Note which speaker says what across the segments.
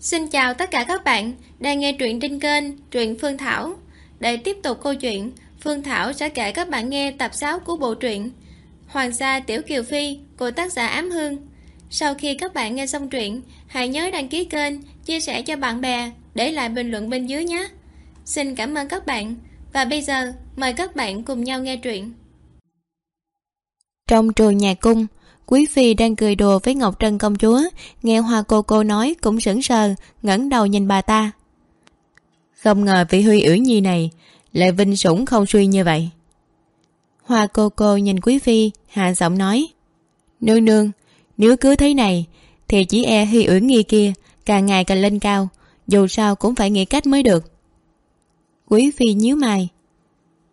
Speaker 1: Xin chào tất cả các bạn đang nghe truyện trên kênh Truyện Phương Thảo. Để tiếp tục câu chuyện, Phương Thảo sẽ kể các bạn nghe tập 6 của bộ truyện Hoàng gia Tiểu Kiều Phi của tác giả Ám Hương. Sau khi các bạn nghe xong truyện, hãy nhớ đăng ký kênh, chia sẻ cho bạn bè, để lại bình luận bên dưới nhé. Xin cảm ơn các bạn. Và bây giờ, mời các bạn cùng nhau nghe truyện.
Speaker 2: Trong trường nhà cung, quý phi đang cười đùa với ngọc trân công chúa nghe hoa cô cô nói cũng sững sờ ngẩng đầu nhìn bà ta.
Speaker 3: Không ngờ vị huy uyển nhi này lại vinh sủng không suy như vậy.
Speaker 2: Hoa cô cô nhìn quý phi hạ giọng nói
Speaker 3: nương nương nếu cứ thế này thì chỉ e huy uyển nghi kia càng ngày càng lên cao dù sao cũng phải nghĩ cách mới được.
Speaker 2: Quý phi nhíu mày.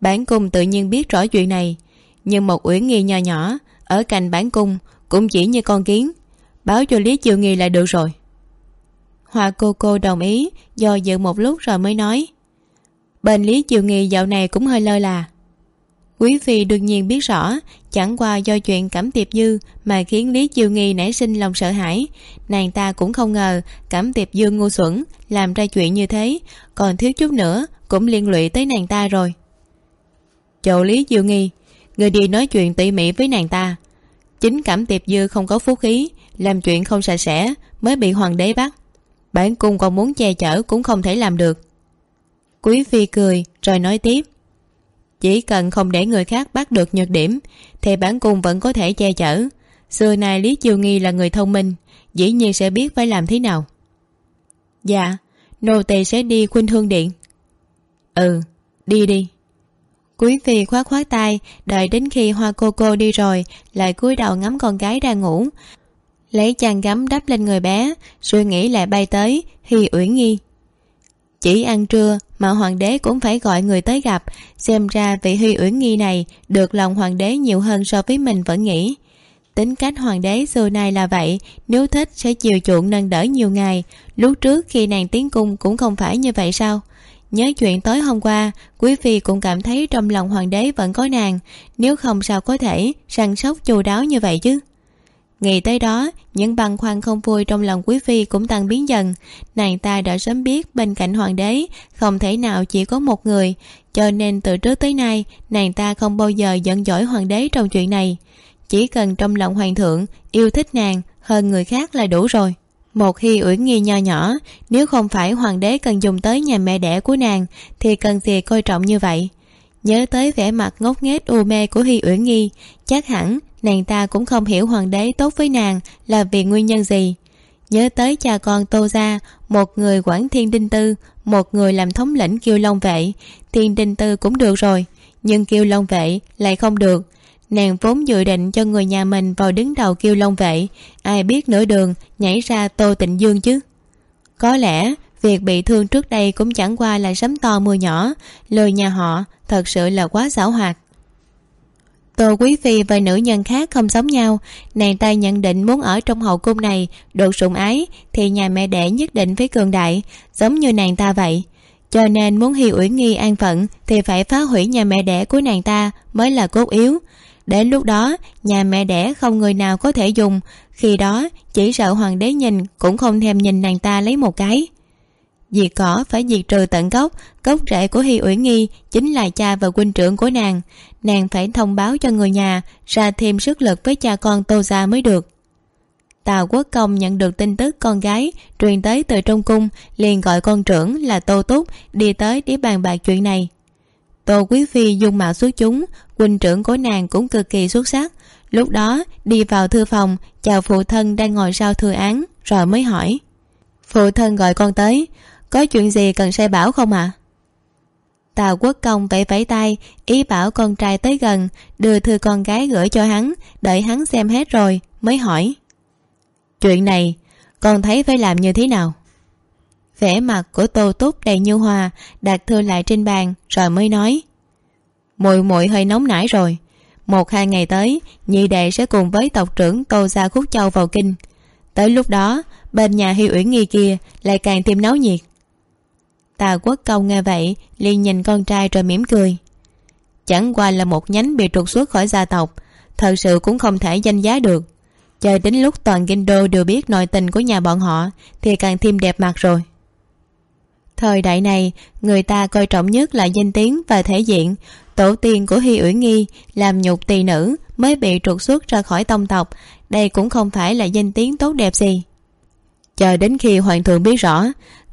Speaker 3: Bản cung tự nhiên biết rõ chuyện này nhưng một uyển nghi nho nhỏ ở cạnh bản cung, cũng chỉ như con kiến. Báo cho lý chiều nghi là được rồi.
Speaker 2: Hoa cô cô đồng ý, do dự một lúc rồi mới nói.
Speaker 3: Bên lý chiều nghi dạo này cũng hơi lơ là.
Speaker 2: Quý phi đương nhiên biết rõ, chẳng qua do chuyện cảm tiệp dư mà khiến lý chiêu nghi nảy sinh lòng sợ hãi. Nàng ta cũng không ngờ cảm tiệp dư ngu xuẩn, làm ra chuyện như thế, còn thiếu chút nữa cũng liên lụy tới nàng ta rồi.
Speaker 3: Chỗ lý chiêu nghi người đi nói chuyện tỉ mỉ với nàng ta. Chính cảm tiệp dư không có phú khí, làm chuyện không sạch sẽ, mới bị hoàng đế bắt. Bản cung còn muốn che chở cũng không thể làm được.
Speaker 2: Quý phi cười, rồi nói tiếp.
Speaker 3: Chỉ cần không để người khác bắt được nhược điểm, thì bản cung vẫn có thể che chở. Xưa nay lý chiêu nghi là người thông minh, dĩ nhiên sẽ biết phải làm thế nào.
Speaker 2: Dạ nô tỳ sẽ đi khuynh hương điện.
Speaker 3: Ừ đi đi
Speaker 2: quý phi khoát khoát tay đợi đến khi hoa cô cô đi rồi, lại cúi đầu ngắm con gái đang ngủ. Lấy chăn gấm đắp lên người bé suy nghĩ lại bay tới, hi uyển nghi chỉ ăn trưa mà hoàng đế cũng phải gọi người tới gặp, xem ra vị huy uyển nghi này được lòng hoàng đế nhiều hơn so với mình vẫn nghĩ. Tính cách hoàng đế xưa nay là vậy, nếu thích sẽ chiều chuộng nâng đỡ nhiều ngày, lúc trước khi nàng tiến cung cũng không phải như vậy sao? Nhớ chuyện tối hôm qua, quý phi cũng cảm thấy trong lòng hoàng đế vẫn có nàng. Nếu không sao có thể săn sóc chu đáo như vậy chứ? Nghĩ tới đó, những băn khoăn không vui trong lòng quý phi cũng tăng biến dần. Nàng ta đã sớm biết bên cạnh hoàng đế không thể nào chỉ có một người, cho nên từ trước tới nay, nàng ta không bao giờ giận dỗi hoàng đế trong chuyện này. Chỉ cần trong lòng hoàng thượng yêu thích nàng hơn người khác là đủ rồi một khi uyển nghi nho nhỏ, nếu không phải hoàng đế cần dùng tới nhà mẹ đẻ của nàng, thì cần gì coi trọng như vậy? Nhớ tới vẻ mặt ngốc nghếch u mê của hy uyển nghi, chắc hẳn nàng ta cũng không hiểu hoàng đế tốt với nàng là vì nguyên nhân gì. Nhớ tới cha con tô gia, một người quản thiên đinh tư, một người làm thống lĩnh kiêu long vệ, thiên đinh tư cũng được rồi, nhưng kiêu long vệ lại không được nàng vốn dự định cho người nhà mình vào đứng đầu kêu long vệ. Ai biết nửa đường nhảy ra tô tịnh dương chứ? Có lẽ việc bị thương trước đây cũng chẳng qua là sấm to mưa nhỏ. Lời nhà họ thật sự là quá xảo hoạt. Tô quý phi và nữ nhân khác không giống nhau. Nàng ta nhận định muốn ở trong hậu cung này được sủng ái thì nhà mẹ đẻ nhất định phải cường đại, giống như nàng ta vậy. Cho nên muốn hi uyển nghi an phận thì phải phá hủy nhà mẹ đẻ của nàng ta mới là cốt yếu đến lúc đó, nhà mẹ đẻ không người nào có thể dùng. Khi đó, chỉ sợ hoàng đế nhìn, cũng không thèm nhìn nàng ta lấy một cái. Diệt cỏ phải diệt trừ tận gốc gốc rễ của hy uyển nghi chính là cha và huynh trưởng của nàng. Nàng phải thông báo cho người nhà, ra thêm sức lực với cha con tô gia mới được. Tào quốc công nhận được tin tức con gái truyền tới từ trong cung, liền gọi con trưởng là tô túc đi tới để bàn bạc chuyện này tô quý phi dung mạo xuất chúng, huynh trưởng của nàng cũng cực kỳ xuất sắc. Lúc đó, đi vào thư phòng, chào phụ thân đang ngồi sau thư án, rồi mới hỏi. Phụ thân gọi con tới, có chuyện gì cần sai bảo không ạ? À? tào quốc công vẫy vẫy tay, ý bảo con trai tới gần, đưa thư con gái gửi cho hắn, đợi hắn xem hết rồi, mới hỏi.
Speaker 3: Chuyện này, con thấy phải làm như thế nào?
Speaker 2: Vẻ mặt của tô túc đầy nhu hòa, đặt thư lại trên bàn, rồi mới nói.
Speaker 3: Muội muội hơi nóng nảy rồi. Một hai ngày tới nhị đệ sẽ cùng với tộc trưởng tô gia khúc châu vào kinh. Tới lúc đó, bên nhà hi uyển nghi kia lại càng thêm náo nhiệt.
Speaker 2: Tà quốc công nghe vậy, liền nhìn con trai rồi mỉm cười.
Speaker 3: Chẳng qua là một nhánh bị trục xuất khỏi gia tộc, thật sự cũng không thể danh giá được. Chờ đến lúc toàn kinh đô đều biết nội tình của nhà bọn họ, thì càng thêm đẹp mặt rồi thời đại này, người ta coi trọng nhất là danh tiếng và thể diện. Tổ tiên của hy uyển nghi làm nhục tỳ nữ mới bị trục xuất ra khỏi tông tộc. Đây cũng không phải là danh tiếng tốt đẹp gì. Chờ đến khi hoàng thượng biết rõ,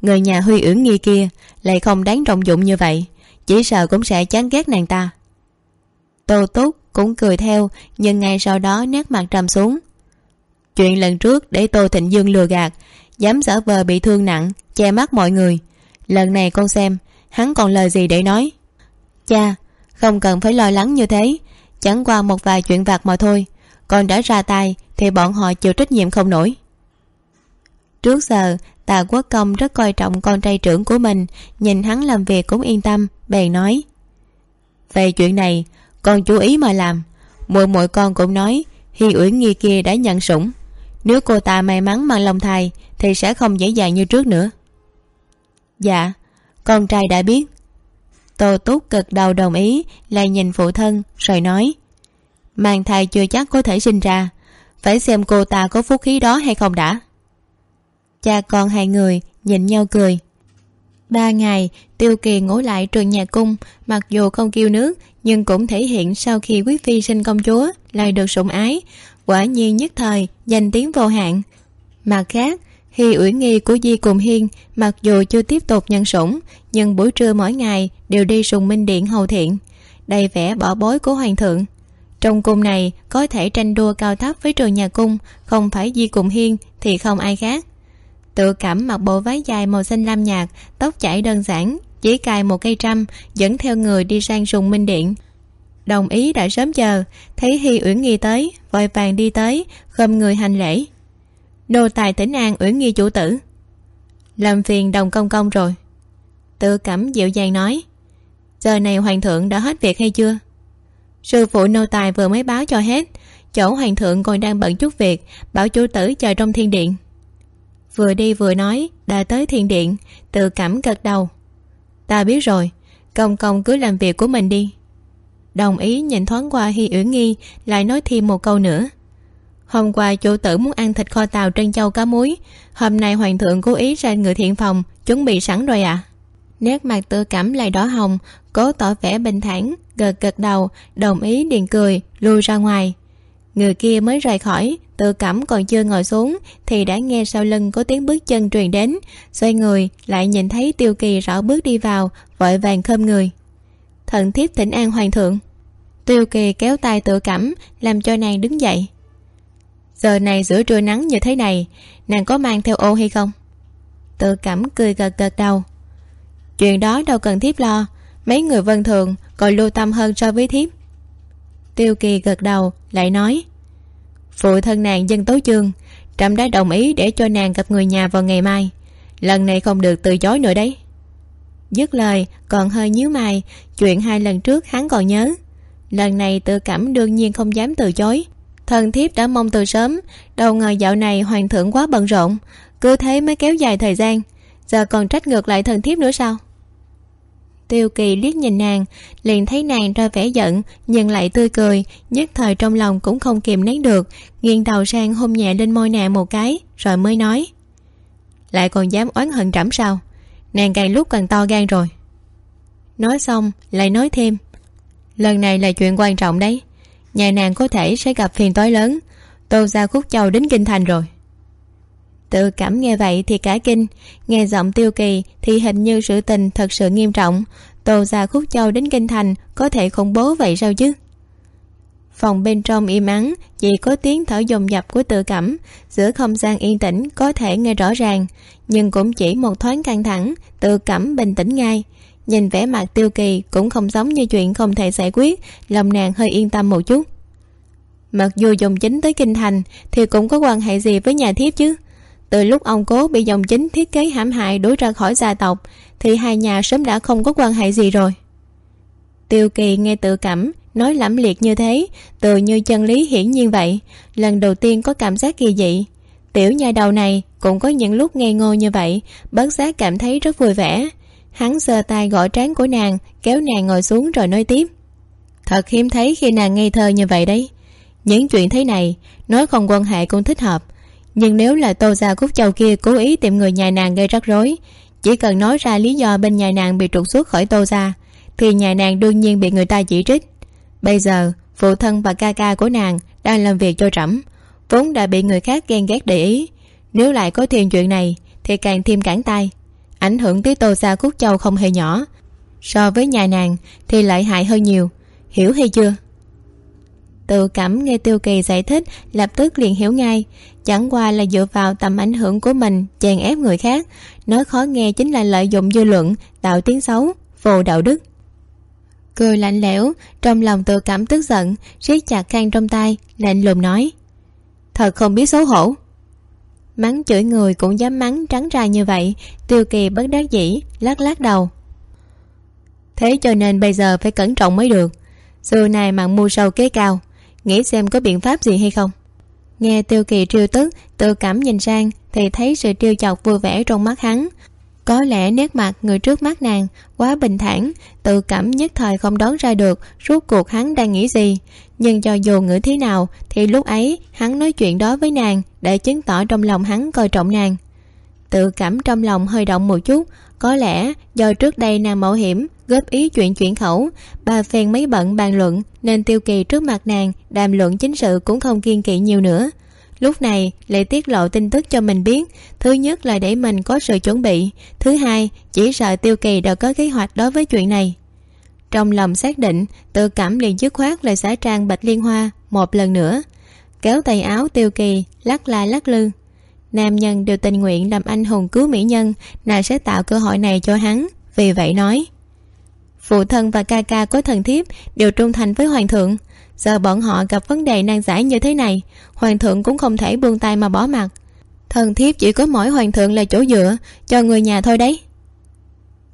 Speaker 3: người nhà huy uyển nghi kia lại không đáng trọng dụng như vậy, chỉ sợ cũng sẽ chán ghét nàng ta. Tô túc cũng cười theo, nhưng ngay sau đó nét mặt trầm xuống. Chuyện lần trước để tô thịnh dương lừa gạt, dám giả vờ bị thương nặng, che mắt mọi người lần này con xem, hắn còn lời gì để nói? Cha, không cần phải lo lắng như thế. Chẳng qua một vài chuyện vặt mà thôi. Còn đã ra tay, thì bọn họ chịu trách nhiệm không nổi. Trước giờ, tà quốc công rất coi trọng con trai trưởng của mình, nhìn hắn làm việc cũng yên tâm, bèn nói. Về chuyện này, con chú ý mà làm. Muội muội con cũng nói, hi uyển nghi kia đã nhận sủng. Nếu cô ta may mắn mang lòng thai, thì sẽ không dễ dàng như trước nữa dạ con trai đã biết. Tô túc cực đầu đồng ý, lại nhìn phụ thân, rồi nói, mang thai chưa chắc có thể sinh ra, phải xem cô ta có phúc khí đó hay không đã. Cha con hai người nhìn nhau cười. Ba ngày, tiêu kỳ ngủ lại trường nhà cung, mặc dù không kêu nước, nhưng cũng thể hiện sau khi quý phi sinh công chúa, lại được sủng ái. Quả nhiên nhất thời danh tiếng vô hạn. Mặt khác Hi Uyển Nghi của Di cùng Hiên, mặc dù chưa tiếp tục nhận sủng, nhưng buổi trưa mỗi ngày đều đi sùng minh điện hầu thiện, đầy vẻ bỏ bối của hoàng thượng. Trong cung này có thể tranh đua cao thấp với trường nhà cung, không phải Di cùng Hiên thì không ai khác. Tự cảm mặc bộ váy dài màu xanh lam nhạt, tóc chảy đơn giản, chỉ cài một cây trăm, dẫn theo người đi sang sùng minh điện. Đồng ý đã sớm chờ, thấy Hi uyển nghi tới, vội vàng đi tới, khom người hành lễ nô tài tỉnh an uyển nghi chủ tử. Làm phiền đồng công công rồi. Tự cẩm dịu dàng nói, giờ này hoàng thượng đã hết việc hay chưa? Sư phụ nô tài vừa mới báo cho hết, chỗ hoàng thượng còn đang bận chút việc, bảo chủ tử chờ trong thiên điện. Vừa đi vừa nói, đã tới thiên điện tự cảm gật đầu. Ta biết rồi, công công cứ làm việc của mình đi. Đồng ý nhìn thoáng qua hi uyển nghi, lại nói thêm một câu nữa hôm qua, chủ tử muốn ăn thịt kho tàu trân châu cá muối. Hôm nay, hoàng thượng cố ý ra người thiện phòng, chuẩn bị sẵn rồi ạ. À. nét mặt tự cảm lại đỏ hồng, cố tỏ vẻ bình thản, gật gật đầu, đồng ý điền cười lui ra ngoài. Người kia mới rời khỏi tự cảm còn chưa ngồi xuống, thì đã nghe sau lưng có tiếng bước chân truyền đến. Xoay người, lại nhìn thấy tiêu kỳ rõ bước đi vào, vội vàng khơm người. Thần thiếp thỉnh an hoàng thượng. Tiêu kỳ kéo tay tự cảm, làm cho nàng đứng dậy giờ này giữa trưa nắng như thế này, nàng có mang theo ô hay không? Tự cảm cười gật gật đầu. Chuyện đó đâu cần thiếp lo, mấy người vân thường còn lưu tâm hơn so với thiếp. Tiêu kỳ gật đầu, lại nói, phụ thân nàng dân tố chương, trẫm đã đồng ý để cho nàng gặp người nhà vào ngày mai. Lần này không được từ chối nữa đấy. Dứt lời, còn hơi nhíu mày, chuyện hai lần trước hắn còn nhớ. Lần này tự cảm đương nhiên không dám từ chối thần thiếp đã mong từ sớm. Đâu ngờ dạo này hoàng thượng quá bận rộn. Cứ thế mới kéo dài thời gian. Giờ còn trách ngược lại thần thiếp nữa sao? Tiêu kỳ liếc nhìn nàng, liền thấy nàng ra vẻ giận, nhưng lại tươi cười, nhất thời trong lòng cũng không kìm nén được, nghiêng đầu sang hôn nhẹ lên môi nàng một cái, rồi mới nói. Lại còn dám oán hận trẫm sao? Nàng càng lúc càng to gan rồi. Nói xong, lại nói thêm. Lần này là chuyện quan trọng đấy nhà nàng có thể sẽ gặp phiền toái lớn. Tô ra khúc châu đến kinh thành rồi. Tự cảm nghe vậy thì cả kinh, nghe giọng tiêu kỳ thì hình như sự tình thật sự nghiêm trọng. Tô ra khúc châu đến kinh thành có thể khủng bố vậy sao chứ? Phòng bên trong im ắng, chỉ có tiếng thở dồn dập của tự cảm. Giữa không gian yên tĩnh có thể nghe rõ ràng, nhưng cũng chỉ một thoáng căng thẳng, tự cảm bình tĩnh ngay nhìn vẻ mặt tiêu kỳ cũng không giống như chuyện không thể giải quyết, lòng nàng hơi yên tâm một chút. Mặc dù dòng chính tới kinh thành thì cũng có quan hệ gì với nhà thiếp chứ? Từ lúc ông cố bị dòng chính thiết kế hãm hại đuổi ra khỏi gia tộc, thì hai nhà sớm đã không có quan hệ gì rồi. Tiêu kỳ nghe tự cảm, nói lẫm liệt như thế, tự như chân lý hiển nhiên vậy. Lần đầu tiên có cảm giác kỳ dị. Tiểu nhà đầu này cũng có những lúc ngây ngô như vậy bất giác cảm thấy rất vui vẻ hắn giơ tay gõ trán của nàng, kéo nàng ngồi xuống rồi nói tiếp. Thật hiếm thấy khi nàng ngây thơ như vậy đấy.
Speaker 2: Những chuyện thế này, nói không quan hệ cũng thích hợp. Nhưng nếu là tô gia cúc châu kia cố ý tìm người nhà nàng gây rắc rối, chỉ cần nói ra lý do bên nhà nàng bị trục xuất khỏi tô gia, thì nhà nàng đương nhiên bị người ta chỉ trích. Bây giờ, phụ thân và ca ca của nàng đang làm việc cho trẫm vốn đã bị người khác ghen ghét để ý. Nếu lại có thêm chuyện này, thì càng thêm cản tay ảnh hưởng tới tô xa cúc châu không hề nhỏ. So với nhà nàng thì lại hại hơn nhiều. Hiểu hay chưa? Tự cảm nghe tiêu kỳ giải thích, lập tức liền hiểu ngay. Chẳng qua là dựa vào tầm ảnh hưởng của mình, chèn ép người khác. Nói khó nghe chính là lợi dụng dư luận, tạo tiếng xấu, vô đạo đức. Cười lạnh lẽo, trong lòng tự cảm tức giận, siết chặt khăn trong tay, lạnh lùng nói. Thật không biết xấu hổ mắng chửi người cũng dám mắng trắng ra như vậy. Tiêu kỳ bất đắc dĩ, lắc lắc đầu. Thế cho nên bây giờ phải cẩn trọng mới được. Xưa này mặn mua sâu kế cao, nghĩ xem có biện pháp gì hay không. Nghe tiêu kỳ trêu tức, tự cảm nhìn sang, thì thấy sự trêu chọc vui vẻ trong mắt hắn có lẽ nét mặt người trước mắt nàng quá bình thản, tự cảm nhất thời không đoán ra được rốt cuộc hắn đang nghĩ gì. Nhưng cho dù ngữ thế nào, thì lúc ấy hắn nói chuyện đó với nàng để chứng tỏ trong lòng hắn coi trọng nàng. Tự cảm trong lòng hơi động một chút, có lẽ do trước đây nàng mạo hiểm, góp ý chuyện chuyển khẩu, bà phèn mấy bận bàn luận, nên tiêu kỳ trước mặt nàng đàm luận chính sự cũng không kiên kỵ nhiều nữa lúc này lại tiết lộ tin tức cho mình biết, thứ nhất là để mình có sự chuẩn bị, thứ hai, chỉ sợ tiêu kỳ đã có kế hoạch đối với chuyện này. Trong lòng xác định, tự cảm liền dứt khoát lời xã trang bạch liên hoa một lần nữa, kéo tay áo tiêu kỳ, lắc la lắc lư. Nam nhân đều tình nguyện làm anh hùng cứu mỹ nhân, nàng sẽ tạo cơ hội này cho hắn, vì vậy nói. Phụ thân và ca ca của thần thiếp đều trung thành với hoàng thượng giờ bọn họ gặp vấn đề nan giải như thế này, hoàng thượng cũng không thể buông tay mà bỏ mặt. Thần thiếp chỉ có mỗi hoàng thượng là chỗ dựa, cho người nhà thôi đấy.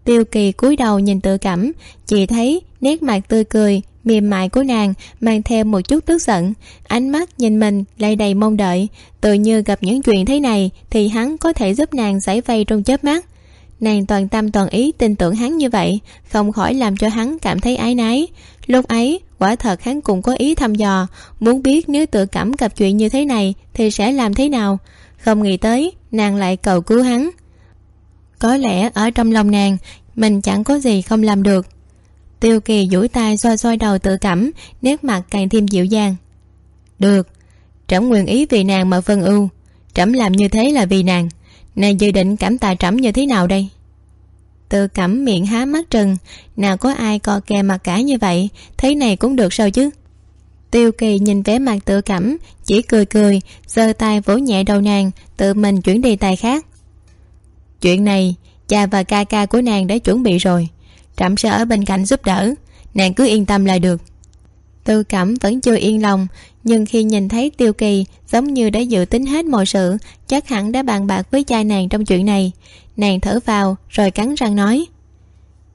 Speaker 2: Tiêu kỳ cúi đầu nhìn tự cảm chị thấy nét mặt tươi cười, mềm mại của nàng mang theo một chút tức giận. Ánh mắt nhìn mình lại đầy mong đợi, tự như gặp những chuyện thế này thì hắn có thể giúp nàng giải vây trong chớp mắt. Nàng toàn tâm toàn ý tin tưởng hắn như vậy, không khỏi làm cho hắn cảm thấy ái nái lúc ấy quả thật hắn cũng có ý thăm dò, muốn biết nếu tự cảm gặp chuyện như thế này thì sẽ làm thế nào. Không nghĩ tới, nàng lại cầu cứu hắn. Có lẽ ở trong lòng nàng, mình chẳng có gì không làm được. Tiêu kỳ duỗi tay xoa xoa đầu tự cảm, nét mặt càng thêm dịu dàng. Được, trẫm nguyện ý vì nàng mà phân ưu. Trẫm làm như thế là vì nàng. Nàng dự định cảm tạ trẫm như thế nào đây? Tự cảm miệng há mắt trừng nào có ai co kè mặt cả như vậy? Thế này cũng được sao chứ? Tiêu kỳ nhìn vẻ mặt tự cảm, chỉ cười cười, giơ tay vỗ nhẹ đầu nàng, tự mình chuyển đi tài khác. Chuyện này, cha và ca ca của nàng đã chuẩn bị rồi. Trạm sẽ ở bên cạnh giúp đỡ. Nàng cứ yên tâm là được. Tư cẩm vẫn chưa yên lòng, nhưng khi nhìn thấy tiêu kỳ, giống như đã dự tính hết mọi sự, chắc hẳn đã bàn bạc với cha nàng trong chuyện này nàng thở vào, rồi cắn răng nói.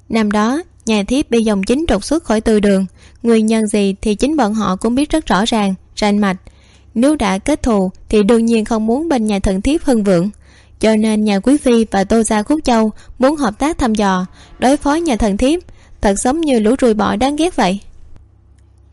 Speaker 2: Năm đó, nhà thiếp bị dòng chính trục xuất khỏi từ đường. Nguyên nhân gì thì chính bọn họ cũng biết rất rõ ràng, rành mạch. Nếu đã kết thù thì đương nhiên không muốn bên nhà thần thiếp hưng vượng. Cho nên nhà quý phi và tô gia khúc châu muốn hợp tác thăm dò, đối phó nhà thần thiếp. Thật giống như lũ ruồi bọ đáng ghét vậy.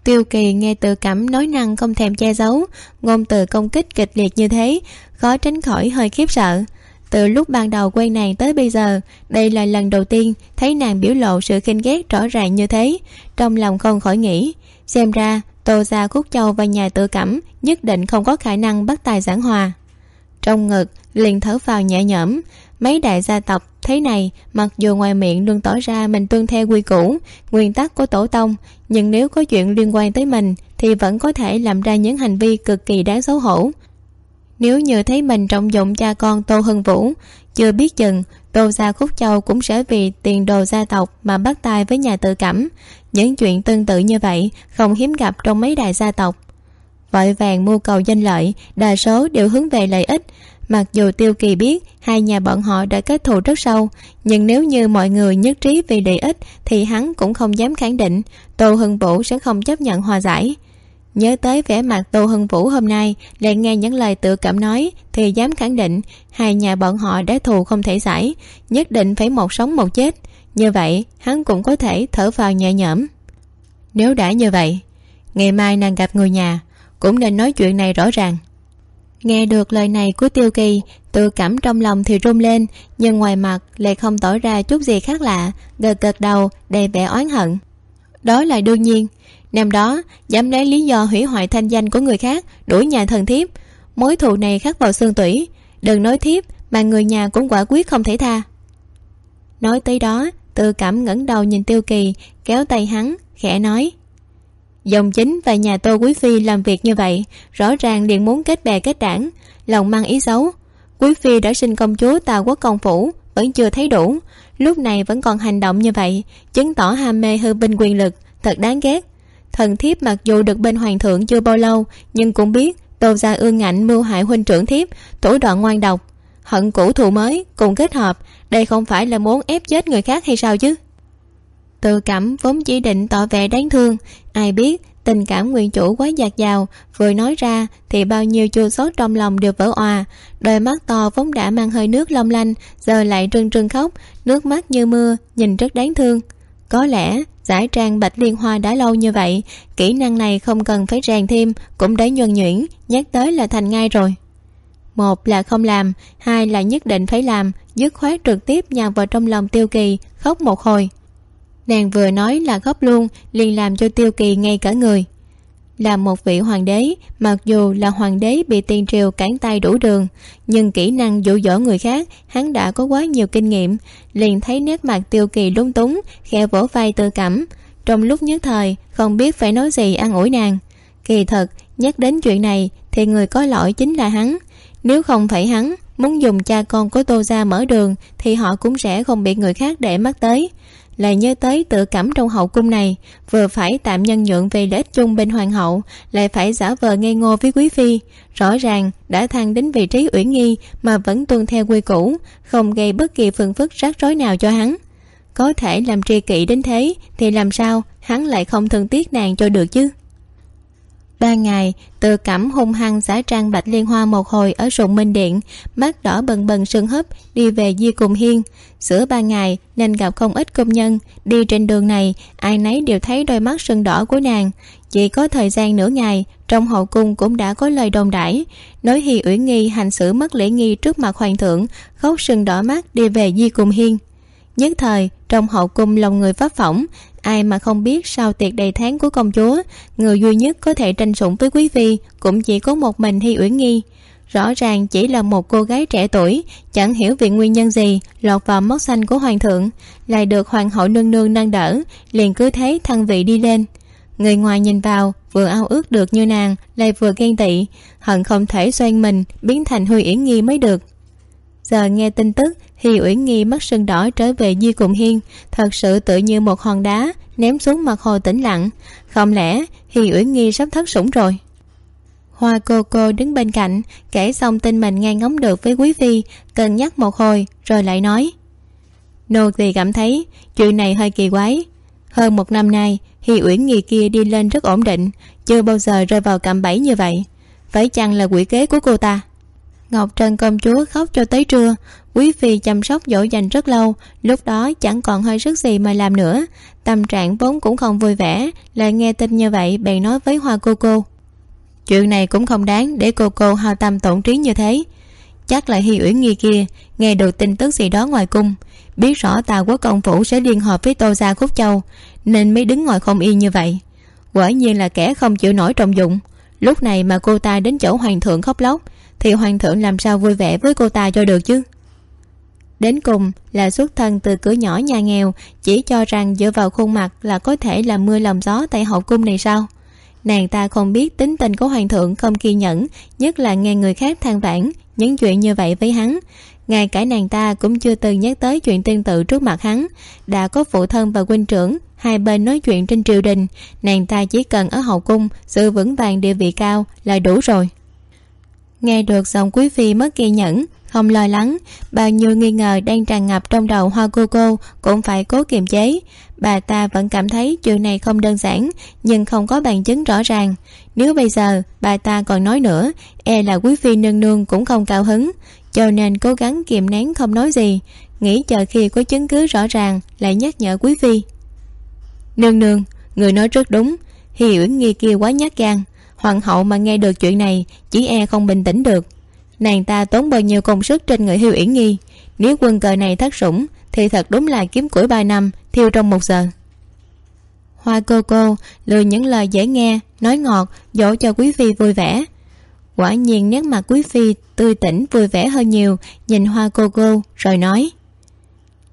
Speaker 2: Tiêu kỳ nghe tự cảm nói năng không thèm che giấu, ngôn từ công kích kịch liệt như thế, khó tránh khỏi hơi khiếp sợ từ lúc ban đầu quen nàng tới bây giờ, đây là lần đầu tiên thấy nàng biểu lộ sự khinh ghét rõ ràng như thế. Trong lòng không khỏi nghĩ, xem ra tô gia khúc châu và nhà tự cảm nhất định không có khả năng bắt tài giảng hòa. Trong ngực, liền thở vào nhẹ nhõm. Mấy đại gia tộc thế này, mặc dù ngoài miệng luôn tỏ ra mình tuân theo quy củ, nguyên tắc của tổ tông, nhưng nếu có chuyện liên quan tới mình thì vẫn có thể làm ra những hành vi cực kỳ đáng xấu hổ nếu như thấy mình trọng dụng cha con tô hưng vũ, chưa biết chừng tô gia khúc châu cũng sẽ vì tiền đồ gia tộc mà bắt tay với nhà tự cảm. Những chuyện tương tự như vậy không hiếm gặp trong mấy đại gia tộc. Vội vàng mưu cầu danh lợi, đa số đều hướng về lợi ích. Mặc dù tiêu kỳ biết hai nhà bọn họ đã kết thù rất sâu, nhưng nếu như mọi người nhất trí vì lợi ích thì hắn cũng không dám khẳng định tô hưng vũ sẽ không chấp nhận hòa giải nhớ tới vẻ mặt tô hưng vũ hôm nay, lại nghe những lời tự cảm nói, thì dám khẳng định, hai nhà bọn họ đã thù không thể giải, nhất định phải một sống một chết. Như vậy, hắn cũng có thể thở vào nhẹ nhõm. Nếu đã như vậy, ngày mai nàng gặp người nhà,
Speaker 3: cũng nên nói chuyện này rõ ràng.
Speaker 2: Nghe được lời này của tiêu kỳ, tự cảm trong lòng thì run lên, nhưng ngoài mặt lại không tỏ ra chút gì khác lạ, gật gật đầu, đầy vẻ oán hận. Đó là đương nhiên năm đó, dám lấy lý do hủy hoại thanh danh của người khác, đuổi nhà thần thiếp. Mối thù này khắc vào xương tủy. Đừng nói thiếp, mà người nhà cũng quả quyết không thể tha. Nói tới đó tự cảm ngẩng đầu nhìn tiêu kỳ, kéo tay hắn, khẽ nói. Dòng chính và nhà tô quý phi làm việc như vậy, rõ ràng liền muốn kết bè kết đảng, lòng mang ý xấu. Quý phi đã sinh công chúa tào quốc công phủ, vẫn chưa thấy đủ. Lúc này vẫn còn hành động như vậy, chứng tỏ ham mê hư binh quyền lực, thật đáng ghét thần thiếp mặc dù được bên hoàng thượng chưa bao lâu, nhưng cũng biết tô gia ương ngạnh mưu hại huynh trưởng thiếp, thủ đoạn ngoan độc. Hận cũ thù mới, cùng kết hợp, đây không phải là muốn ép chết người khác hay sao chứ? Tự cảm vốn chỉ định tỏ vẻ đáng thương, ai biết tình cảm nguyện chủ quá dạt dào, vừa nói ra thì bao nhiêu chua xót trong lòng đều vỡ òa. Đôi mắt to vốn đã mang hơi nước long lanh, giờ lại trưng trưng khóc, nước mắt như mưa, nhìn rất đáng thương. Có lẽ giải trang bạch liên hoa đã lâu như vậy, kỹ năng này không cần phải rèn thêm, cũng đã nhuần nhuyễn, nhắc tới là thành ngay rồi. Một là không làm, hai là nhất định phải làm, dứt khoát trực tiếp nhào vào trong lòng tiêu kỳ, khóc một hồi. Nàng vừa nói là khóc luôn, liền làm cho tiêu kỳ ngay cả người là một vị hoàng đế, mặc dù là hoàng đế bị tiền triều cản tay đủ đường, nhưng kỹ năng dụ dỗ người khác, hắn đã có quá nhiều kinh nghiệm, liền thấy nét mặt tiêu kỳ lung túng khe vỗ vai tự cảm trong lúc nhất thời, không biết phải nói gì an ủi nàng. Kỳ thật, nhắc đến chuyện này, thì người có lỗi chính là hắn. Nếu không phải hắn, muốn dùng cha con của tô ra mở đường, thì họ cũng sẽ không bị người khác để mắt tới lại nhớ tới tự cảm trong hậu cung này, vừa phải tạm nhân nhượng về lợi ích chung bên hoàng hậu, lại phải giả vờ ngây ngô với quý phi. Rõ ràng đã thăng đến vị trí uyển nghi mà vẫn tuân theo quy củ, không gây bất kỳ phương phức rắc rối nào cho hắn. Có thể làm tri kỵ đến thế thì làm sao hắn lại không thương tiếc nàng cho được chứ? Ba ngày, từ cảm hung hăng giả trang bạch liên hoa một hồi ở sùng minh điện. Mắt đỏ bần bần sưng húp, đi về di cùng hiên. Sửa ba ngày, nên gặp không ít công nhân. Đi trên đường này, ai nấy đều thấy đôi mắt sưng đỏ của nàng. Chỉ có thời gian nửa ngày, trong hậu cung cũng đã có lời đồn đãi. Nói hi uyển nghi hành xử mất lễ nghi trước mặt hoàng thượng, khóc sưng đỏ mắt đi về di cùng hiên. Nhất thời, trong hậu cung lòng người pháp phỏng ai mà không biết sau tiệc đầy tháng của công chúa, người duy nhất có thể tranh sủng với quý phi cũng chỉ có một mình hy uyển nghi. Rõ ràng chỉ là một cô gái trẻ tuổi, chẳng hiểu vì nguyên nhân gì, lọt vào mắt xanh của hoàng thượng. Lại được hoàng hậu nương nương nâng đỡ, liền cứ thế thăng vị đi lên. Người ngoài nhìn vào, vừa ao ước được như nàng, lại vừa ghen tị, hận không thể xoay mình, biến thành huy yển nghi mới được. Giờ nghe tin tức hi uyển nghi mắt sưng đỏ trở về di cùng hiên. Thật sự tự như một hòn đá, ném xuống mặt hồ tĩnh lặng. Không lẽ hi uyển nghi sắp thất sủng rồi? Hoa cô cô đứng bên cạnh, kể xong tin mình nghe ngóng được với quý phi, cân nhắc một hồi, rồi lại nói. Nô tỳ cảm thấy, chuyện này hơi kỳ quái. Hơn một năm nay, hi uyển nghi kia đi lên rất ổn định, chưa bao giờ rơi vào cạm bẫy như vậy. Phải chăng là quỷ kế của cô ta? Ngọc trân công chúa khóc cho tới trưa quý phi chăm sóc dỗ dành rất lâu, lúc đó chẳng còn hơi sức gì mà làm nữa. Tâm trạng vốn cũng không vui vẻ, lại nghe tin như vậy, bèn nói với hoa cô cô. Chuyện này cũng không đáng để cô cô hao tâm tổn trí như thế. Chắc là hi uyển nghi kia nghe được tin tức gì đó ngoài cung, biết rõ tàu quốc công phủ sẽ liên hợp với tô gia khúc châu, nên mới đứng ngồi không yên như vậy. Quả nhiên là kẻ không chịu nổi trọng dụng. Lúc này mà cô ta đến chỗ hoàng thượng khóc lóc, thì hoàng thượng làm sao vui vẻ với cô ta cho được chứ? Đến cùng là xuất thân từ cửa nhỏ nhà nghèo, chỉ cho rằng dựa vào khuôn mặt là có thể làm mưa lầm gió tại hậu cung này sao? Nàng ta không biết tính tình của hoàng thượng không kiên nhẫn, nhất là nghe người khác than vãn những chuyện như vậy với hắn. Ngay cả nàng ta cũng chưa từng nhắc tới chuyện tương tự trước mặt hắn. Đã có phụ thân và huynh trưởng, hai bên nói chuyện trên triều đình, nàng ta chỉ cần ở hậu cung, sự vững vàng địa vị cao là đủ rồi. Nghe được giọng quý phi mất kiên nhẫn không lo lắng, bao nhiêu nghi ngờ đang tràn ngập trong đầu hoa cô cô cũng phải cố kiềm chế. Bà ta vẫn cảm thấy chuyện này không đơn giản, nhưng không có bằng chứng rõ ràng. Nếu bây giờ bà ta còn nói nữa e là quý phi nương nương cũng không cao hứng, cho nên cố gắng kiềm nén không nói gì. Nghĩ chờ khi có chứng cứ rõ ràng lại nhắc nhở quý phi. Nương nương, người nói rất đúng hi uyển nghi kia quá nhát gan. Hoàng hậu mà nghe được chuyện này, chỉ e không bình tĩnh được nàng ta tốn bao nhiêu công sức trên người hiêu uyển nghi nếu quân cờ này thất sủng, thì thật đúng là kiếm củi ba năm, thiêu trong một giờ. Hoa cô cô lừa những lời dễ nghe, nói ngọt, dỗ cho quý phi vui vẻ. Quả nhiên nét mặt quý phi tươi tỉnh vui vẻ hơn nhiều, nhìn hoa cô cô rồi nói.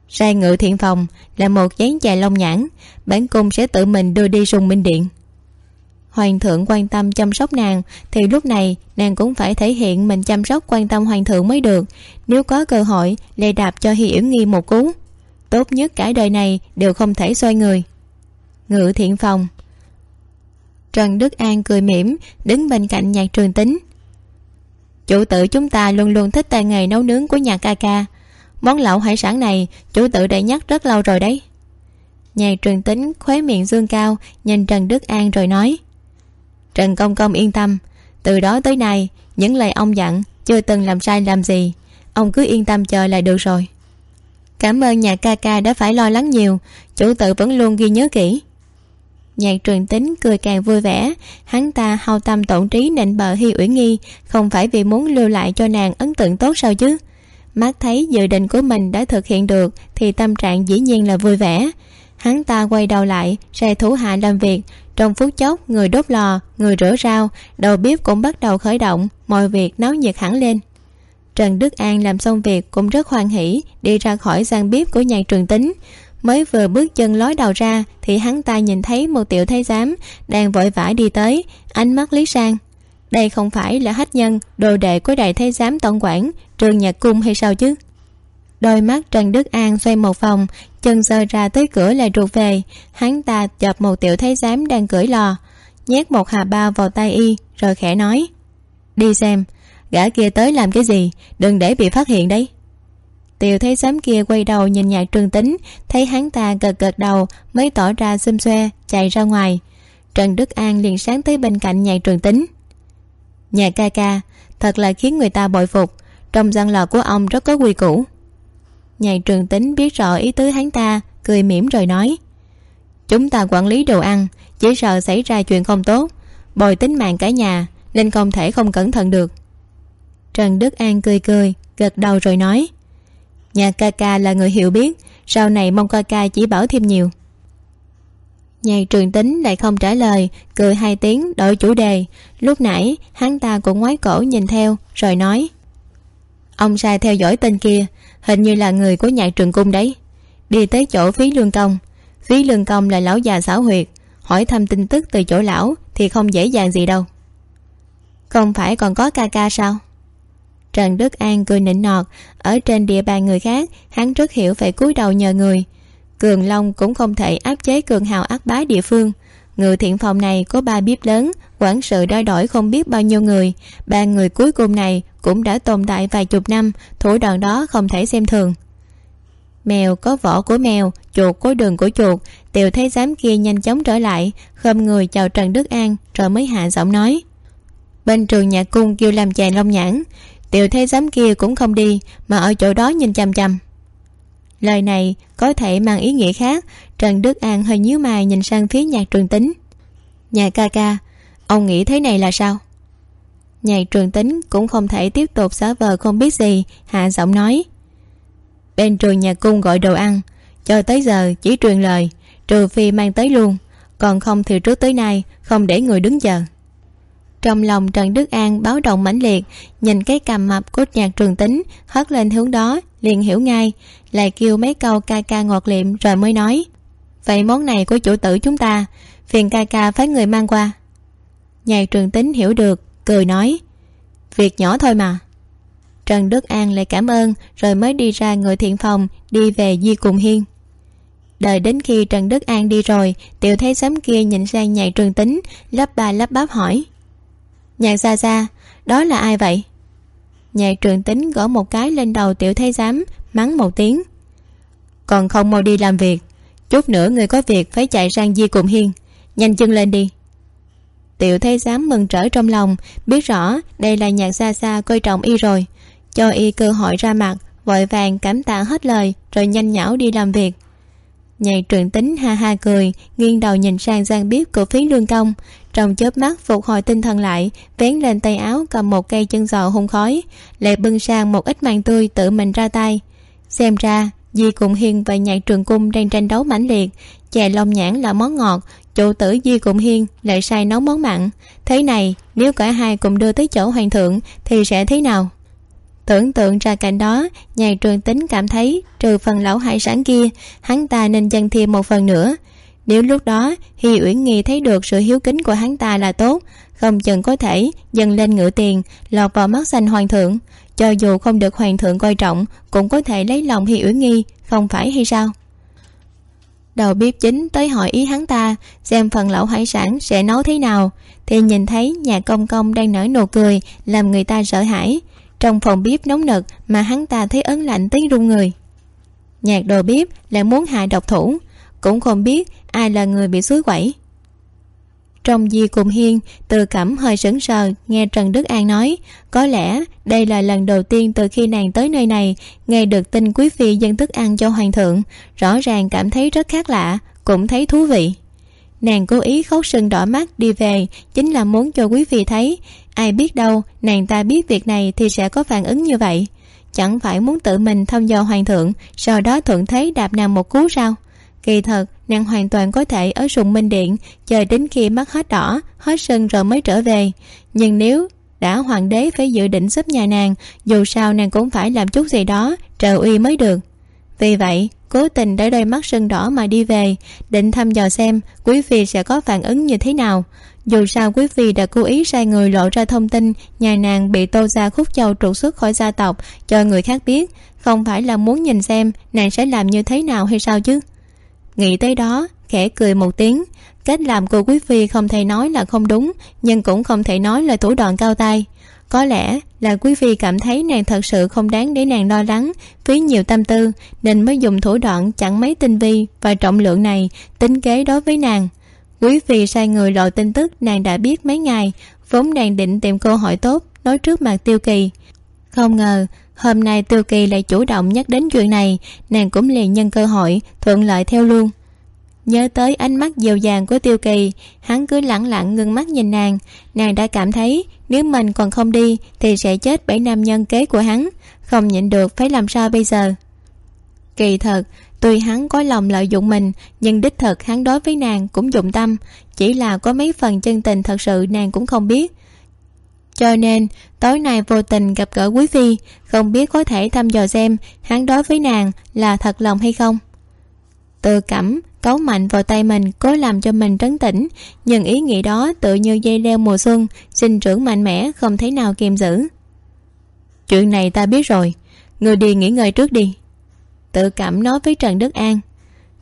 Speaker 2: Sai ngự thiện phòng là một chén chài lông nhãn, bản cung sẽ tự mình đưa đi sùng minh điện hoàng thượng quan tâm chăm sóc nàng, thì lúc này nàng cũng phải thể hiện mình chăm sóc quan tâm hoàng thượng mới được. Nếu có cơ hội, lệ đạp cho hi yểu nghi một cú. Tốt nhất cả đời này đều không thể xoay người. Ngự thiện phòng. Trần đức an cười mỉm, đứng bên cạnh nhạc trường tính. Chủ tử chúng ta luôn luôn thích tay nghề nấu nướng của nhà ca ca. Món lẩu hải sản này, chủ tử đã nhắc rất lâu rồi đấy. Nhạc trường tính khóe miệng dương cao, nhìn trần đức an rồi nói trần công công yên tâm. Từ đó tới nay, những lời ông dặn chưa từng làm sai làm gì. Ông cứ yên tâm chờ là được rồi. Cảm ơn nhà ca ca đã phải lo lắng nhiều. Chủ tự vẫn luôn ghi nhớ kỹ. Nhạc trường tính cười càng vui vẻ. Hắn ta hao tâm tổn trí nịnh bợ hi uyển nghi, không phải vì muốn lưu lại cho nàng ấn tượng tốt sao chứ? Mắt thấy dự định của mình đã thực hiện được, thì tâm trạng dĩ nhiên là vui vẻ hắn ta quay đầu lại sai thủ hạ làm việc. Trong phút chốc, người đốt lò, người rửa rau, đầu bếp cũng bắt đầu khởi động, mọi việc náo nhiệt hẳn lên. Trần đức an làm xong việc cũng rất hoan hỉ đi ra khỏi gian bếp của nhà trường tính. Mới vừa bước chân lối đầu ra, thì hắn ta nhìn thấy một tiểu thái giám đang vội vã đi tới, ánh mắt lý sang. Đây không phải là hách nhân, đồ đệ của đại thái giám tổng quản trường nhạc cung hay sao chứ? Đôi mắt trần đức an xoay một vòng, chân rơi ra tới cửa lại ruột về. Hắn ta chợp một tiểu thái giám đang cưỡi lò, nhét một hà bao vào tay y, rồi khẽ nói, đi xem, gã kia tới làm cái gì? Đừng để bị phát hiện đấy. Tiểu thấy xám kia quay đầu nhìn nhạc trường tính, thấy hắn ta gật gật đầu, mới tỏ ra xum xoe chạy ra ngoài. Trần đức an liền sáng tới bên cạnh nhạc trường tính. Nhà ca ca, thật là khiến người ta bội phục. Trong gian lò của ông rất có quy củ nhạc trường tính biết rõ ý tứ hắn ta, cười mỉm rồi nói, chúng ta quản lý đồ ăn, chỉ sợ xảy ra chuyện không tốt, bồi tính mạng cả nhà nên không thể không cẩn thận được. Trần đức an cười cười, gật đầu rồi nói, nhà ca ca là người hiểu biết, sau này mong ca ca chỉ bảo thêm nhiều. Nhạc trường tính lại không trả lời, cười hai tiếng đổi chủ đề. Lúc nãy, hắn ta cũng ngoái cổ nhìn theo, rồi nói, ông sai theo dõi tên kia hình như là người của nhạc trường cung đấy. Đi tới chỗ phí lương công. Phí lương công là lão già xảo huyệt. Hỏi thăm tin tức từ chỗ lão thì không dễ dàng gì đâu. Không phải còn có ca ca sao? Trần đức an cười nịnh nọt. Ở trên địa bàn người khác, hắn rất hiểu phải cúi đầu nhờ người. Cường long cũng không thể áp chế cường hào ác bá địa phương. Người thiện phòng này có ba bếp lớn, quản sự đói đổi không biết bao nhiêu người. Ba người cuối cùng này cũng đã tồn tại vài chục năm, thủ đoạn đó không thể xem thường. Mèo có vỏ của mèo, chuột có đường của chuột, tiểu thấy giám kia nhanh chóng trở lại, khom người chào trần đức an rồi mới hạ giọng nói. Bên trường nhà cung kêu làm chàng long nhãn, tiểu thấy giám kia cũng không đi mà ở chỗ đó nhìn chằm chằm. Lời này có thể mang ý nghĩa khác, trần đức an hơi nhíu mày nhìn sang phía nhạc trường tính. Nhà ca ca, ông nghĩ thế này là sao? Nhạc trường tính cũng không thể tiếp tục xả vờ không biết gì, hạ giọng nói. Bên trường nhà cung gọi đồ ăn, cho tới giờ chỉ truyền lời, trừ phi mang tới luôn, còn không thì trước tới nay không để người đứng chờ. Trong lòng trần đức an báo động mãnh liệt, nhìn cái cằm mập của nhạc trường tính hất lên hướng đó, liền hiểu ngay, lại kêu mấy câu ca ca ngọt liệm rồi mới nói, vậy món này của chủ tử chúng ta, phiền ca ca phái người mang qua. Nhạc trường tính hiểu được cười nói, việc nhỏ thôi mà. Trần đức an lại cảm ơn, rồi mới đi ra ngồi thiện phòng, đi về di cùng hiên. Đợi đến khi trần đức an đi rồi, tiểu thấy xóm kia nhìn sang nhạc trường tính, lắp ba lắp bắp hỏi, nhạc xa xa đó là ai vậy? Nhạc trường tính gõ một cái lên đầu tiểu thái giám, mắng một tiếng, còn không mau đi làm việc, chút nữa người có việc phải chạy sang di cùng hiên, nhanh chân lên đi tiểu thấy dám mừng trở trong lòng, biết rõ đây là nhạc xa xa coi trọng y rồi. Cho y cơ hội ra mặt, vội vàng cảm tạ hết lời, rồi nhanh nhảu đi làm việc. Nhạc truyện tính ha ha cười, nghiêng đầu nhìn sang giang bếp của phí lương công. Trong chớp mắt phục hồi tinh thần lại, vén lên tay áo cầm một cây chân giò hung khói, lại bưng sang một ít màng tươi tự mình ra tay. Xem ra, di cùng hiên và nhạc trường cung đang tranh đấu mãnh liệt, chè lông nhãn là món ngọt chủ tử di cùng hiên lại sai nấu món mặn. Thế này, nếu cả hai cùng đưa tới chỗ hoàng thượng thì sẽ thế nào? Tưởng tượng ra cảnh đó nhà trường tính cảm thấy trừ phần lão hải sản kia, hắn ta nên dâng thêm một phần nữa. Nếu lúc đó hi uyển nghi thấy được sự hiếu kính của hắn ta là tốt, không chừng có thể dâng lên ngựa tiền, lọt vào mắt xanh hoàng thượng. Cho dù không được hoàng thượng coi trọng, cũng có thể lấy lòng hi uyển nghi, không phải hay sao? Đầu bếp chính tới hỏi ý hắn ta, xem phần lẩu hải sản sẽ nấu thế nào. Thì nhìn thấy nhà công công đang nở nụ cười, làm người ta sợ hãi. Trong phòng bếp nóng nực mà hắn ta thấy ấn lạnh tới run người. Nhạc đồ bếp lại muốn hại độc thủ. Cũng không biết ai là người bị suối quẩy trong di cùng hiên, từ cẩm hơi sững sờ, nghe trần đức an nói, có lẽ đây là lần đầu tiên từ khi nàng tới nơi này, nghe được tin quý phi dân thức ăn cho hoàng thượng. Rõ ràng cảm thấy rất khác lạ, cũng thấy thú vị. Nàng cố ý khóc sưng đỏ mắt đi về, chính là muốn cho quý phi thấy. Ai biết đâu, nàng ta biết việc này thì sẽ có phản ứng như vậy. Chẳng phải muốn tự mình thăm dò hoàng thượng, sau đó thuận thế đạp nàng một cú sao? Kỳ thật nàng hoàn toàn có thể ở sùng minh điện, chờ đến khi mắt hết đỏ, hết sưng rồi mới trở về. Nhưng nếu đã hoàng đế phải dự định giúp nhà nàng, dù sao nàng cũng phải làm chút gì đó, trợ uy mới được. Vì vậy, cố tình để đôi mắt sưng đỏ mà đi về, định thăm dò xem quý phi sẽ có phản ứng như thế nào. Dù sao quý phi đã cố ý sai người lộ ra thông tin nhà nàng bị tô gia khúc châu trục xuất khỏi gia tộc, cho người khác biết. Không phải là muốn nhìn xem nàng sẽ làm như thế nào hay sao chứ? Nghĩ tới đó, khẽ cười một tiếng. Cách làm của quý phi không thể nói là không đúng, nhưng cũng không thể nói là thủ đoạn cao tay. Có lẽ là quý phi cảm thấy nàng thật sự không đáng để nàng lo lắng, phí nhiều tâm tư, nên mới dùng thủ đoạn chẳng mấy tinh vi và trọng lượng này tính kế đối với nàng. Quý phi sai người lộ tin tức nàng đã biết mấy ngày, vốn nàng định tìm cơ hội tốt, nói trước mặt tiêu kỳ. Không ngờ hôm nay tiêu kỳ lại chủ động nhắc đến chuyện này, nàng cũng liền nhân cơ hội thuận lợi theo luôn. Nhớ tới ánh mắt dịu dàng của tiêu kỳ, hắn cứ lẳng lặng ngưng mắt nhìn nàng. Nàng đã cảm thấy nếu mình còn không đi thì sẽ chết bởi nam nhân kế của hắn, không nhịn được phải làm sao bây giờ? Kỳ thật, tuy hắn có lòng lợi dụng mình, nhưng đích thực hắn đối với nàng cũng dụng tâm, chỉ là có mấy phần chân tình thật sự nàng cũng không biết cho nên, tối nay vô tình gặp gỡ quý phi, không biết có thể thăm dò xem hắn đối với nàng là thật lòng hay không. Tự cảm cấu mạnh vào tay mình cố làm cho mình trấn tĩnh, nhưng ý nghĩ đó tự như dây leo mùa xuân, sinh trưởng mạnh mẽ, không thấy nào kiềm giữ. Chuyện này ta biết rồi, người đi nghỉ ngơi trước đi. Tự cảm nói với trần đức an.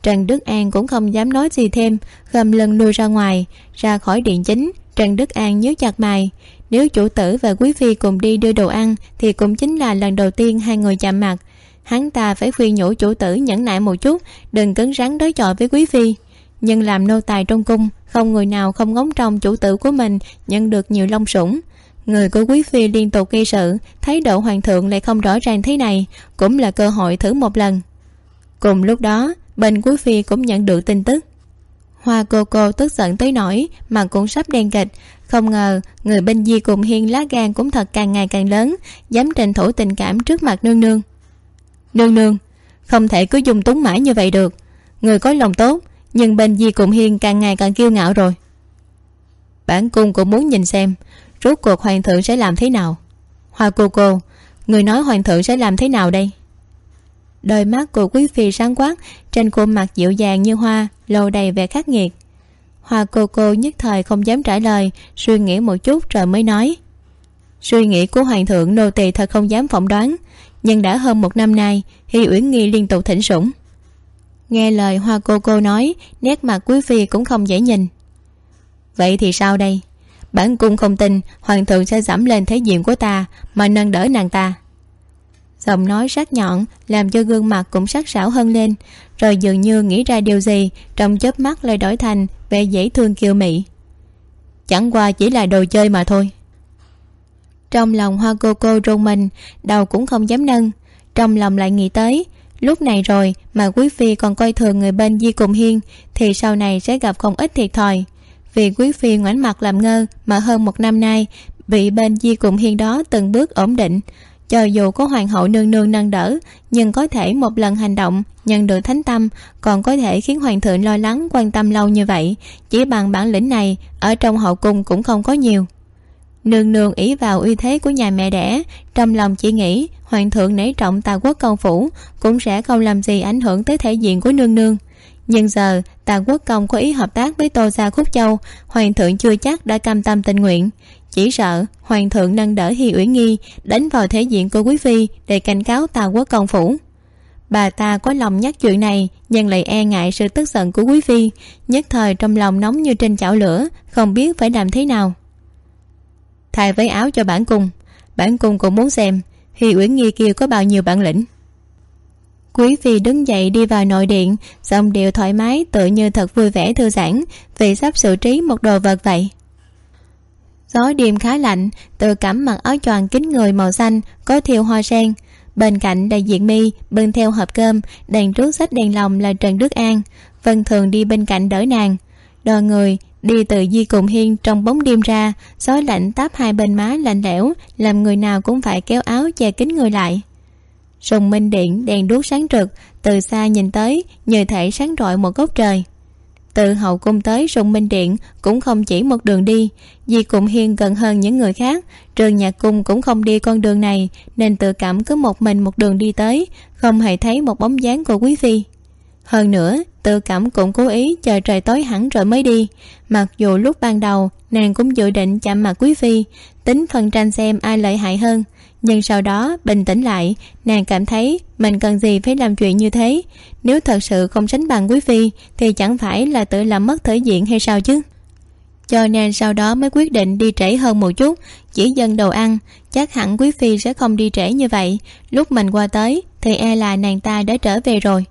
Speaker 2: Trần đức an cũng không dám nói gì thêm khom lưng lui ra ngoài, ra khỏi điện chính, trần đức an nhíu chặt mày nếu chủ tử và quý phi cùng đi đưa đồ ăn, thì cũng chính là lần đầu tiên hai người chạm mặt. Hắn ta phải khuyên nhủ chủ tử nhẫn nại một chút, đừng cứng rắn đối chọi với quý phi. Nhưng làm nô tài trong cung, không người nào không ngóng trông chủ tử của mình nhận được nhiều lông sủng. Người của quý phi liên tục gây sự thấy độ hoàng thượng lại không rõ ràng thế này, cũng là cơ hội thử một lần. Cùng lúc đó, bên quý phi cũng nhận được tin tức. Hoa cô cô tức giận tới nỗi mà cũng sắp đen kịch không ngờ, người bên di cùng hiên lá gan cũng thật càng ngày càng lớn, dám trình thủ tình cảm trước mặt nương nương. Nương nương, không thể cứ dùng túng mãi như vậy được. Người có lòng tốt, nhưng bên di cùng hiên càng ngày càng kiêu ngạo rồi. Bản cung cũng muốn nhìn xem, rốt cuộc hoàng thượng sẽ làm thế nào. Hoa cô cô, người nói hoàng thượng sẽ làm thế nào đây? Đôi mắt của quý phi sáng quát trên khuôn mặt dịu dàng như hoa lâu đầy vẻ khắc nghiệt hoa cô cô nhất thời không dám trả lời, suy nghĩ một chút rồi mới nói. Suy nghĩ của hoàng thượng nô tỳ thật không dám phỏng đoán, nhưng đã hơn một năm nay hi uyển nghi liên tục thỉnh sủng. Nghe lời hoa cô cô nói, nét mặt quý phi cũng không dễ nhìn. Vậy thì sao đây? Bản cung không tin hoàng thượng sẽ giảm lên thế diện của ta mà nâng đỡ nàng ta. Giọng nói sắc nhọn làm cho gương mặt cũng sắc sảo hơn lên, rồi dường như nghĩ ra điều gì trong chớp mắt lại đổi thành vẻ dễ thương kiều mị. Chẳng qua chỉ là đồ chơi mà thôi. Trong lòng hoa cô cô rôn mình, đầu cũng không dám nâng. Trong lòng lại nghĩ tới, lúc này rồi mà quý phi còn coi thường người bên di cùng hiên, thì sau này sẽ gặp không ít thiệt thòi. Vì quý phi ngoảnh mặt làm ngơ mà hơn một năm nay vị bên di cùng hiên đó từng bước ổn định cho dù có hoàng hậu nương nương nâng đỡ, nhưng có thể một lần hành động nhận được thánh tâm, còn có thể khiến hoàng thượng lo lắng, quan tâm lâu như vậy. Chỉ bằng bản lĩnh này, ở trong hậu cung cũng không có nhiều. Nương nương ý vào uy thế của nhà mẹ đẻ, trong lòng chỉ nghĩ, hoàng thượng nể trọng tà quốc công phủ, cũng sẽ không làm gì ảnh hưởng tới thể diện của nương nương. Nhưng giờ, tà quốc công có ý hợp tác với tô gia khúc châu, hoàng thượng chưa chắc đã cam tâm tình nguyện chỉ sợ hoàng thượng nâng đỡ hi uyển nghi đánh vào thể diện của quý phi để cảnh cáo tào quốc công phủ. Bà ta có lòng nhắc chuyện này, nhưng lại e ngại sự tức giận của quý phi, nhất thời trong lòng nóng như trên chảo lửa, không biết phải làm thế nào. Thay váy áo cho bản cung bản cung cũng muốn xem hi uyển nghi kia có bao nhiêu bản lĩnh. Quý phi đứng dậy đi vào nội điện giọng điệu thoải mái tự như thật vui vẻ thư giãn vì sắp xử trí một đồ vật vậy tối đêm khá lạnh, tự cảm mặc áo choàng kín người màu xanh, có thiêu hoa sen. Bên cạnh đại diện mi bưng theo hộp cơm, đèn trước sách đèn lồng là trần đức an. Vân thường đi bên cạnh đỡ nàng. Đoàn người, đi từ di cùng hiên trong bóng đêm ra, gió lạnh táp hai bên má lạnh lẽo, làm người nào cũng phải kéo áo che kín người lại. Sùng minh điện đèn đuốc sáng rực, từ xa nhìn tới, như thể sáng rọi một góc trời từ hậu cung tới sùng minh điện cũng không chỉ một đường đi. Vì cùng hiên gần hơn những người khác, trường nhạc cung cũng không đi con đường này, nên tự cảm cứ một mình một đường đi tới, không hề thấy một bóng dáng của quý phi. Hơn nữa, tự cảm cũng cố ý chờ trời tối hẳn rồi mới đi. Mặc dù lúc ban đầu, nàng cũng dự định chạm mặt quý phi, tính phần tranh xem ai lợi hại hơn nhưng sau đó, bình tĩnh lại, nàng cảm thấy mình cần gì phải làm chuyện như thế. Nếu thật sự không sánh bằng quý phi, thì chẳng phải là tự làm mất thể diện hay sao chứ? Cho nên sau đó mới quyết định đi trễ hơn một chút, chỉ dân đầu ăn. Chắc hẳn quý phi sẽ không đi trễ như vậy. Lúc mình qua tới, thì e là nàng ta đã trở về rồi.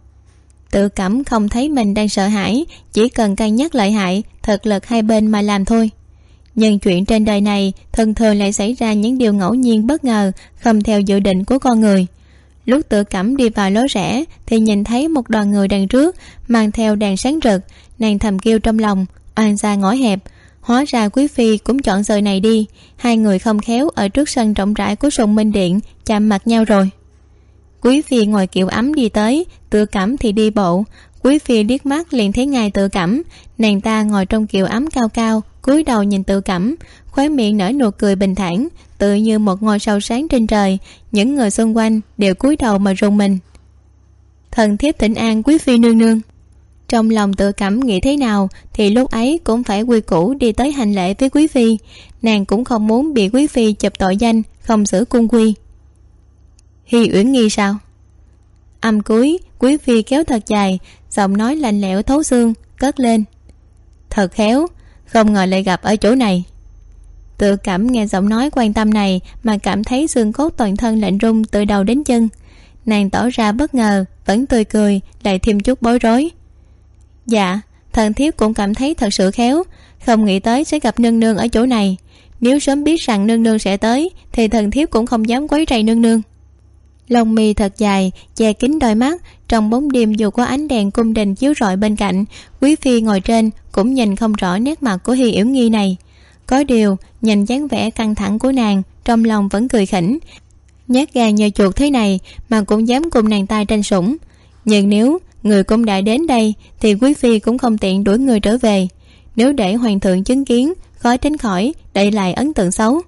Speaker 2: Tự cảm không thấy mình đang sợ hãi, chỉ cần cân nhắc lợi hại, thực lực hai bên mà làm thôi nhưng chuyện trên đời này thường thường lại xảy ra những điều ngẫu nhiên bất ngờ, không theo dự định của con người. Lúc tự cẩm đi vào lối rẽ, thì nhìn thấy một đoàn người đằng trước, mang theo đèn sáng rực, nàng thầm kêu trong lòng, oan ra ngõ hẹp. Hóa ra quý phi cũng chọn giờ này đi, hai người không khéo ở trước sân rộng rãi của sùng minh điện, chạm mặt nhau rồi. Quý phi ngồi kiệu ấm đi tới, tự cảm thì đi bộ. Quý phi liếc mắt liền thấy ngài tự cảm, nàng ta ngồi trong kiệu ấm cao cao cúi đầu nhìn tự cảm, khóe miệng nở nụ cười bình thản, tự như một ngôi sao sáng trên trời. Những người xung quanh đều cúi đầu mà rùng mình. Thần thiếp thỉnh an, quý phi nương nương. Trong lòng tự cảm nghĩ thế nào thì lúc ấy cũng phải quy củ đi tới hành lễ với quý phi. Nàng cũng không muốn bị quý phi chụp tội danh, không xử cung quy. Hi uyển nghi sao? Âm cuối, quý phi kéo thật dài, giọng nói lạnh lẽo thấu xương, cất lên. Thật khéo không ngờ lại gặp ở chỗ này. Tự cảm nghe giọng nói quan tâm này mà cảm thấy xương cốt toàn thân lạnh rung từ đầu đến chân. Nàng tỏ ra bất ngờ, vẫn tươi cười, lại thêm chút bối rối. Dạ thần thiếp cũng cảm thấy thật sự khéo, không nghĩ tới sẽ gặp nương nương ở chỗ này. Nếu sớm biết rằng nương nương sẽ tới, thì thần thiếp cũng không dám quấy rầy nương nương. Lông mi thật dài, che kín đôi mắt, trong bóng đêm dù có ánh đèn cung đình chiếu rọi bên cạnh, quý phi ngồi trên cũng nhìn không rõ nét mặt của hi yểu nghi này. Có điều, nhìn dáng vẻ căng thẳng của nàng, trong lòng vẫn cười khỉnh. Nhát gà nhờ chuột thế này mà cũng dám cùng nàng ta tranh sủng. Nhưng nếu người cũng đã đến đây, thì quý phi cũng không tiện đuổi người trở về. Nếu để hoàng thượng chứng kiến, khó tránh khỏi, để lại ấn tượng xấu.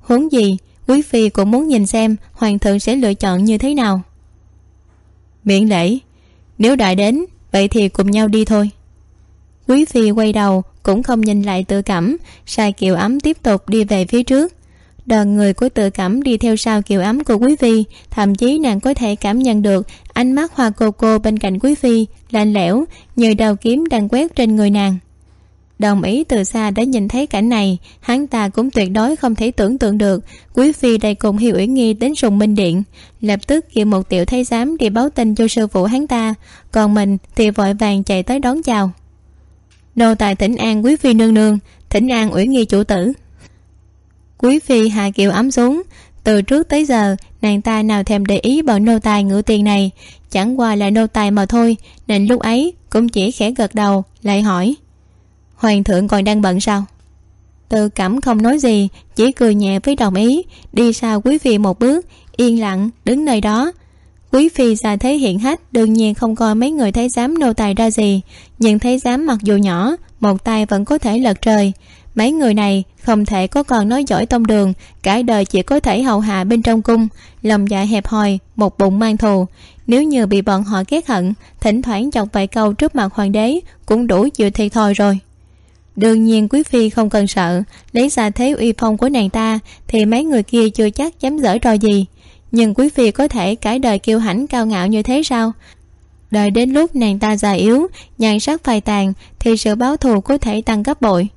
Speaker 2: Huống gì, quý phi cũng muốn nhìn xem hoàng thượng sẽ lựa chọn như thế nào. Miễn lễ. Nếu đại đến, vậy thì cùng nhau đi thôi quý phi quay đầu, cũng không nhìn lại tự cảm, sai kiều ấm tiếp tục đi về phía trước. Đoàn người của tự cảm đi theo sau kiều ấm của quý phi, thậm chí nàng có thể cảm nhận được ánh mắt hoa cô cô bên cạnh quý phi, lạnh lẽo, như đầu kiếm đang quét trên người nàng. Đồng ý từ xa đã nhìn thấy cảnh này, hắn ta cũng tuyệt đối không thể tưởng tượng được, quý phi đầy cùng hiếu uyển nghi đến sùng minh điện, lập tức kêu một tiểu thái giám đi báo tin cho sư phụ hắn ta, còn mình thì vội vàng chạy tới đón chào nô tài thỉnh an quý phi nương nương, thỉnh an uyển nghi chủ tử. Quý phi hạ kiều ấm xuống, từ trước tới giờ, nàng ta nào thèm để ý bọn nô tài ngựa tiền này, chẳng qua là nô tài mà thôi, nên lúc ấy cũng chỉ khẽ gật đầu, lại hỏi, hoàng thượng còn đang bận sao? Tự cảm không nói gì, chỉ cười nhẹ với đồng ý, đi sau quý phi một bước, yên lặng đứng nơi đó quý phi già thấy hiện hách, đương nhiên không coi mấy người thấy dám nô tài ra gì. Nhưng thấy dám mặc dù nhỏ, một tay vẫn có thể lật trời. Mấy người này không thể có còn nói giỏi tông đường, cả đời chỉ có thể hầu hạ bên trong cung. Lòng dạ hẹp hòi, một bụng mang thù. Nếu như bị bọn họ ghét hận, thỉnh thoảng chọc vài câu trước mặt hoàng đế cũng đủ chịu thiệt thòi rồi. Đương nhiên quý phi không cần sợ, lấy ra thế uy phong của nàng ta thì mấy người kia chưa chắc dám dở trò gì nhưng quý phi có thể cải đời kiêu hãnh cao ngạo như thế sao? Đợi đến lúc nàng ta già yếu nhan sắc phai tàn, thì sự báo thù có thể tăng gấp bội.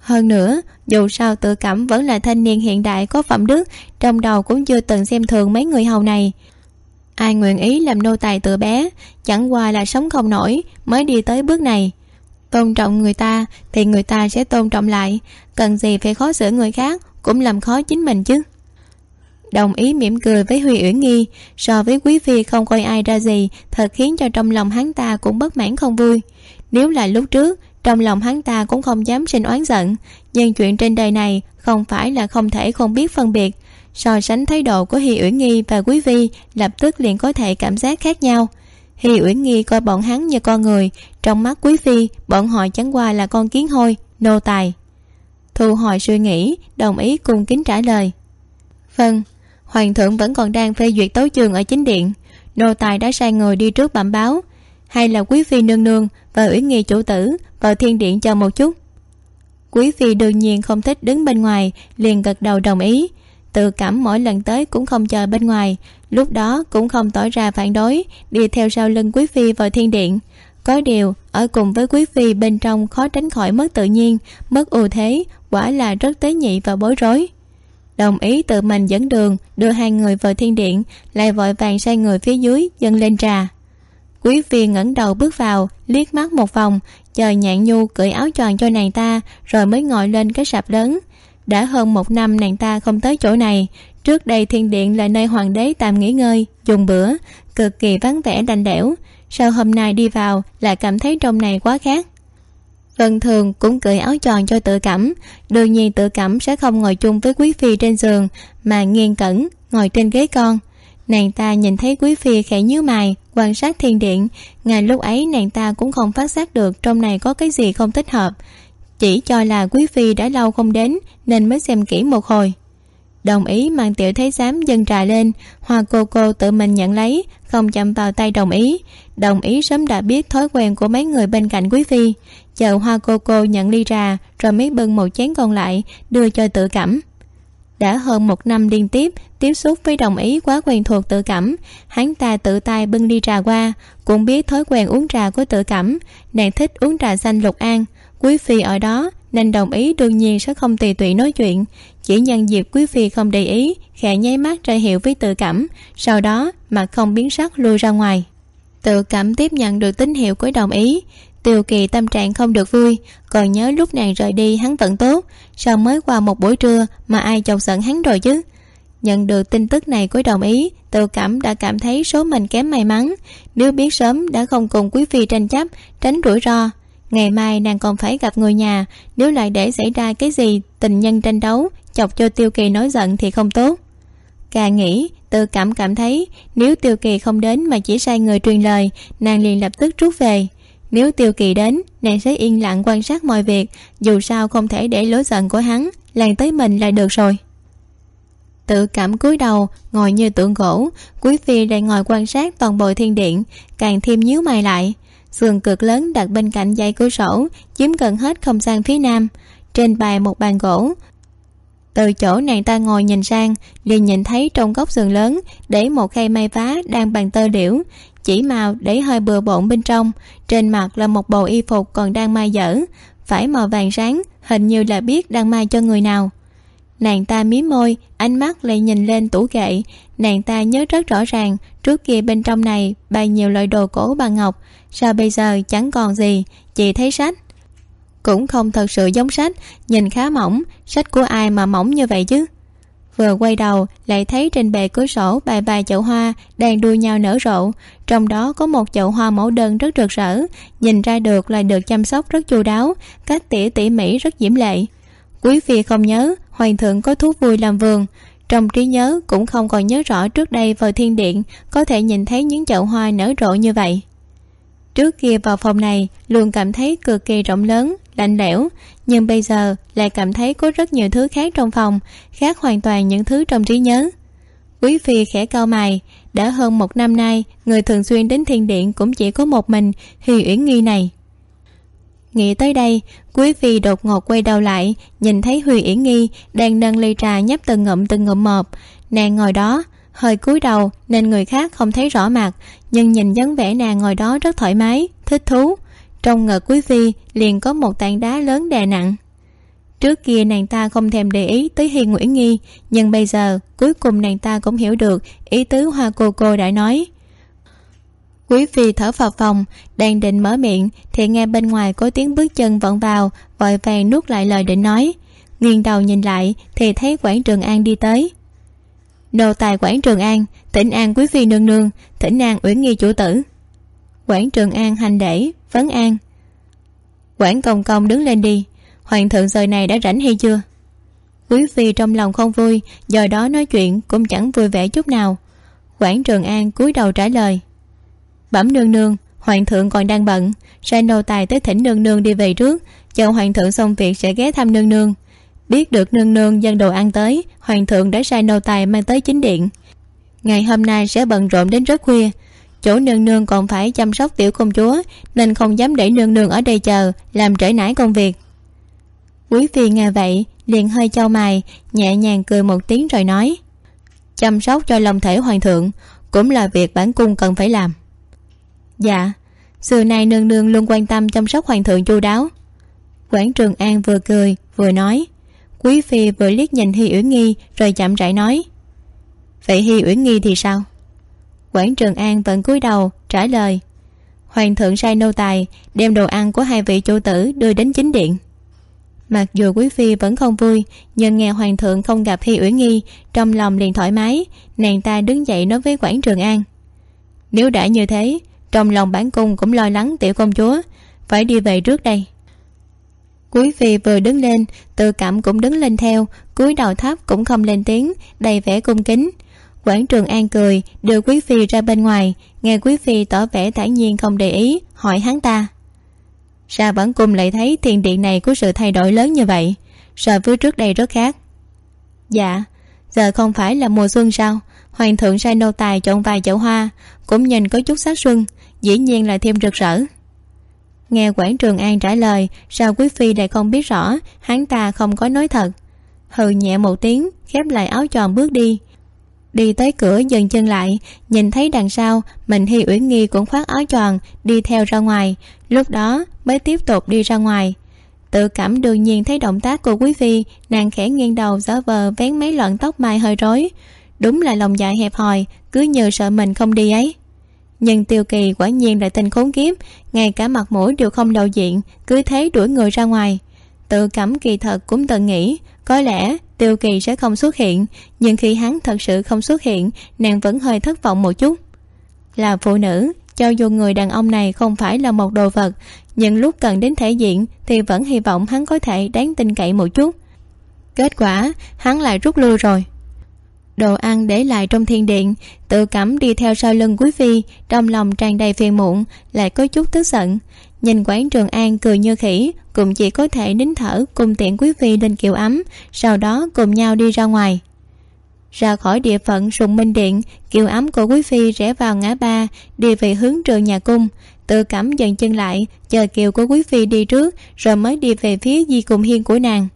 Speaker 2: Hơn nữa, dù sao tự cảm vẫn là thanh niên hiện đại có phẩm đức, trong đầu cũng chưa từng xem thường mấy người hầu này. Ai nguyện ý làm nô tài từ bé, chẳng qua là sống không nổi, mới đi tới bước này. Tôn trọng người ta, thì người ta sẽ tôn trọng lại, cần gì phải khó xử người khác, cũng làm khó chính mình chứ đồng ý mỉm cười với huy uyển nghi. So với quý phi không coi ai ra gì, thật khiến cho trong lòng hắn ta cũng bất mãn không vui. Nếu là lúc trước, trong lòng hắn ta cũng không dám sinh oán giận. Nhưng chuyện trên đời này không phải là không thể không biết phân biệt. So sánh thái độ của hi uyển nghi và quý phi, lập tức liền có thể cảm giác khác nhau. Hi uyển nghi coi bọn hắn như con người, trong mắt quý phi, bọn họ chẳng qua là con kiến hôi, nô tài. Thu hồi suy nghĩ, đồng ý cung kính trả lời. Vâng hoàng thượng vẫn còn đang phê duyệt tấu chương ở chính điện. Nô tài đã sai người đi trước bẩm báo. Hay là quý phi nương nương và ủy nghi chủ tử vào thiên điện chờ một chút. Quý phi đương nhiên không thích đứng bên ngoài, liền gật đầu đồng ý. Tự cảm mỗi lần tới cũng không chờ bên ngoài, lúc đó cũng không tỏ ra phản đối, đi theo sau lưng quý phi vào thiên điện. Có điều, ở cùng với quý phi bên trong khó tránh khỏi mất tự nhiên, mất ưu thế, quả là rất tế nhị và bối rối đồng ý tự mình dẫn đường, đưa hai người vào thiên điện, lại vội vàng sai người phía dưới dâng lên trà. Quý phi ngẩng đầu bước vào, liếc mắt một vòng, chờ nhạn nhu cởi áo choàng cho nàng ta, rồi mới ngồi lên cái sạp lớn. Đã hơn một năm nàng ta không tới chỗ này, trước đây thiên điện là nơi hoàng đế tạm nghỉ ngơi, dùng bữa, cực kỳ vắng vẻ đành đẽo sao hôm nay đi vào, lại cảm thấy trong này quá khác vân thường cũng cởi áo tròn cho tự cảm đương nhiên tự cảm sẽ không ngồi chung với quý phi trên giường, mà nghiêng cẩn ngồi trên ghế con. Nàng ta nhìn thấy quý phi khẽ nhíu mày, quan sát thiên điện. Ngày lúc ấy, nàng ta cũng không phát giác được trong này có cái gì không thích hợp. Chỉ cho là quý phi đã lâu không đến, nên mới xem kỹ một hồi. Đồng ý mang tiểu thấy xám dâng trà lên, hoa cô cô tự mình nhận lấy, không chậm vào tay đồng ý. Đồng ý sớm đã biết thói quen của mấy người bên cạnh quý phi chờ hoa cô cô nhận ly trà, rồi mới bưng một chén còn lại, đưa cho tự cảm đã hơn một năm liên tiếp tiếp xúc với đồng ý quá quen thuộc tự cảm hắn ta tự tay bưng ly trà qua, cũng biết thói quen uống trà của tự cảm nàng thích uống trà xanh lục an, quý phi ở đó, nên đồng ý đương nhiên sẽ không tùy tụy nói chuyện. Chỉ nhân dịp quý phi không để ý, khẽ nháy mắt ra hiệu với tự cảm sau đó mà không biến sắc lui ra ngoài. Tự cảm tiếp nhận được tín hiệu của đồng ý tiêu kỳ tâm trạng không được vui, còn nhớ lúc nàng rời đi hắn vẫn tốt. Sao mới qua một buổi trưa mà ai chọc giận hắn rồi chứ? Nhận được tin tức này của đồng ý tự cảm đã cảm thấy số mình kém may mắn. Nếu biết sớm đã không cùng quý phi tranh chấp, tránh rủi ro. Ngày mai nàng còn phải gặp người nhà, nếu lại để xảy ra cái gì tình nhân tranh đấu, chọc cho tiêu kỳ nói giận thì không tốt. Càng nghĩ tự cảm cảm thấy, nếu tiêu kỳ không đến mà chỉ sai người truyền lời, nàng liền lập tức rút về nếu tiêu kỳ đến, nàng sẽ yên lặng quan sát mọi việc, dù sao không thể để lối giận của hắn lan tới mình là được rồi. Tự cảm cúi đầu, ngồi như tượng gỗ, quý phi lại ngồi quan sát toàn bộ thiên điện, càng thêm nhíu mày lại. Giường cực lớn đặt bên cạnh dãy cửa sổ, chiếm gần hết không gian phía nam. Trên bài một bàn gỗ, từ chỗ nàng ta ngồi nhìn sang, liền nhìn thấy trong góc giường lớn để một khay may vá đang bằng tơ liễu chỉ màu để hơi bừa bộn bên trong. Trên mặt là một bộ y phục còn đang mai dở. Phải màu vàng sáng hình như là biết đang mai cho người nào. Nàng ta mí môi, ánh mắt lại nhìn lên tủ kệ. Nàng ta nhớ rất rõ ràng, trước kia bên trong này bày nhiều loại đồ cổ bằng ngọc. Sao bây giờ chẳng còn gì, chỉ thấy sách. Cũng không thật sự giống sách, nhìn khá mỏng. Sách của ai mà mỏng như vậy chứ? Vừa quay đầu, lại thấy trên bề cửa sổ bài bài chậu hoa đang đua nhau nở rộ. Trong đó có một chậu hoa mẫu đơn rất rực rỡ, nhìn ra được là được chăm sóc rất chu đáo, cách tỉa tỉ mỉ rất diễm lệ. Quý phi không nhớ, hoàng thượng có thú vui làm vườn. Trong trí nhớ cũng không còn nhớ rõ trước đây vào thiên điện có thể nhìn thấy những chậu hoa nở rộ như vậy. Trước kia vào phòng này, luôn cảm thấy cực kỳ rộng lớn lạnh lẽo nhưng bây giờ lại cảm thấy có rất nhiều thứ khác trong phòng, khác hoàn toàn những thứ trong trí nhớ. Quý phi khẽ cau mày, đã hơn một năm nay, người thường xuyên đến thiên điện cũng chỉ có một mình hi uyển nghi này. Nghĩ tới đây, quý phi đột ngột quay đầu lại, nhìn thấy huy uyển nghi đang nâng ly trà nhấp từng ngụm từng ngụm một. Nàng ngồi đó, hơi cúi đầu nên người khác không thấy rõ mặt, nhưng nhìn dáng vẻ nàng ngồi đó rất thoải mái, thích thú trong ngực quý phi liền có một tảng đá lớn đè nặng. Trước kia nàng ta không thèm để ý tới hiền nguyễn nghi, nhưng bây giờ cuối cùng nàng ta cũng hiểu được ý tứ hoa cô cô đã nói. Quý phi thở vào phòng đang định mở miệng thì nghe bên ngoài có tiếng bước chân vọng vào, vội vàng nuốt lại lời định nói. Nghiêng đầu nhìn lại thì thấy quảng trường an đi tới. Nô tài quảng trường an thỉnh an quý phi nương nương thỉnh an uyển nghi chủ tử. Quản trường an hành để vấn an. Quản công công đứng lên đi. Hoàng thượng giờ này đã rảnh hay chưa? Quý phi trong lòng không vui giờ đó nói chuyện cũng chẳng vui vẻ chút nào. Quản trường an cúi đầu trả lời. Bẩm nương nương, hoàng thượng còn đang bận. Sai nô tài tới thỉnh nương nương đi về trước. Chờ hoàng thượng xong việc sẽ ghé thăm nương nương. Biết được nương nương dân đồ ăn tới, hoàng thượng đã sai nô tài mang tới chính điện. Ngày hôm nay sẽ bận rộn đến rất khuya chỗ nương nương còn phải chăm sóc tiểu công chúa, nên không dám để nương nương ở đây chờ, làm trễ nải công việc. Quý phi nghe vậy, liền hơi chau mày, nhẹ nhàng cười một tiếng rồi nói, chăm sóc cho lòng thể hoàng thượng, cũng là việc bản cung cần phải làm. Dạ xưa nay nương nương luôn quan tâm chăm sóc hoàng thượng chu đáo. Quảng trường an vừa cười, vừa nói, quý phi vừa liếc nhìn hi uyển nghi, rồi chậm rãi nói, vậy hi uyển nghi thì sao? Quảng trường an vẫn cúi đầu, trả lời. Hoàng thượng sai nô tài, đem đồ ăn của hai vị chủ tử đưa đến chính điện. Mặc dù quý phi vẫn không vui, nhưng nghe hoàng thượng không gặp hi uyển nghi, trong lòng liền thoải mái, nàng ta đứng dậy nói với quảng trường an. Nếu đã như thế, trong lòng bản cung cũng lo lắng tiểu công chúa, phải đi về trước đây. Quý phi vừa đứng lên tự cảm cũng đứng lên theo, cúi đầu thấp cũng không lên tiếng, đầy vẻ cung kính quảng trường an cười, đưa quý phi ra bên ngoài. Nghe quý phi tỏ vẻ thản nhiên không để ý, hỏi hắn ta. Sao bản cung lại thấy thiền điện này có sự thay đổi lớn như vậy. So với trước đây rất khác. Dạ giờ không phải là mùa xuân sao? Hoàng thượng sai nô tài chọn vài chậu hoa, cũng nhìn có chút sát xuân, dĩ nhiên là thêm rực rỡ. Nghe quảng trường an trả lời, sao quý phi lại không biết rõ, hắn ta không có nói thật. Hừ nhẹ một tiếng, khép lại áo tròn bước đi đi tới cửa dừng chân lại, nhìn thấy đằng sau mình hi uyển nghi cũng khoác áo tròn đi theo ra ngoài. Lúc đó mới tiếp tục đi ra ngoài. Tự cảm đương nhiên thấy động tác của quý phi, nàng khẽ nghiêng đầu giả vờ vén mấy lọn tóc mai hơi rối. Đúng là lòng dạ hẹp hòi, cứ nhờ sợ mình không đi ấy. Nhưng tiêu kỳ quả nhiên lại tình khốn kiếp, ngay cả mặt mũi đều không lộ diện cứ thế đuổi người ra ngoài. Tự cảm kỳ thật cũng từng nghĩ có lẽ tiêu kỳ sẽ không xuất hiện, nhưng khi hắn thật sự không xuất hiện, nàng vẫn hơi thất vọng một chút. Là phụ nữ, cho dù người đàn ông này không phải là một đồ vật, nhưng lúc cần đến thể diện thì vẫn hy vọng hắn có thể đáng tin cậy một chút. Kết quả, hắn lại rút lui rồi. Đồ ăn để lại trong thiên điện, tự cẩm đi theo sau lưng quý phi, trong lòng tràn đầy phiền muộn, lại có chút tức giận nhìn quán trường an cười như khỉ, cũng chỉ có thể nín thở cùng tiện quý phi lên kiều ấm, sau đó cùng nhau đi ra ngoài. Ra khỏi địa phận sùng minh điện kiều ấm của quý phi rẽ vào ngã ba, đi về hướng trường nhà cung. Tự cẩm dần chân lại, chờ kiều của quý phi đi trước, rồi mới đi về phía di cùng hiên của nàng.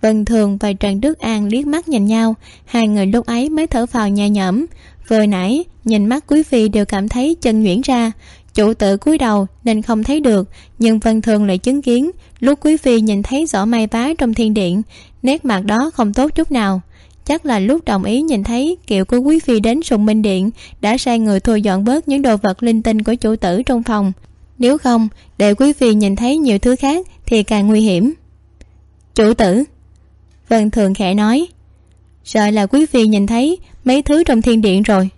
Speaker 2: Vân thường và trần đức an liếc mắt nhìn nhau, hai người lúc ấy mới thở vào nhẹ nhõm. Vừa nãy, nhìn mắt quý phi đều cảm thấy chân nhuyễn ra chủ tử cúi đầu nên không thấy được, nhưng vân thường lại chứng kiến. Lúc quý phi nhìn thấy rõ may vá trong thiên điện, nét mặt đó không tốt chút nào. Chắc là lúc đồng ý nhìn thấy kiệu của quý phi đến sùng minh điện, đã sai người thu dọn bớt những đồ vật linh tinh của chủ tử trong phòng. Nếu không, để quý phi nhìn thấy nhiều thứ khác thì càng nguy hiểm. Chủ tử, vân thường khẽ nói, sợ là quý phi nhìn thấy mấy thứ trong thiên điện rồi.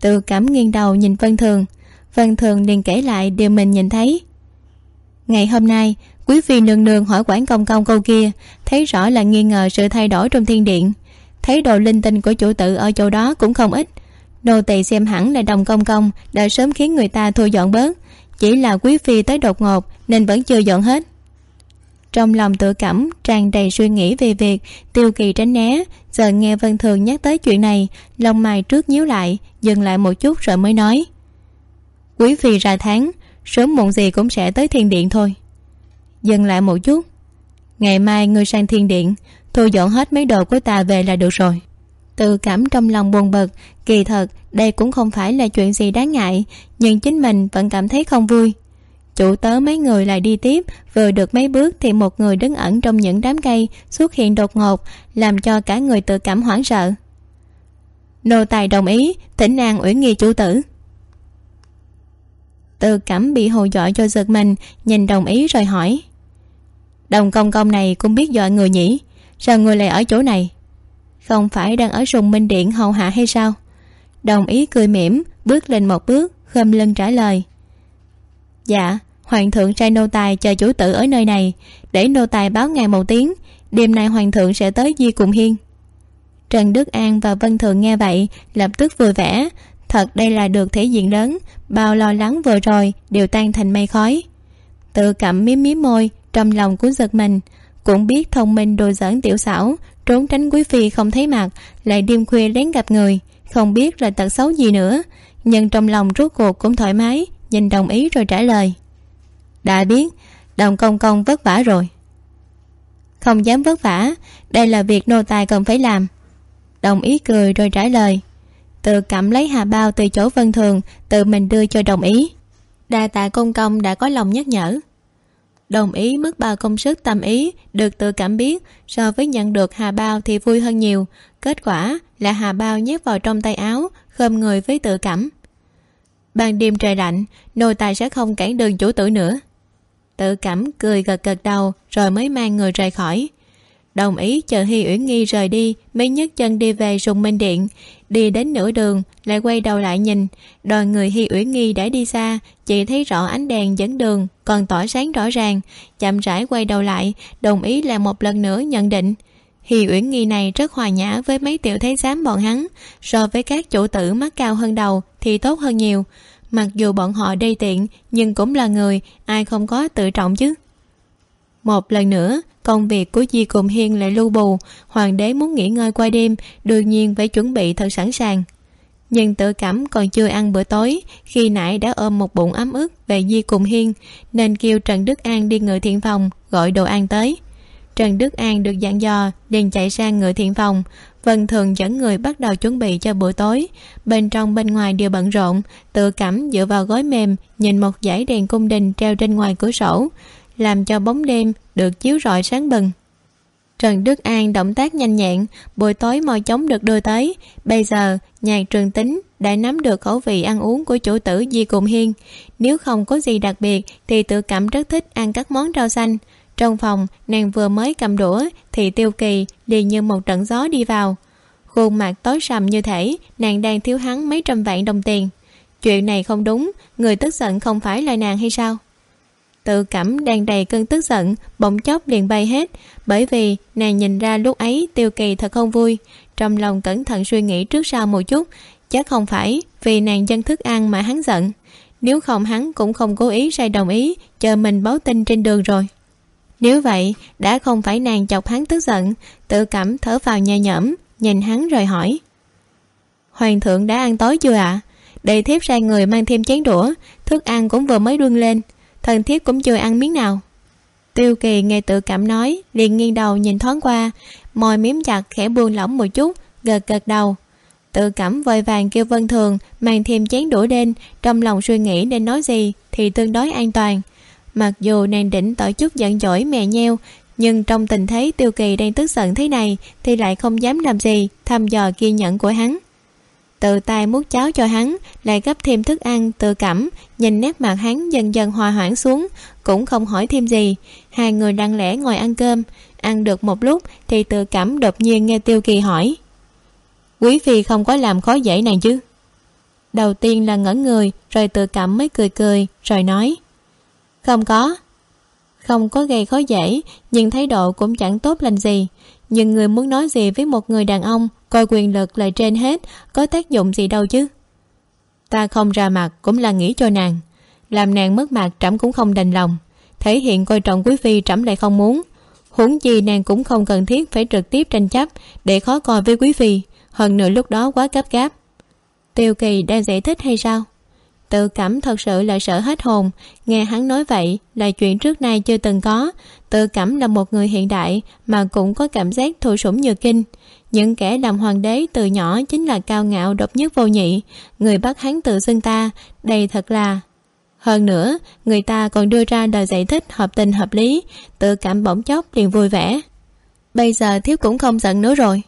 Speaker 2: Từ cảm nghiêng đầu nhìn vân thường vân thường liền kể lại điều mình nhìn thấy. Ngày hôm nay, quý phi nương nương hỏi quản công công câu kia, thấy rõ là nghi ngờ sự thay đổi trong thiên điện. Thấy đồ linh tinh của chủ tự ở chỗ đó cũng không ít. Đồ tỳ xem hẳn là đồng công công đã sớm khiến người ta thu dọn bớt. Chỉ là quý phi tới đột ngột nên vẫn chưa dọn hết. Trong lòng tự cảm, tràn đầy suy nghĩ về việc tiêu kỳ tránh né, giờ nghe vân thường nhắc tới chuyện này lòng mày trước nhíu lại, dừng lại một chút rồi mới nói quý phi ra tháng, sớm muộn gì cũng sẽ tới thiên điện thôi. Dừng lại một chút. Ngày mai ngươi sang thiên điện, thu dọn hết mấy đồ của ta về là được rồi. Tự cảm trong lòng buồn bực, kỳ thật, đây cũng không phải là chuyện gì đáng ngại, nhưng chính mình vẫn cảm thấy không vui. Chủ tớ mấy người lại đi tiếp, vừa được mấy bước thì một người đứng ẩn trong những đám cây xuất hiện đột ngột, làm cho cả người tự cảm hoảng sợ. Nô tài đồng ý, thỉnh an uyển nghi chủ tử tự cảm bị hồ dọa cho giật mình, nhìn đồng ý rồi hỏi. Đồng công công này cũng biết dọa người nhỉ? Sao người lại ở chỗ này? Không phải đang ở sùng minh điện hầu hạ hay sao? Đồng ý cười mỉm, bước lên một bước, khom lưng trả lời. Dạ hoàng thượng sai nô tài chờ chủ tử ở nơi này. Để nô tài báo ngài một tiếng, đêm nay hoàng thượng sẽ tới di cùng hiên. Trần đức an và vân thường nghe vậy, lập tức vui vẻ. Thật đây là được thể diện lớn bao lo lắng vừa rồi đều tan thành mây khói. Tự cẩm miếm miếm môi, trong lòng cuốn giật mình. Cũng biết thông minh đồ giỡn tiểu xảo, trốn tránh quý phi không thấy mặt, lại đêm khuya lén gặp người, không biết là tật xấu gì nữa. Nhưng trong lòng rốt cuộc cũng thoải mái, nhìn đồng ý rồi trả lời. Đã biết, đồng công công vất vả rồi. Không dám vất vả, đây là việc nô tài cần phải làm. Đồng ý cười rồi trả lời tự cảm lấy hà bao từ chỗ vân thường, tự mình đưa cho đồng ý. Đa tạ công công đã có lòng nhắc nhở. Đồng ý mức bao công sức tâm ý, được tự cảm biết, so với nhận được hà bao thì vui hơn nhiều. Kết quả là hà bao nhét vào trong tay áo khom người với tự cảm. Ban đêm trời lạnh, nô tài sẽ không cản đường chủ tử nữa. Tự cảm cười gật gật đầu, rồi mới mang người rời khỏi đồng ý, chờ hi uyển nghi rời đi, mới nhấc chân đi về sùng minh điện. Đi đến nửa đường, lại quay đầu lại nhìn. Đoàn người hi uyển nghi đã đi xa chị thấy rõ ánh đèn dẫn đường, còn tỏa sáng rõ ràng. Chậm rãi quay đầu lại, đồng ý là một lần nữa nhận định. Hi uyển nghi này rất hòa nhã với mấy tiểu thái giám bọn hắn. So với các chủ tử mắt cao hơn đầu, thì tốt hơn nhiều. Mặc dù bọn họ đê tiện, nhưng cũng là người, ai không có tự trọng chứ? Một lần nữa, công việc của di cùng hiên lại lưu bù. Hoàng đế muốn nghỉ ngơi qua đêm, đương nhiên phải chuẩn bị thật sẵn sàng. Nhưng tự cảm còn chưa ăn bữa tối, khi nãy đã ôm một bụng ấm ức về di cùng hiên, nên kêu trần đức an đi ngựa thiện phòng, gọi đồ ăn tới. Trần đức an được dặn dò, liền chạy sang ngựa thiện phòng. Vân thường dẫn người bắt đầu chuẩn bị cho bữa tối. Bên trong bên ngoài đều bận rộn, tự cảm dựa vào gối mềm, nhìn một dãy đèn cung đình treo trên ngoài cửa sổ làm cho bóng đêm được chiếu rọi sáng bừng. Trần đức an động tác nhanh nhẹn, buổi tối mò chóng được đưa tới. Bây giờ nhạc trường tính đã nắm được khẩu vị ăn uống của chủ tử di cùng hiên. Nếu không có gì đặc biệt thì tự cảm rất thích ăn các món rau xanh. Trong phòng, nàng vừa mới cầm đũa thì tiêu kỳ liền như một trận gió đi vào. Khuôn mặt tối sầm như thể nàng đang thiếu hắn mấy trăm vạn đồng tiền. Chuyện này không đúng, người tức giận không phải là nàng hay sao? Tự cảm đang đầy cơn tức giận, bỗng chốc liền bay hết. Bởi vì nàng nhìn ra lúc ấy tiêu kỳ thật không vui. Trong lòng cẩn thận suy nghĩ trước sau một chút, chắc không phải vì nàng dân thức ăn mà hắn giận. Nếu không hắn cũng không cố ý sai đồng ý, chờ mình báo tin trên đường rồi. Nếu vậy, đã không phải nàng chọc hắn tức giận, tự cảm thở vào nhẹ nhõm, nhìn hắn rồi hỏi. Hoàng thượng đã ăn tối chưa ạ? À? đầy thiếp sai người mang thêm chén đũa, thức ăn cũng vừa mới đương lên thần thiếp cũng chưa ăn miếng nào. Tiêu kỳ nghe tự cảm nói, liền nghiêng đầu nhìn thoáng qua, môi miếm chặt, khẽ buông lỏng một chút, gật gật đầu. Tự cảm vội vàng kêu vân thường, mang thêm chén đũa đen, trong lòng suy nghĩ nên nói gì thì tương đối an toàn. Mặc dù nàng định tỏ chút giận dỗi mè nheo, nhưng trong tình thế tiêu kỳ đang tức giận thế này thì lại không dám làm gì, thăm dò kiên nhẫn của hắn tự tay múc cháo cho hắn lại gấp thêm thức ăn tự cẩm, nhìn nét mặt hắn dần dần hòa hoãn xuống cũng không hỏi thêm gì. Hai người đang lẽ ngồi ăn cơm. Ăn được một lúc thì tự cẩm đột nhiên nghe tiêu kỳ hỏi quý phi không có làm khó dễ nàng chứ? Đầu tiên là ngẩn người rồi tự cẩm mới cười cười rồi nói không có. Không có gây khó dễ nhưng thái độ cũng chẳng tốt lành gì nhưng người muốn nói gì với một người đàn ông, coi quyền lực là trên hết, có tác dụng gì đâu chứ? Ta không ra mặt cũng là nghĩ cho nàng. Làm nàng mất mặt trẫm cũng không đành lòng. Thể hiện coi trọng quý phi trẫm lại không muốn. Huống chi nàng cũng không cần thiết phải trực tiếp tranh chấp để khó coi với quý phi. Hơn nữa lúc đó quá gấp gáp. Tiêu kỳ đang giải thích hay sao? Tự cảm thật sự là sợ hết hồn. Nghe hắn nói vậy, là chuyện trước nay chưa từng có. Tự cảm là một người hiện đại mà cũng có cảm giác thụ sủng nhược kinh. Những kẻ làm hoàng đế từ nhỏ chính là cao ngạo độc nhất vô nhị. Người bắt hắn tự xưng ta, đây thật là hơn nữa, người ta còn đưa ra lời giải thích hợp tình hợp lý. Tự cảm bỗng chốc liền vui vẻ. Bây giờ thiếu cũng không giận nữa rồi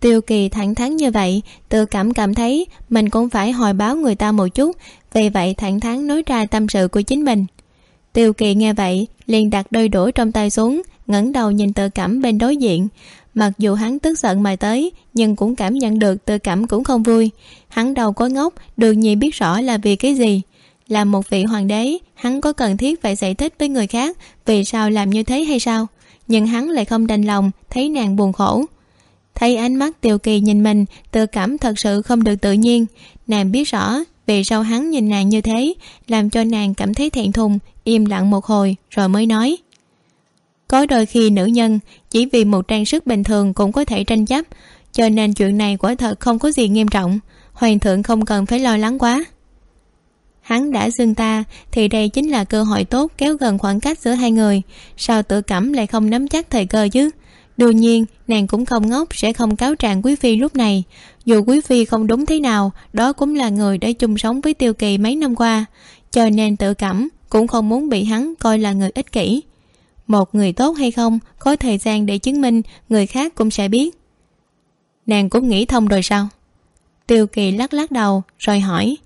Speaker 2: tiêu kỳ thẳng thắn như vậy tự cảm cảm thấy mình cũng phải hồi báo người ta một chút. Vì vậy thẳng thắn nói ra tâm sự của chính mình. Tiêu kỳ nghe vậy, liền đặt đôi đũa trong tay xuống, ngẩng đầu nhìn tự cảm bên đối diện. Mặc dù hắn tức giận mà tới, nhưng cũng cảm nhận được tự cảm cũng không vui. Hắn đầu có ngốc đường nhiên biết rõ là vì cái gì. Là một vị hoàng đế, hắn có cần thiết phải giải thích với người khác vì sao làm như thế hay sao? Nhưng hắn lại không đành lòng, thấy nàng buồn khổ thấy ánh mắt tiêu kỳ nhìn mình, tự cảm thật sự không được tự nhiên. Nàng biết rõ vì sao hắn nhìn nàng như thế, làm cho nàng cảm thấy thẹn thùng, im lặng một hồi, rồi mới nói. Có đôi khi nữ nhân, chỉ vì một trang sức bình thường cũng có thể tranh chấp, cho nên chuyện này quả thật không có gì nghiêm trọng. Hoàng thượng không cần phải lo lắng quá. Hắn đã xưng ta, thì đây chính là cơ hội tốt kéo gần khoảng cách giữa hai người. Sao tự cảm lại không nắm chắc thời cơ chứ? Đương nhiên, nàng cũng không ngốc sẽ không cáo trạng quý phi lúc này. Dù quý phi không đúng thế nào, đó cũng là người đã chung sống với tiêu kỳ mấy năm qua. Cho nên tự cảm, cũng không muốn bị hắn coi là người ích kỷ. Một người tốt hay không, có thời gian để chứng minh, người khác cũng sẽ biết. Nàng cũng nghĩ thông rồi sao? Tiêu kỳ lắc lắc đầu, rồi hỏi.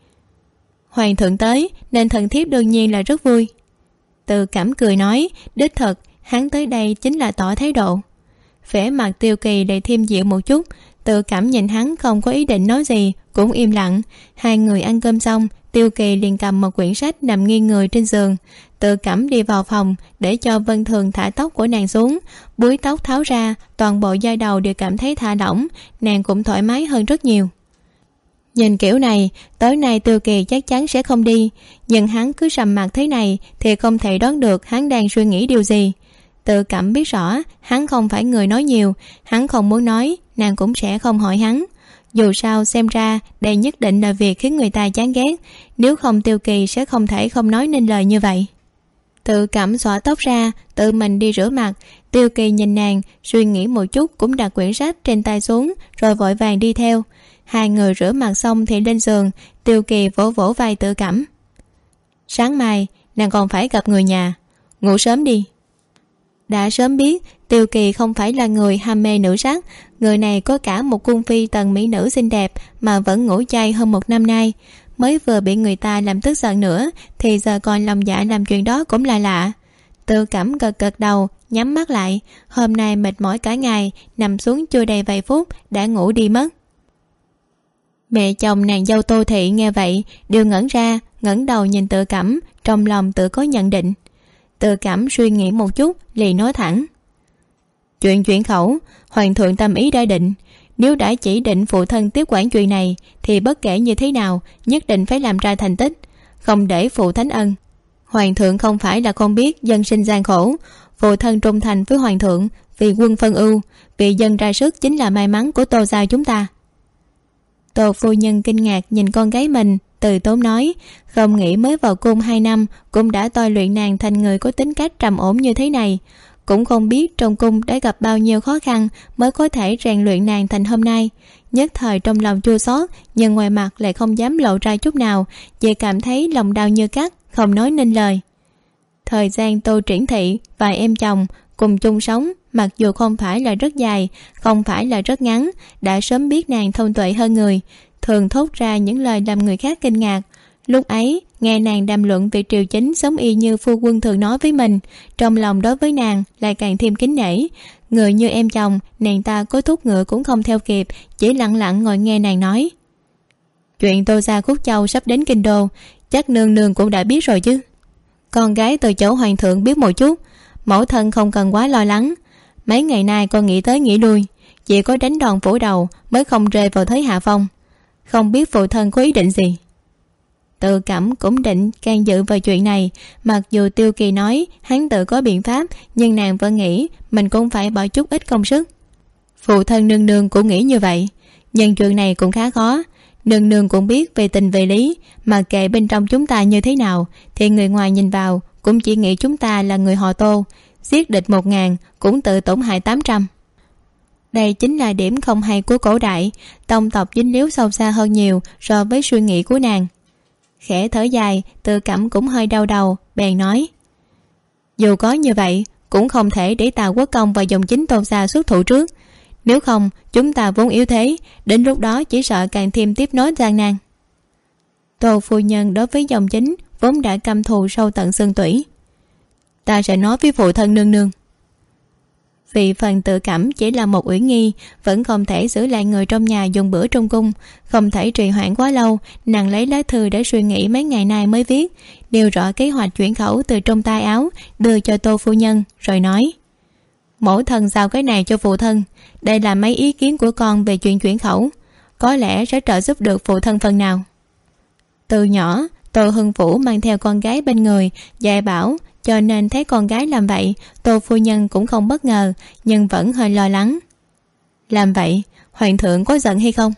Speaker 2: Hoàng thượng tới, nên thần thiếp đương nhiên là rất vui. Tự cảm cười nói, đích thật, hắn tới đây chính là tỏ thái độ vẻ mặt tiêu kỳ đầy thêm dịu một chút, tự cảm nhìn hắn không có ý định nói gì, cũng im lặng. Hai người ăn cơm xong, tiêu kỳ liền cầm một quyển sách nằm nghiêng người trên giường, tự cảm đi vào phòng để cho vân thường thả tóc của nàng xuống. Búi tóc tháo ra, toàn bộ da đầu đều cảm thấy thả lỏng, nàng cũng thoải mái hơn rất nhiều. Nhìn kiểu này tối nay tiêu kỳ chắc chắn sẽ không đi, nhưng hắn cứ sầm mặt thế này thì không thể đoán được hắn đang suy nghĩ điều gì tự cảm biết rõ, hắn không phải người nói nhiều. Hắn không muốn nói, nàng cũng sẽ không hỏi hắn. Dù sao, xem ra, đây nhất định là việc khiến người ta chán ghét. Nếu không tiêu kỳ sẽ không thể không nói nên lời như vậy. Tự cảm xõa tóc ra, tự mình đi rửa mặt. Tiêu kỳ nhìn nàng, suy nghĩ một chút cũng đặt quyển sách trên tay xuống, rồi vội vàng đi theo. Hai người rửa mặt xong thì lên giường, tiêu kỳ vỗ vỗ vai tự cảm. Sáng mai, nàng còn phải gặp người nhà. Ngủ sớm đi đã sớm biết, tiêu kỳ không phải là người ham mê nữ sắc. Người này có cả một cung phi tần mỹ nữ xinh đẹp mà vẫn ngủ chay hơn một năm nay. Mới vừa bị người ta làm tức giận nữa, thì giờ còn lòng dạ làm chuyện đó cũng là lạ. Tự cảm gật gật đầu, nhắm mắt lại. Hôm nay mệt mỏi cả ngày, nằm xuống chưa đầy vài phút, đã ngủ đi mất. Mẹ chồng nàng dâu tô thị nghe vậy, đều ngẩn ra, ngẩng đầu nhìn tự cảm trong lòng tự có nhận định tự cảm suy nghĩ một chút, liền nói thẳng. Chuyện chuyển khẩu, hoàng thượng tâm ý đã định. Nếu đã chỉ định phụ thân tiếp quản chuyện này, thì bất kể như thế nào, nhất định phải làm ra thành tích. Không để phụ thánh ân. Hoàng thượng không phải là không biết dân sinh gian khổ. Phụ thân trung thành với hoàng thượng vì quân phân ưu, vì dân ra sức chính là may mắn của tô gia chúng ta. Tô phu nhân kinh ngạc nhìn con gái mình từ tốn nói, không nghĩ mới vào cung hai năm, cũng đã tôi luyện nàng thành người có tính cách trầm ổn như thế này. Cũng không biết trong cung đã gặp bao nhiêu khó khăn mới có thể rèn luyện nàng thành hôm nay. Nhất thời trong lòng chua xót, nhưng ngoài mặt lại không dám lộ ra chút nào về cảm thấy lòng đau như cắt, không nói nên lời. Thời gian tô triển thị và em chồng, cùng chung sống, mặc dù không phải là rất dài, không phải là rất ngắn, đã sớm biết nàng thông tuệ hơn người thường thốt ra những lời làm người khác kinh ngạc. Lúc ấy, nghe nàng đàm luận về triều chính sống y như phu quân thường nói với mình, trong lòng đối với nàng lại càng thêm kính nể. Người như em chồng, nàng ta có thúc ngựa cũng không theo kịp, chỉ lặng lặng ngồi nghe nàng nói. Chuyện tô gia khúc châu sắp đến kinh đô, chắc nương nương cũng đã biết rồi chứ. Con gái từ chỗ hoàng thượng biết một chút, mẫu thân không cần quá lo lắng. Mấy ngày nay con nghĩ tới nghĩ lui, chỉ có đánh đòn phủ đầu mới không rơi vào thế hạ phong không biết phụ thân có ý định gì. Tự cảm cũng định can dự vào chuyện này, mặc dù tiêu kỳ nói hắn tự có biện pháp, nhưng nàng vẫn nghĩ mình cũng phải bỏ chút ít công sức. Phụ thân nương nương cũng nghĩ như vậy, nhưng chuyện này cũng khá khó. Nương nương cũng biết về tình về lý, mà kệ bên trong chúng ta như thế nào, thì người ngoài nhìn vào cũng chỉ nghĩ chúng ta là người họ tô. Giết địch một ngàn cũng tự tổn hại tám trăm đây chính là điểm không hay của cổ đại. Tông tộc dính líu sâu xa hơn nhiều so với suy nghĩ của nàng. Khẽ thở dài tự cảm cũng hơi đau đầu, bèn nói. Dù có như vậy, cũng không thể để tào quốc công và dòng chính tôn xa xuất thủ trước. Nếu không, chúng ta vốn yếu thế, đến lúc đó chỉ sợ càng thêm tiếp nối gian nan. Tô phu nhân đối với dòng chính vốn đã căm thù sâu tận xương tủy. Ta sẽ nói với phụ thân nương nương vì phần tự cảm chỉ là một ủy nghi, vẫn không thể giữ lại người trong nhà dùng bữa trong cung. Không thể trì hoãn quá lâu, nàng lấy lá thư để suy nghĩ mấy ngày nay mới viết. Điều rõ kế hoạch chuyển khẩu từ trong tay áo, đưa cho tô phu nhân, rồi nói, mẫu thân giao cái này cho phụ thân. Đây là mấy ý kiến của con về chuyện chuyển khẩu. Có lẽ sẽ trợ giúp được phụ thân phần nào. Từ nhỏ, tô hưng vũ mang theo con gái bên người, dạy bảo cho nên thấy con gái làm vậy, tô phu nhân cũng không bất ngờ, nhưng vẫn hơi lo lắng. Làm vậy, hoàng thượng có giận hay không?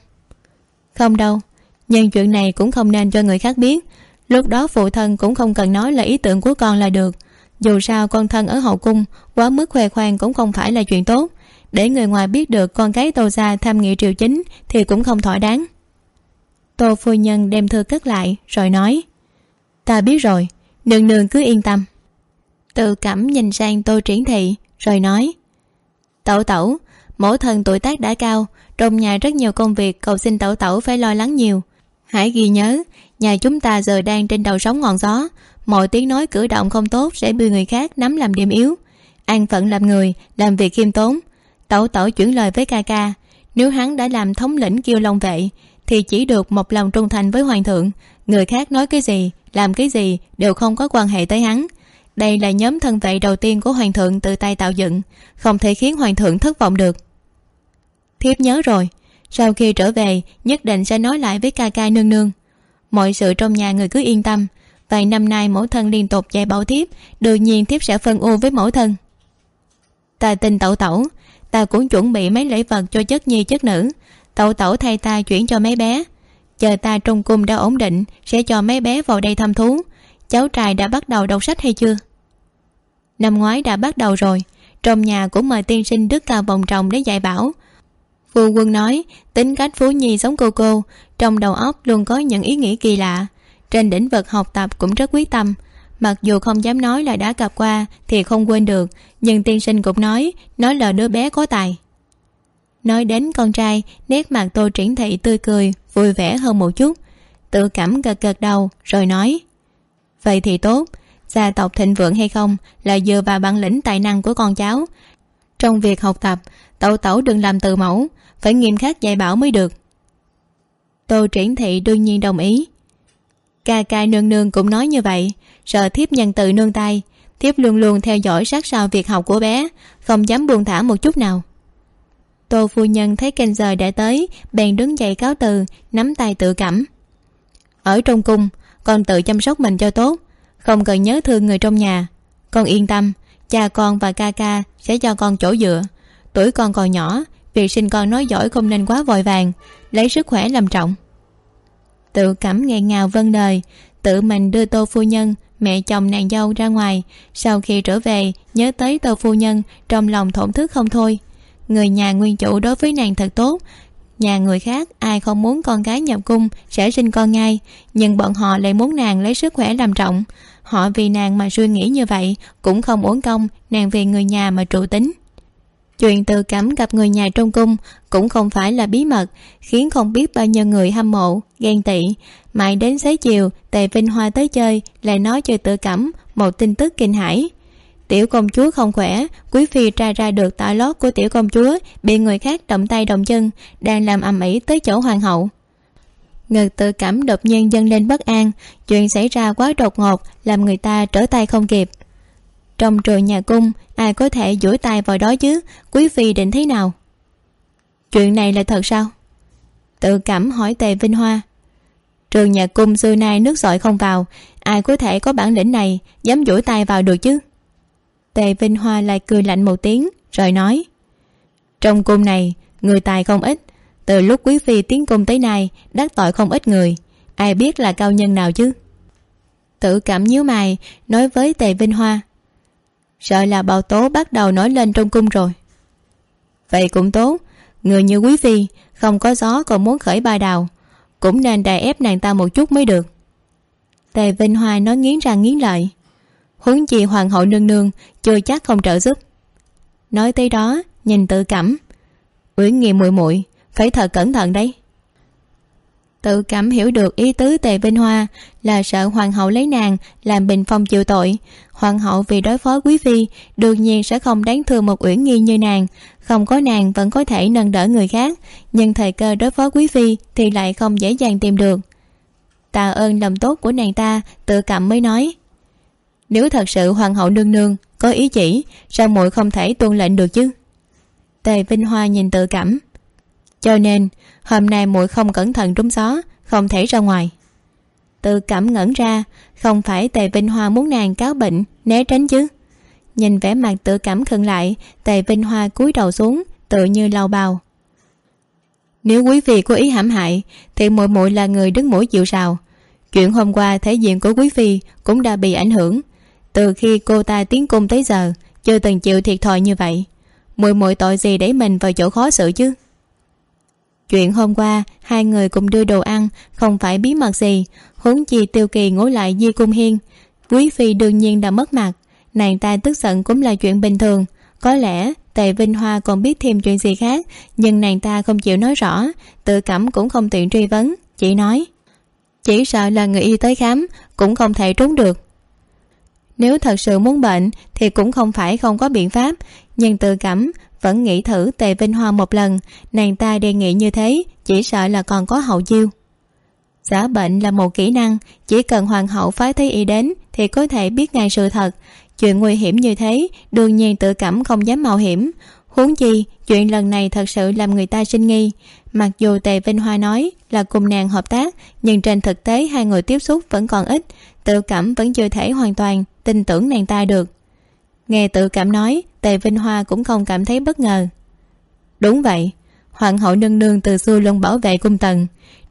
Speaker 2: Không đâu, nhưng chuyện này cũng không nên cho người khác biết. Lúc đó phụ thân cũng không cần nói là ý tưởng của con là được. Dù sao con thân ở hậu cung, quá mức khoe khoang cũng không phải là chuyện tốt. Để người ngoài biết được con gái tô gia tham nghị triều chính thì cũng không thỏa đáng. Tô phu nhân đem thư cất lại, rồi nói, ta biết rồi, nương nương cứ yên tâm tự cẩm nhìn sang tô triển thị, rồi nói, tẩu tẩu, mẫu thân tuổi tác đã cao, trong nhà rất nhiều công việc, cầu xin tẩu tẩu phải lo lắng nhiều. Hãy ghi nhớ, nhà chúng ta giờ đang trên đầu sóng ngọn gió, mọi tiếng nói cử động không tốt sẽ bị người khác nắm làm điểm yếu. An phận làm người, làm việc khiêm tốn. Tẩu tẩu chuyển lời với ca ca, nếu hắn đã làm thống lĩnh kiêu long vệ, thì chỉ được một lòng trung thành với hoàng thượng, người khác nói cái gì, làm cái gì đều không có quan hệ tới hắn đây là nhóm thân vệ đầu tiên của hoàng thượng tự tay tạo dựng, không thể khiến hoàng thượng thất vọng được. Thiếp nhớ rồi, sau khi trở về, nhất định sẽ nói lại với ca ca nương nương. Mọi sự trong nhà người cứ yên tâm, vài năm nay mẫu thân liên tục dạy bảo thiếp, đương nhiên thiếp sẽ phân ưu với mẫu thân. Ta tin tẩu tẩu, ta cũng chuẩn bị mấy lễ vật cho chất nhi chất nữ. Tẩu tẩu thay ta chuyển cho mấy bé. Chờ ta trong cung đã ổn định, sẽ cho mấy bé vào đây thăm thú cháu trai đã bắt đầu đọc sách hay chưa? Năm ngoái đã bắt đầu rồi. Trong nhà cũng mời tiên sinh đức cao vòng trọng để dạy bảo. Vua quân nói, tính cách phú nhi giống cô cô, trong đầu óc luôn có những ý nghĩ kỳ lạ. Trên lĩnh vực học tập cũng rất quyết tâm. Mặc dù không dám nói là đã gặp qua thì không quên được, nhưng tiên sinh cũng nói nói là đứa bé có tài. Nói đến con trai, nét mặt tô triển thị tươi cười, vui vẻ hơn một chút. Tự cảm gật gật đầu, rồi nói vậy thì tốt. Gia tộc thịnh vượng hay không là dựa vào bản lĩnh tài năng của con cháu. Trong việc học tập, tẩu tẩu đừng làm từ mẫu, phải nghiêm khắc dạy bảo mới được. Tô triển thị đương nhiên đồng ý. Ca ca nương nương cũng nói như vậy, sợ thiếp nhân từ nương tay, thiếp luôn luôn theo dõi sát sao việc học của bé, không dám buông thả một chút nào. Tô phu nhân thấy canh giờ đã tới, bèn đứng dậy cáo từ, nắm tay tự cảm. Ở trong cung con tự chăm sóc mình cho tốt. Không cần nhớ thương người trong nhà. Con yên tâm, cha con và ca ca sẽ cho con chỗ dựa. Tuổi con còn nhỏ, việc sinh con nói giỏi không nên quá vội vàng, lấy sức khỏe làm trọng. Tự cảm nghẹn ngào vân đời tự mình đưa tô phu nhân, mẹ chồng nàng dâu ra ngoài. Sau khi trở về, nhớ tới tô phu nhân, trong lòng thổn thức không thôi. Người nhà nguyên chủ đối với nàng thật tốt nhà người khác, ai không muốn con gái nhập cung, sẽ sinh con ngay. Nhưng bọn họ lại muốn nàng lấy sức khỏe làm trọng. Họ vì nàng mà suy nghĩ như vậy, cũng không uổng công, nàng vì người nhà mà trụ tính. Chuyện tự cảm gặp người nhà trong cung cũng không phải là bí mật, khiến không biết bao nhiêu người hâm mộ, ghen tị. Mãi đến xế chiều, tề vinh hoa tới chơi, lại nói cho tự cảm một tin tức kinh hãi tiểu công chúa không khỏe, quý phi tra ra được tả lót của tiểu công chúa, bị người khác động tay động chân, đang làm ầm ĩ tới chỗ hoàng hậu. Ngực tự cảm đột nhiên dâng lên bất an, chuyện xảy ra quá đột ngột, làm người ta trở tay không kịp. Trong trường nhà cung, ai có thể duỗi tay vào đó chứ? Quý phi định thế nào? Chuyện này là thật sao? Tự cảm hỏi tề vinh hoa. Trường nhà cung xưa nay nước sỏi không vào, ai có thể có bản lĩnh này dám duỗi tay vào được chứ? Tề vinh hoa lại cười lạnh một tiếng, rồi nói, trong cung này, người tài không ít. Từ lúc quý phi tiến cung tới nay, đắc tội không ít người. Ai biết là cao nhân nào chứ? Tự cảm nhíu mày, nói với tề vinh hoa, sợ là bào tố bắt đầu nổi lên trong cung rồi. Vậy cũng tốt. Người như quý phi, không có gió còn muốn khởi bài đào. Cũng nên đè ép nàng ta một chút mới được. Tề vinh hoa nói nghiến răng nghiến lợi huống chi hoàng hậu nương nương chưa chắc không trợ giúp. Nói tới đó, nhìn tự cảm. Uyển nghi muội muội, phải thật cẩn thận đấy. Tự cảm hiểu được ý tứ tề vinh hoa là sợ hoàng hậu lấy nàng làm bình phong chịu tội. Hoàng hậu vì đối phó quý phi, đương nhiên sẽ không đáng thương một uyển nghi như nàng. Không có nàng vẫn có thể nâng đỡ người khác, nhưng thời cơ đối phó quý phi thì lại không dễ dàng tìm được. Tạ ơn lòng tốt của nàng ta, tự cảm mới nói nếu thật sự hoàng hậu nương nương có ý chỉ, sao muội không thể tuân lệnh được chứ? Tề vinh hoa nhìn tự cảm. Cho nên, hôm nay muội không cẩn thận trúng gió, không thể ra ngoài. Tự cảm ngẩn ra, không phải tề vinh hoa muốn nàng cáo bệnh, né tránh chứ. Nhìn vẻ mặt tự cảm khẩn lại, tề vinh hoa cúi đầu xuống, tự như lau bào. Nếu quý phi có ý hãm hại, thì muội muội là người đứng mũi chịu sào chuyện hôm qua thể diện của quý phi cũng đã bị ảnh hưởng từ khi cô ta tiến cung tới giờ, chưa từng chịu thiệt thòi như vậy. Mùi mùi tội gì để mình vào chỗ khó xử chứ? Chuyện hôm qua, hai người cùng đưa đồ ăn, không phải bí mật gì. Huống chi tiêu kỳ ngồi lại di cung hiên. Quý phi đương nhiên đã mất mặt. Nàng ta tức giận cũng là chuyện bình thường. Có lẽ tề vinh hoa còn biết thêm chuyện gì khác, nhưng nàng ta không chịu nói rõ. Tự cảm cũng không tiện truy vấn, chỉ nói, chỉ sợ là người y tới khám cũng không thể trốn được nếu thật sự muốn bệnh, thì cũng không phải không có biện pháp. Nhưng tự cảm, vẫn nghĩ thử tề vinh hoa một lần. Nàng ta đề nghị như thế, chỉ sợ là còn có hậu chiêu. Giả bệnh là một kỹ năng, chỉ cần hoàng hậu phái thấy y đến, thì có thể biết ngay sự thật. Chuyện nguy hiểm như thế, đương nhiên tự cảm không dám mạo hiểm. Huống chi, chuyện lần này thật sự làm người ta sinh nghi. Mặc dù tề vinh hoa nói là cùng nàng hợp tác, nhưng trên thực tế hai người tiếp xúc vẫn còn ít, tự cảm vẫn chưa thể hoàn toàn tin tưởng nàng ta được. Nghe tự cảm nói, tề vinh hoa cũng không cảm thấy bất ngờ. Đúng vậy, hoàng hậu nương nương từ xưa luôn bảo vệ cung tần.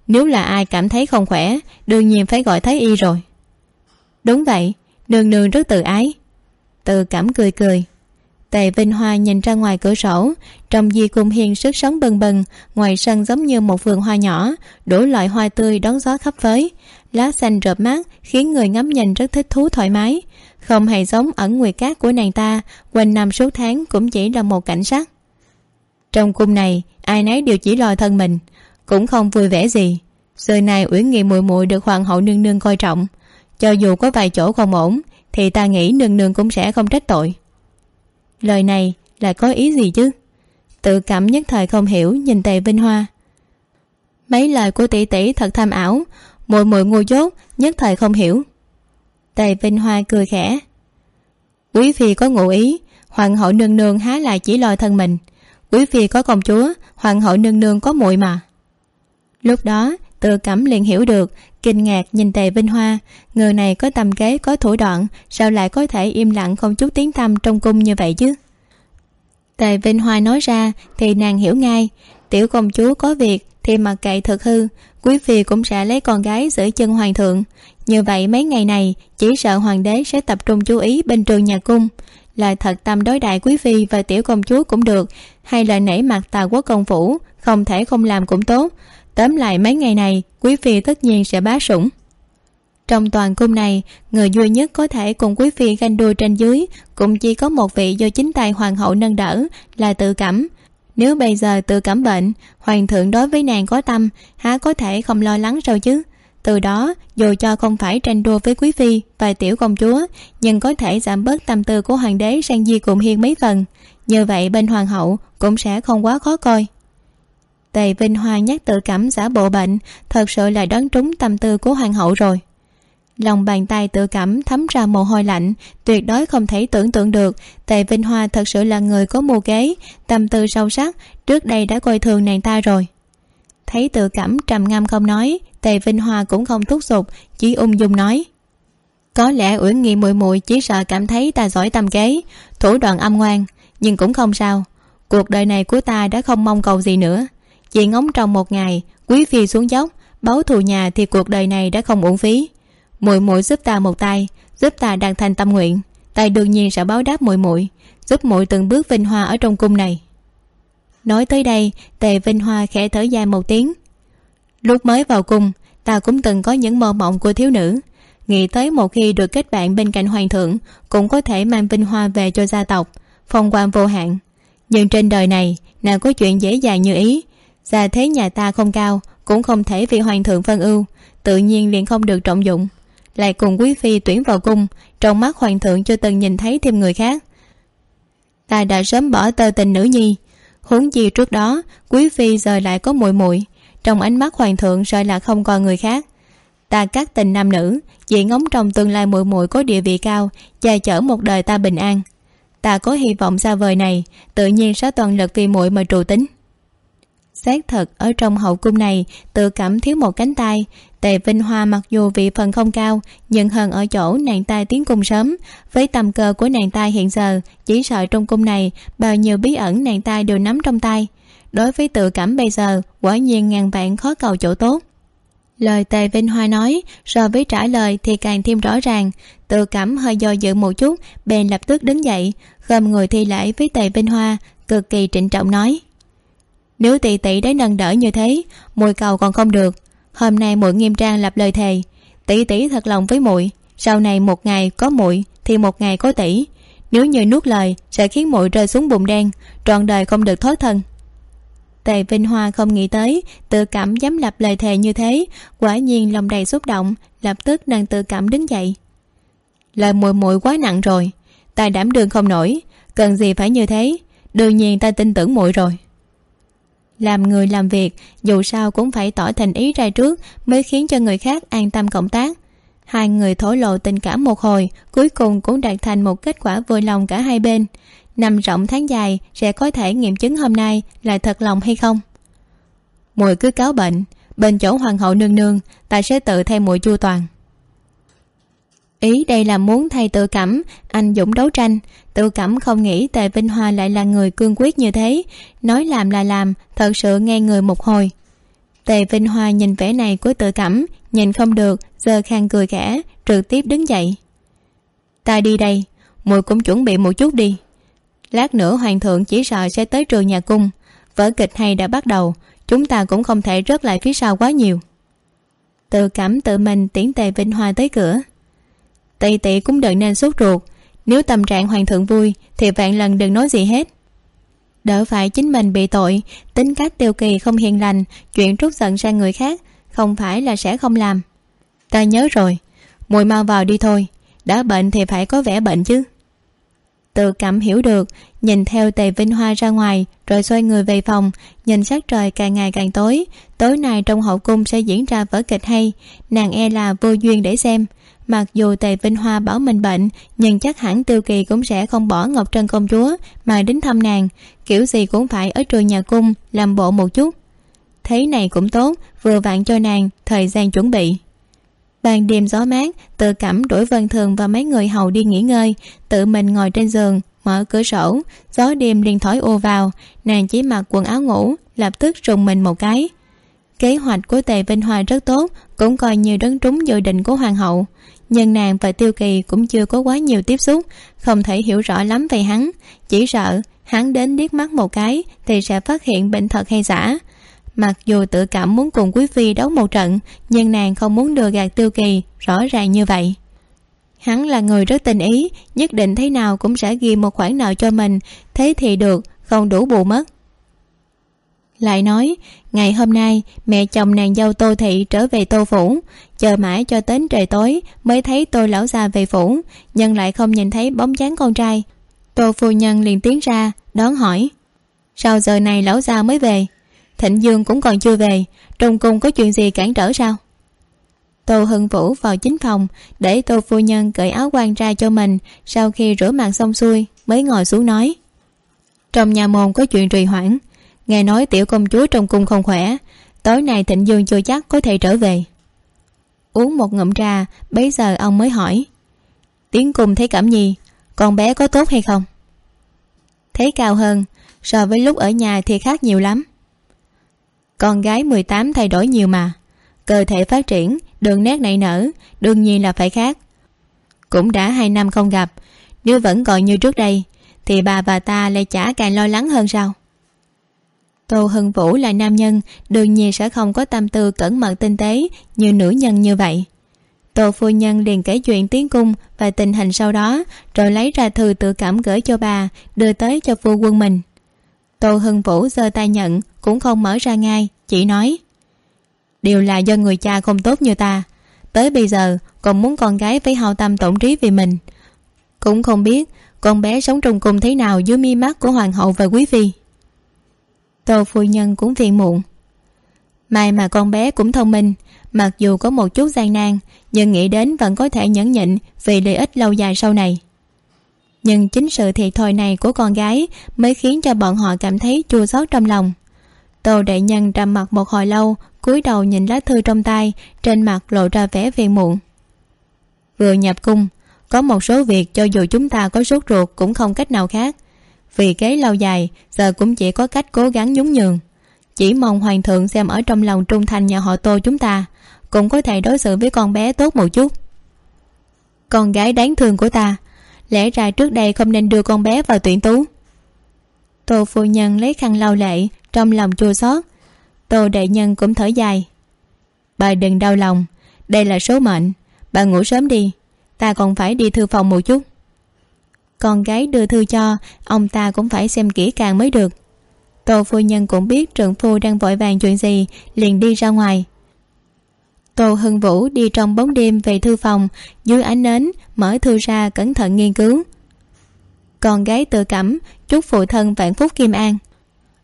Speaker 2: Nếu là ai cảm thấy không khỏe, đương nhiên phải gọi thái y rồi. Đúng vậy, nương nương rất tự ái. Tự cảm cười cười. Tề vinh hoa nhìn ra ngoài cửa sổ, trong di cung hiên sức sống bừng bừng ngoài sân giống như một vườn hoa nhỏ, đủ loại hoa tươi đón gió khắp phới. Lá xanh rợp mát khiến người ngắm nhìn rất thích thú thoải mái không hề giống ẩn nguyệt cát của nàng ta, quanh năm suốt tháng cũng chỉ là một cảnh sát trong cung này, ai nấy đều chỉ lo thân mình, cũng không vui vẻ gì. Xưa nay uyển nghi muội muội được hoàng hậu nương nương coi trọng. Cho dù có vài chỗ không ổn, thì ta nghĩ nương nương cũng sẽ không trách tội. Lời này là có ý gì chứ? Tự cảm nhất thời không hiểu, nhìn tề vinh hoa. Mấy lời của tỷ tỷ thật tham ảo, muội muội ngu dốt, nhất thời không hiểu tề vinh hoa cười khẽ. Quý phi có ngụ ý, hoàng hậu nương nương há lại chỉ lo thân mình. Quý phi có công chúa, hoàng hậu nương nương có muội mà. Lúc đó tự cẩm liền hiểu được, kinh ngạc nhìn tề vinh hoa. Người này có tầm kế, có thủ đoạn, sao lại có thể im lặng không chút tiếng tăm trong cung như vậy chứ? Tề vinh hoa nói ra, thì nàng hiểu ngay. Tiểu công chúa có việc thì mặc kệ thực hư, quý phi cũng sẽ lấy con gái giữ chân hoàng thượng như vậy mấy ngày này, chỉ sợ hoàng đế sẽ tập trung chú ý bên trường nhà cung. Là thật tâm đối đại quý phi và tiểu công chúa cũng được hay là nể mặt tào quốc công phủ, không thể không làm cũng tốt. Tóm lại mấy ngày này, quý phi tất nhiên sẽ bá sủng. Trong toàn cung này, người duy nhất có thể cùng quý phi ganh đua trên dưới, cũng chỉ có một vị do chính tay hoàng hậu nâng đỡ, là tự cẩm. Nếu bây giờ tự cẩm bệnh, hoàng thượng đối với nàng có tâm, há có thể không lo lắng sao chứ? Từ đó, dù cho không phải tranh đua với quý phi và tiểu công chúa, nhưng có thể giảm bớt tâm tư của hoàng đế sang di cùng hiên mấy phần. Như vậy, bên hoàng hậu cũng sẽ không quá khó coi. Tề vinh hoa nhắc tự cảm giả bộ bệnh, thật sự là đoán trúng tâm tư của hoàng hậu rồi. Lòng bàn tay tự cảm thấm ra mồ hôi lạnh, tuyệt đối không thể tưởng tượng được tề vinh hoa thật sự là người có mưu kế, tâm tư sâu sắc, trước đây đã coi thường nàng ta rồi. Thấy tự cảm trầm ngâm không nói tề vinh hoa cũng không thúc giục, chỉ ung dung nói. Có lẽ uyển nghi mùi mùi chỉ sợ cảm thấy ta giỏi tâm kế, thủ đoạn âm ngoan, nhưng cũng không sao. Cuộc đời này của ta đã không mong cầu gì nữa. Chỉ ngóng trong một ngày, quý phi xuống dốc, báo thù nhà thì cuộc đời này đã không uổng phí. Mùi mùi giúp ta một tay, giúp ta đạt thành tâm nguyện. Ta đương nhiên sẽ báo đáp mùi mùi giúp mùi từng bước vinh hoa ở trong cung này. Nói tới đây, tề vinh hoa khẽ thở dài một tiếng lúc mới vào cung, ta cũng từng có những mơ mộng của thiếu nữ. Nghĩ tới một khi được kết bạn bên cạnh hoàng thượng, cũng có thể mang vinh hoa về cho gia tộc, phong quan vô hạn. Nhưng trên đời này, nào có chuyện dễ dàng như ý. Gia thế nhà ta không cao, cũng không thể vì hoàng thượng phân ưu, tự nhiên liền không được trọng dụng. Lại cùng quý phi tuyển vào cung, trong mắt hoàng thượng chưa từng nhìn thấy thêm người khác. Ta đã sớm bỏ tơ tình nữ nhi. Huống chi trước đó, quý phi giờ lại có muội muội trong ánh mắt hoàng thượng rồi là không còn người khác. Ta cắt tình nam nữ, chỉ ngóng trong tương lai muội muội có địa vị cao, che chở một đời ta bình an. Ta có hy vọng xa vời này, tự nhiên sẽ toàn lực vì muội mà trù tính. Xét thật, ở trong hậu cung này, tự cảm thiếu một cánh tay. Tề vinh hoa mặc dù vị phần không cao, nhưng hơn ở chỗ nàng ta tiến cung sớm. Với tầm cơ của nàng ta hiện giờ, chỉ sợ trong cung này, bao nhiêu bí ẩn nàng ta đều nắm trong tay đối với tự cảm bây giờ, quả nhiên ngàn vạn khó cầu chỗ tốt. Lời tề vinh hoa nói, so với trả lời thì càng thêm rõ ràng. Tự cảm hơi do dự một chút, bèn lập tức đứng dậy khom người thi lễ với tề vinh hoa, cực kỳ trịnh trọng nói. Nếu tỷ tỷ đấy nâng đỡ như thế mùi cầu còn không được. Hôm nay muội nghiêm trang lập lời thề. Tỷ tỷ thật lòng với muội, sau này một ngày có muội thì một ngày có tỷ. Nếu như nuốt lời sẽ khiến muội rơi xuống bùn đen, trọn đời không được thối thân tề vinh hoa không nghĩ tới, tự cảm dám lập lời thề như thế. Quả nhiên lòng đầy xúc động, lập tức nàng tự cảm đứng dậy. Lời muội muội quá nặng rồi, ta đảm đương không nổi, cần gì phải như thế? Đương nhiên ta tin tưởng muội rồi. Làm người làm việc, dù sao cũng phải tỏ thành ý ra trước mới khiến cho người khác an tâm cộng tác. Hai người thổ lộ tình cảm một hồi, cuối cùng cũng đạt thành một kết quả vui lòng cả hai bên năm rộng tháng dài sẽ có thể nghiệm chứng hôm nay là thật lòng hay không? Mùi cứ cáo bệnh, bên chỗ hoàng hậu nương nương, ta sẽ tự thay mùi chu toàn. Ý đây là muốn thay tự cảm, anh dũng đấu tranh. Tự cảm không nghĩ tề vinh hoa lại là người cương quyết như thế. Nói làm là làm, thật sự nghe người một hồi. Tề vinh hoa nhìn vẻ này của tự cảm, nhìn không được, giờ khang cười khẽ, trực tiếp đứng dậy. Ta đi đây, mùi cũng chuẩn bị một chút đi lát nữa hoàng thượng chỉ sợ sẽ tới trường nhà cung. Vở kịch hay đã bắt đầu, chúng ta cũng không thể rớt lại phía sau quá nhiều. Tự cảm tự mình tiễn tề vinh hoa tới cửa. Tỳ tỷ cũng đừng nên sốt ruột. Nếu tâm trạng hoàng thượng vui, thì vạn lần đừng nói gì hết. Đỡ phải chính mình bị tội, tính cách tiêu kỳ không hiền lành, chuyện trút giận sang người khác, không phải là sẽ không làm. Ta nhớ rồi mùi mau vào đi thôi, đã bệnh thì phải có vẻ bệnh chứ tự cảm hiểu được, nhìn theo tề vinh hoa ra ngoài, rồi xoay người về phòng, nhìn sắc trời càng ngày càng tối. Tối nay trong hậu cung sẽ diễn ra vở kịch hay, nàng e là vô duyên để xem. Mặc dù tề vinh hoa bảo mình bệnh, nhưng chắc hẳn tiêu kỳ cũng sẽ không bỏ ngọc trân công chúa mà đến thăm nàng. Kiểu gì cũng phải ở trường nhà cung, làm bộ một chút. Thế này cũng tốt, vừa vặn cho nàng thời gian chuẩn bị ban đêm gió mát, tự cảm đuổi vân thường và mấy người hầu đi nghỉ ngơi. Tự mình ngồi trên giường, mở cửa sổ. Gió đêm liền thổi ô vào. Nàng chỉ mặc quần áo ngủ, lập tức rùng mình một cái. Kế hoạch của tề vinh hoa rất tốt, cũng coi như đấng trúng dự định của hoàng hậu. Nhưng nàng và tiêu kỳ cũng chưa có quá nhiều tiếp xúc, không thể hiểu rõ lắm về hắn. Chỉ sợ, hắn đến liếc mắt một cái thì sẽ phát hiện bệnh thật hay giả mặc dù tự cảm muốn cùng quý phi đấu một trận, nhưng nàng không muốn đưa gạt tiêu kỳ, rõ ràng như vậy. Hắn là người rất tình ý, nhất định thế nào cũng sẽ ghi một khoản nợ cho mình, thế thì được, không đủ bù mất. Lại nói, ngày hôm nay, mẹ chồng nàng dâu tô thị trở về tô phủ, chờ mãi cho đến trời tối mới thấy tôi lão già về phủ, nhưng lại không nhìn thấy bóng dáng con trai. Tô phu nhân liền tiến ra, đón hỏi sau giờ này lão già mới về? Thịnh dương cũng còn chưa về, trong cung có chuyện gì cản trở sao? Tô hưng vũ vào chính phòng, để tô phu nhân cởi áo quan ra cho mình, sau khi rửa mặt xong xuôi, mới ngồi xuống nói. Trong nhà môn có chuyện trì hoãn, nghe nói tiểu công chúa trong cung không khỏe, tối nay thịnh dương chưa chắc có thể trở về. Uống một ngụm trà, bấy giờ ông mới hỏi, tiến cung thấy cảm nhi con bé có tốt hay không? Thấy cao hơn, so với lúc ở nhà thì khác nhiều lắm con gái mười tám thay đổi nhiều mà. Cơ thể phát triển, đường nét nảy nở, đương nhiên là phải khác. Cũng đã hai năm không gặp, nếu vẫn còn như trước đây, thì bà và ta lại chả càng lo lắng hơn sao? Tô hưng vũ là nam nhân, đương nhiên sẽ không có tâm tư cẩn mật tinh tế như nữ nhân như vậy. Tô phu nhân liền kể chuyện tiến cung và tình hình sau đó, rồi lấy ra thư tự cảm gửi cho bà, đưa tới cho phu quân mình tô hưng vũ giơ tay nhận, cũng không mở ra ngay, chỉ nói đều là do người cha không tốt như ta. Tới bây giờ, còn muốn con gái phải hao tâm tổn trí vì mình. Cũng không biết con bé sống trùng cùng thế nào dưới mi mắt của hoàng hậu và quý phi. Tô phu nhân cũng phiền muộn, may mà con bé cũng thông minh, mặc dù có một chút gian nan, nhưng nghĩ đến vẫn có thể nhẫn nhịn vì lợi ích lâu dài sau này nhưng chính sự thiệt thòi này của con gái mới khiến cho bọn họ cảm thấy chua xót trong lòng. Tô đại nhân trầm mặt một hồi lâu, cúi đầu nhìn lá thư trong tay, trên mặt lộ ra vẻ phiền muộn. Vừa nhập cung, có một số việc cho dù chúng ta có sốt ruột cũng không cách nào khác. Vì kế lâu dài, giờ cũng chỉ có cách cố gắng nhún nhường. Chỉ mong hoàng thượng xem ở trong lòng trung thành nhà họ tô chúng ta, cũng có thể đối xử với con bé tốt một chút. Con gái đáng thương của ta lẽ ra trước đây không nên đưa con bé vào tuyển tú. Tô phu nhân lấy khăn lau lệ, trong lòng chua xót. Tô đại nhân cũng thở dài. Bà đừng đau lòng, đây là số mệnh, bà ngủ sớm đi, ta còn phải đi thư phòng một chút. Con gái đưa thư cho, ông ta cũng phải xem kỹ càng mới được. Tô phu nhân cũng biết trượng phu đang vội vàng chuyện gì, liền đi ra ngoài tô hưng vũ đi trong bóng đêm về thư phòng, dưới ánh nến, mở thư ra cẩn thận nghiên cứu. Con gái tự cảm, chúc phụ thân vạn phúc kim an.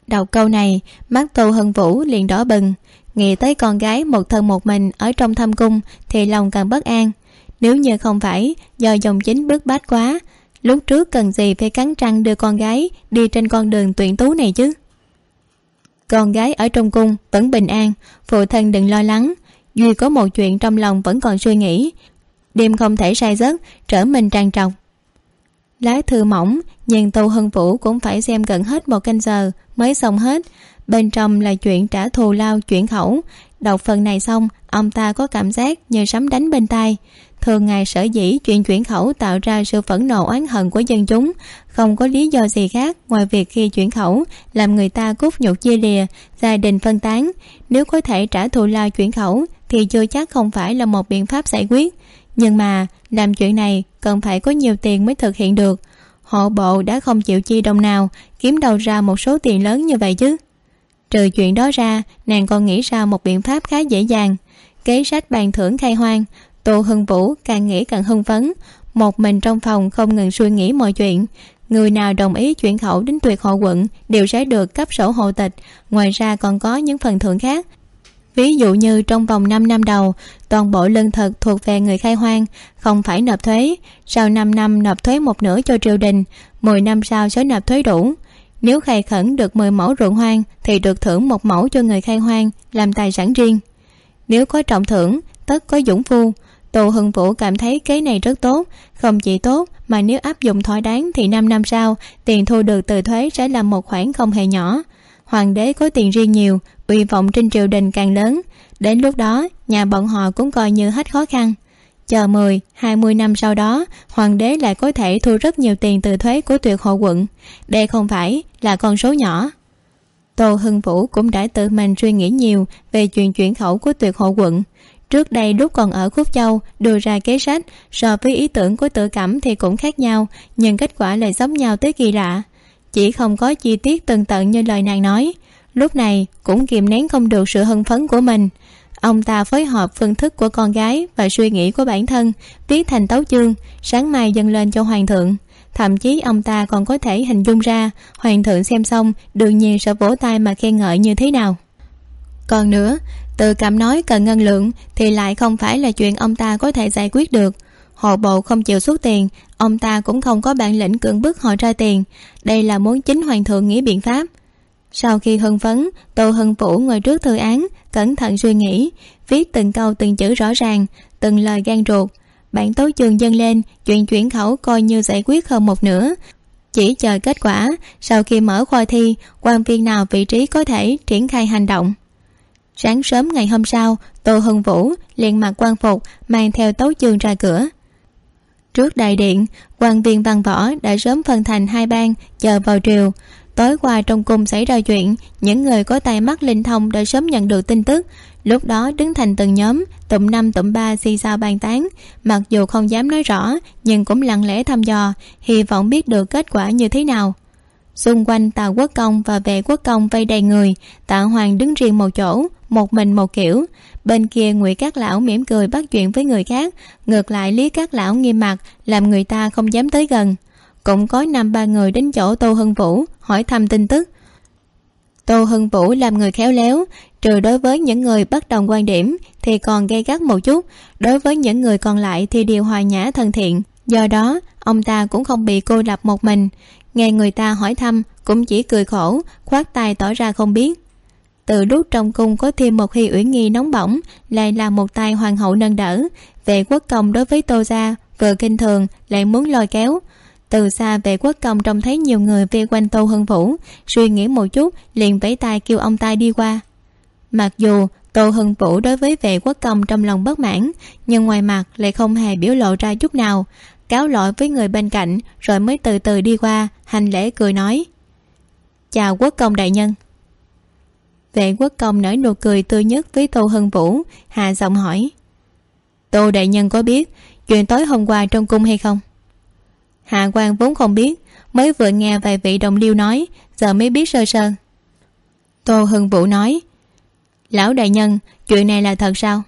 Speaker 2: Đọc câu này, mắt tô hưng vũ liền đỏ bừng. Nghĩ tới con gái một thân một mình ở trong thâm cung thì lòng càng bất an. Nếu như không phải do dòng chính bức bách quá, lúc trước cần gì phải cắn răng đưa con gái đi trên con đường tuyển tú này chứ? Con gái ở trong cung vẫn bình an, phụ thân đừng lo lắng duy có một chuyện trong lòng vẫn còn suy nghĩ, đêm không thể say giấc, trở mình tràn trọc. Lá thư mỏng nhưng tô hân vũ cũng phải xem gần hết một canh giờ mới xong hết. Bên trong là chuyện trả thù lao chuyển khẩu. Đọc phần này xong, ông ta có cảm giác như sấm đánh bên tai. Thường ngày sở dĩ chuyện chuyển khẩu tạo ra sự phẫn nộ oán hận của dân chúng, không có lý do gì khác ngoài việc khi chuyển khẩu làm người ta cút nhục chia lìa, gia đình phân tán. Nếu có thể trả thù lao chuyển khẩu thì chưa chắc không phải là một biện pháp giải quyết. Nhưng mà, làm chuyện này cần phải có nhiều tiền mới thực hiện được. Hộ bộ đã không chịu chi đồng nào, kiếm đầu ra một số tiền lớn như vậy chứ. Trừ chuyện đó ra, nàng còn nghĩ ra một biện pháp khá dễ dàng. Kế sách bàn thưởng khai hoang, tô hưng vũ càng nghĩ càng hưng phấn. Một mình trong phòng không ngừng suy nghĩ mọi chuyện. Người nào đồng ý chuyển khẩu đến tuyệt hộ quận đều sẽ được cấp sổ hộ tịch. Ngoài ra còn có những phần thưởng khác ví dụ như trong vòng năm năm đầu, toàn bộ lương thực thuộc về người khai hoang, không phải nộp thuế. Sau năm năm nộp thuế một nửa cho triều đình, mười năm sau sẽ nộp thuế đủ. Nếu khai khẩn được mười mẫu ruộng hoang, thì được thưởng một mẫu cho người khai hoang làm tài sản riêng. Nếu có trọng thưởng, tất có dũng phu. Tù hưng vũ cảm thấy kế này rất tốt, không chỉ tốt, mà nếu áp dụng thỏa đáng thì năm năm sau, tiền thu được từ thuế sẽ là một khoản không hề nhỏ hoàng đế có tiền riêng nhiều, uy vọng trên triều đình càng lớn. Đến lúc đó, nhà bọn họ cũng coi như hết khó khăn. Chờ mười, hai mươi năm sau đó, hoàng đế lại có thể thu rất nhiều tiền từ thuế của tuyệt hộ quận. Đây không phải là con số nhỏ. Tô hưng vũ cũng đã tự mình suy nghĩ nhiều về chuyện chuyển khẩu của tuyệt hộ quận. Trước đây lúc còn ở khúc châu, đưa ra kế sách, so với ý tưởng của tự cảm thì cũng khác nhau, nhưng kết quả lại giống nhau tới kỳ lạ chỉ không có chi tiết tường tận như lời nàng nói. Lúc này, cũng kìm nén không được sự hân phấn của mình. Ông ta phối hợp phương thức của con gái và suy nghĩ của bản thân, viết thành tấu chương, sáng mai dâng lên cho hoàng thượng. Thậm chí ông ta còn có thể hình dung ra, hoàng thượng xem xong, đương nhiên sẽ vỗ tay mà khen ngợi như thế nào. Còn nữa, từ cảm nói cần ngân lượng thì lại không phải là chuyện ông ta có thể giải quyết được hộ bộ không chịu xuất tiền, ông ta cũng không có bản lĩnh cưỡng bức họ ra tiền. Đây là muốn chính hoàng thượng nghĩ biện pháp. Sau khi hưng phấn, tô hưng vũ ngồi trước thư án, cẩn thận suy nghĩ, viết từng câu từng chữ rõ ràng, từng lời gan ruột. Bản tấu chương dâng lên, chuyện chuyển khẩu coi như giải quyết hơn một nửa. Chỉ chờ kết quả, sau khi mở khoa thi, quan viên nào vị trí có thể triển khai hành động. Sáng sớm ngày hôm sau, tô hưng vũ liền mặc quan phục, mang theo tấu chương ra cửa trước đại điện, quan viên văn võ đã sớm phân thành hai bang chờ vào triều. Tối qua trong cung xảy ra chuyện, những người có tay mắt linh thông đã sớm nhận được tin tức. Lúc đó đứng thành từng nhóm, tụm năm tụm ba xì xào bàn tán. Mặc dù không dám nói rõ, nhưng cũng lặng lẽ thăm dò, hy vọng biết được kết quả như thế nào. Xung quanh tàu quốc công và vệ quốc công vây đầy người, tạ hoàng đứng riêng một chỗ, một mình một kiểu bên kia ngụy các lão mỉm cười bắt chuyện với người khác, ngược lại lý các lão nghiêm mặt, làm người ta không dám tới gần. Cũng có năm ba người đến chỗ tô hưng vũ, hỏi thăm tin tức. Tô hưng vũ làm người khéo léo, trừ đối với những người bất đồng quan điểm thì còn gây gắt một chút, đối với những người còn lại thì đều hòa nhã thân thiện. Do đó, ông ta cũng không bị cô lập một mình. Nghe người ta hỏi thăm, cũng chỉ cười khổ, khoát tay tỏ ra không biết từ lúc trong cung có thêm một hy uyển nghi nóng bỏng, lại là một tay hoàng hậu nâng đỡ. Về quốc công đối với tô gia, vừa kinh thường, lại muốn lôi kéo. Từ xa vệ quốc công trông thấy nhiều người vây quanh tô hưng vũ, suy nghĩ một chút, liền vẫy tay kêu ông ta đi qua. Mặc dù tô hưng vũ đối với vệ quốc công trong lòng bất mãn, nhưng ngoài mặt lại không hề biểu lộ ra chút nào. Cáo lỗi với người bên cạnh, rồi mới từ từ đi qua, hành lễ cười nói, chào quốc công đại nhân vệ quốc công nở nụ cười tươi nhất với tô Hân vũ. Hạ giọng hỏi. Tô đại nhân có biết chuyện tối hôm qua trong cung hay không? Hạ quan vốn không biết, mới vừa nghe vài vị đồng liêu nói, giờ mới biết sơ sơ. Tô Hân vũ nói, lão đại nhân, chuyện này là thật sao?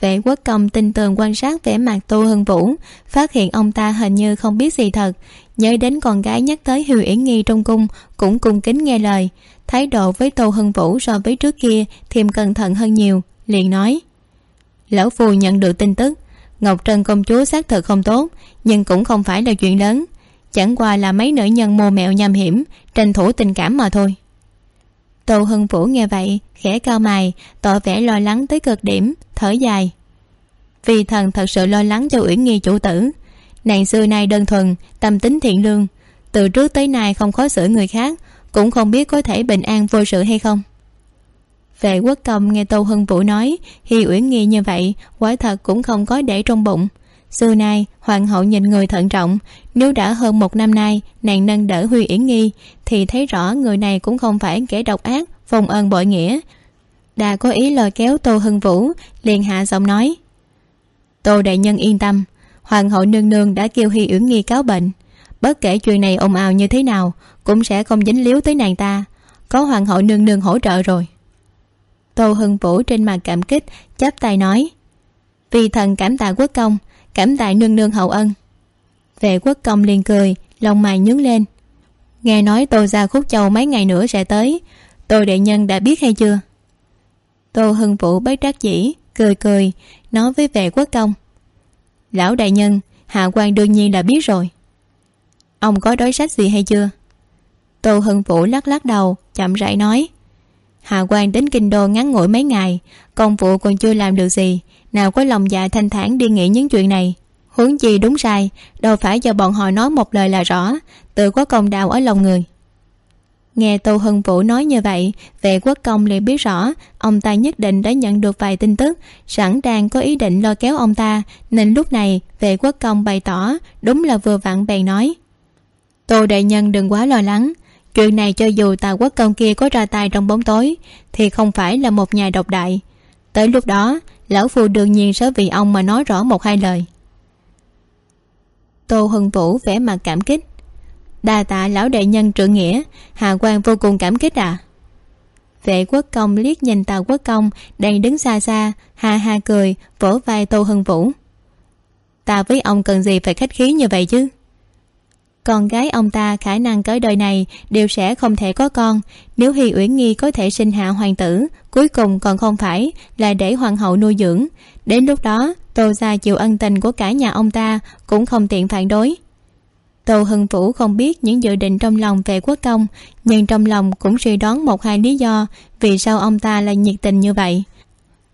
Speaker 2: Vệ quốc công tin tường quan sát vẻ mặt tô Hân vũ, phát hiện ông ta hình như không biết gì thật, nhớ đến con gái nhắc tới hiều yển nghi trong cung cũng cung kính nghe lời thái độ với tô hưng vũ so với trước kia thêm cẩn thận hơn nhiều, liền nói. Lão phù nhận được tin tức, ngọc trân công chúa xác thực không tốt, nhưng cũng không phải là chuyện lớn. Chẳng qua là mấy nữ nhân mô mẹo nham hiểm, tranh thủ tình cảm mà thôi. Tô hưng vũ nghe vậy, khẽ cao mày, tỏ vẻ lo lắng tới cực điểm, thở dài. Vì thần thật sự lo lắng cho uyển nghi chủ tử. Nàng xưa nay đơn thuần, tâm tính thiện lương, từ trước tới nay không khó xử người khác cũng không biết có thể bình an vô sự hay không. Vệ quốc công nghe tô hưng vũ nói, hi uyển nghi như vậy, quả thật cũng không có để trong bụng. Xưa nay, hoàng hậu nhìn người thận trọng, nếu đã hơn một năm nay, nàng nâng đỡ huy uyển nghi, thì thấy rõ người này cũng không phải kẻ độc ác vòng ơn bội nghĩa. Đà có ý lôi kéo tô hưng vũ, liền hạ giọng nói, tô đại nhân yên tâm, hoàng hậu nương nương đã kêu hi uyển nghi cáo bệnh bất kể chuyện này ồn ào như thế nào, cũng sẽ không dính líu tới nàng ta. Có hoàng hậu nương nương hỗ trợ rồi. Tô hưng vũ trên mặt cảm kích, chắp tay nói, vì thần cảm tạ quốc công, cảm tạ nương nương hậu ân. Vệ quốc công liền cười, lòng mày nhướng lên. Nghe nói tô ra khúc châu mấy ngày nữa sẽ tới. Tô đệ nhân đã biết hay chưa? Tô hưng vũ bất trác dĩ, cười cười, nói với vệ quốc công, lão đại nhân, hạ quan đương nhiên đã biết rồi ông có đối sách gì hay chưa? Tô hưng vũ lắc lắc đầu, chậm rãi nói. Hà quan đến kinh đô ngắn ngủi mấy ngày, công vụ còn chưa làm được gì, nào có lòng dạ thanh thản đi nghĩ những chuyện này. Huống chi đúng sai, đâu phải do bọn họ nói một lời là rõ, tự có công đạo ở lòng người. Nghe tô hưng vũ nói như vậy, vệ quốc công liền biết rõ, ông ta nhất định đã nhận được vài tin tức, sẵn đang có ý định lo kéo ông ta, nên lúc này vệ quốc công bày tỏ, đúng là vừa vặn bèn nói tô đại nhân đừng quá lo lắng. Chuyện này cho dù tà quốc công kia có ra tay trong bóng tối, thì không phải là một nhà độc đại. Tới lúc đó, lão phu đương nhiên sẽ vì ông mà nói rõ một hai lời. Tô hưng vũ vẻ mặt cảm kích. Đa tạ lão đại nhân trượng nghĩa, hà quan vô cùng cảm kích à vệ quốc công liếc nhìn tàu quốc công, đang đứng xa xa, ha ha cười, vỗ vai tô hưng vũ. Ta với ông cần gì phải khách khí như vậy chứ? Con gái ông ta khả năng cõi đời này đều sẽ không thể có con. Nếu hy uyển nghi có thể sinh hạ hoàng tử, cuối cùng còn không phải là để hoàng hậu nuôi dưỡng. Đến lúc đó, tô gia chịu ân tình của cả nhà ông ta cũng không tiện phản đối. Tô hưng vũ không biết những dự định trong lòng về quốc công, nhưng trong lòng cũng suy đoán một hai lý do vì sao ông ta lại nhiệt tình như vậy.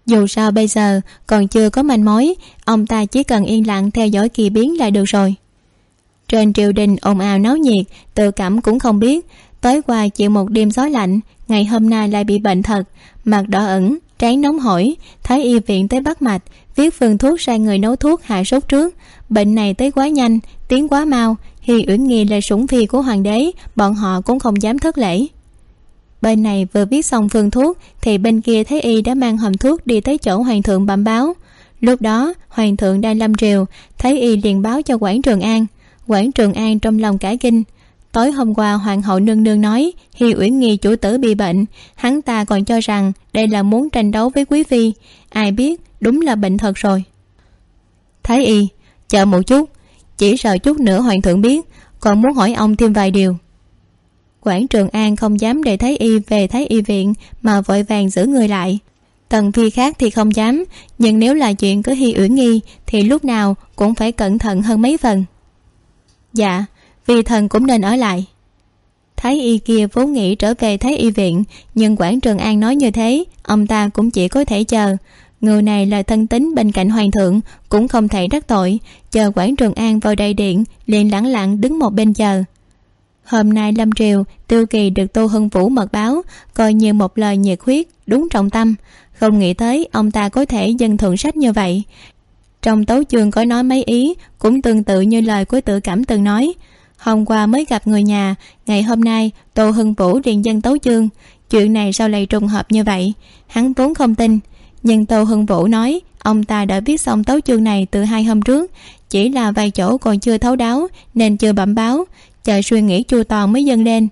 Speaker 2: Dù sao bây giờ còn chưa có manh mối, ông ta chỉ cần yên lặng theo dõi kỳ biến là được rồi trên triều đình ồn ào náo nhiệt, tự cảm cũng không biết. Tối qua chịu một đêm gió lạnh, ngày hôm nay lại bị bệnh thật. Mặt đỏ ẩn trán nóng hổi thái y viện tới bắt mạch, viết phương thuốc sai người nấu thuốc hạ sốt trước. Bệnh này tới quá nhanh tiến quá mau hi uyển nghi là sủng phi của hoàng đế, bọn họ cũng không dám thất lễ. Bên này vừa viết xong phương thuốc, thì bên kia thấy y đã mang hòm thuốc đi tới chỗ hoàng thượng bẩm báo. Lúc đó, hoàng thượng đang lâm triều, thấy y liền báo cho quản trường an quản trường an trong lòng cả kinh. Tối hôm qua, hoàng hậu nương nương nói, hi uyển nghi chủ tử bị bệnh. Hắn ta còn cho rằng đây là muốn tranh đấu với quý phi. Ai biết, đúng là bệnh thật rồi. Thái y, chờ một chút. Chỉ sợ chút nữa hoàng thượng biết, còn muốn hỏi ông thêm vài điều. Quản trường an không dám để Thái y về Thái y viện, mà vội vàng giữ người lại. Tần phi khác thì không dám, nhưng nếu là chuyện của Hi uyển nghi, thì lúc nào cũng phải cẩn thận hơn mấy phần dạ vì thần cũng nên ở lại. Thái y kia vốn nghĩ trở về thái y viện, nhưng quản trường an nói như thế, ông ta cũng chỉ có thể chờ. Người này là thân tín bên cạnh hoàng thượng, cũng không thể đắc tội. Chờ quản trường an vào đại điện, liền lẳng lặng đứng một bên chờ. Hôm nay lâm triều, tiêu kỳ được tô hưng vũ mật báo, coi như một lời nhiệt huyết, đúng trọng tâm. Không nghĩ tới ông ta có thể dân thượng sách như vậy trong tấu chương có nói mấy ý, cũng tương tự như lời của tự cảm từng nói. Hôm qua mới gặp người nhà, ngày hôm nay tô hưng vũ điền dân tấu chương. Chuyện này sao lại trùng hợp như vậy? Hắn vốn không tin. Nhưng tô hưng vũ nói, ông ta đã viết xong tấu chương này từ hai hôm trước. Chỉ là vài chỗ còn chưa thấu đáo, nên chưa bẩm báo. Chờ suy nghĩ chu toàn mới dâng lên.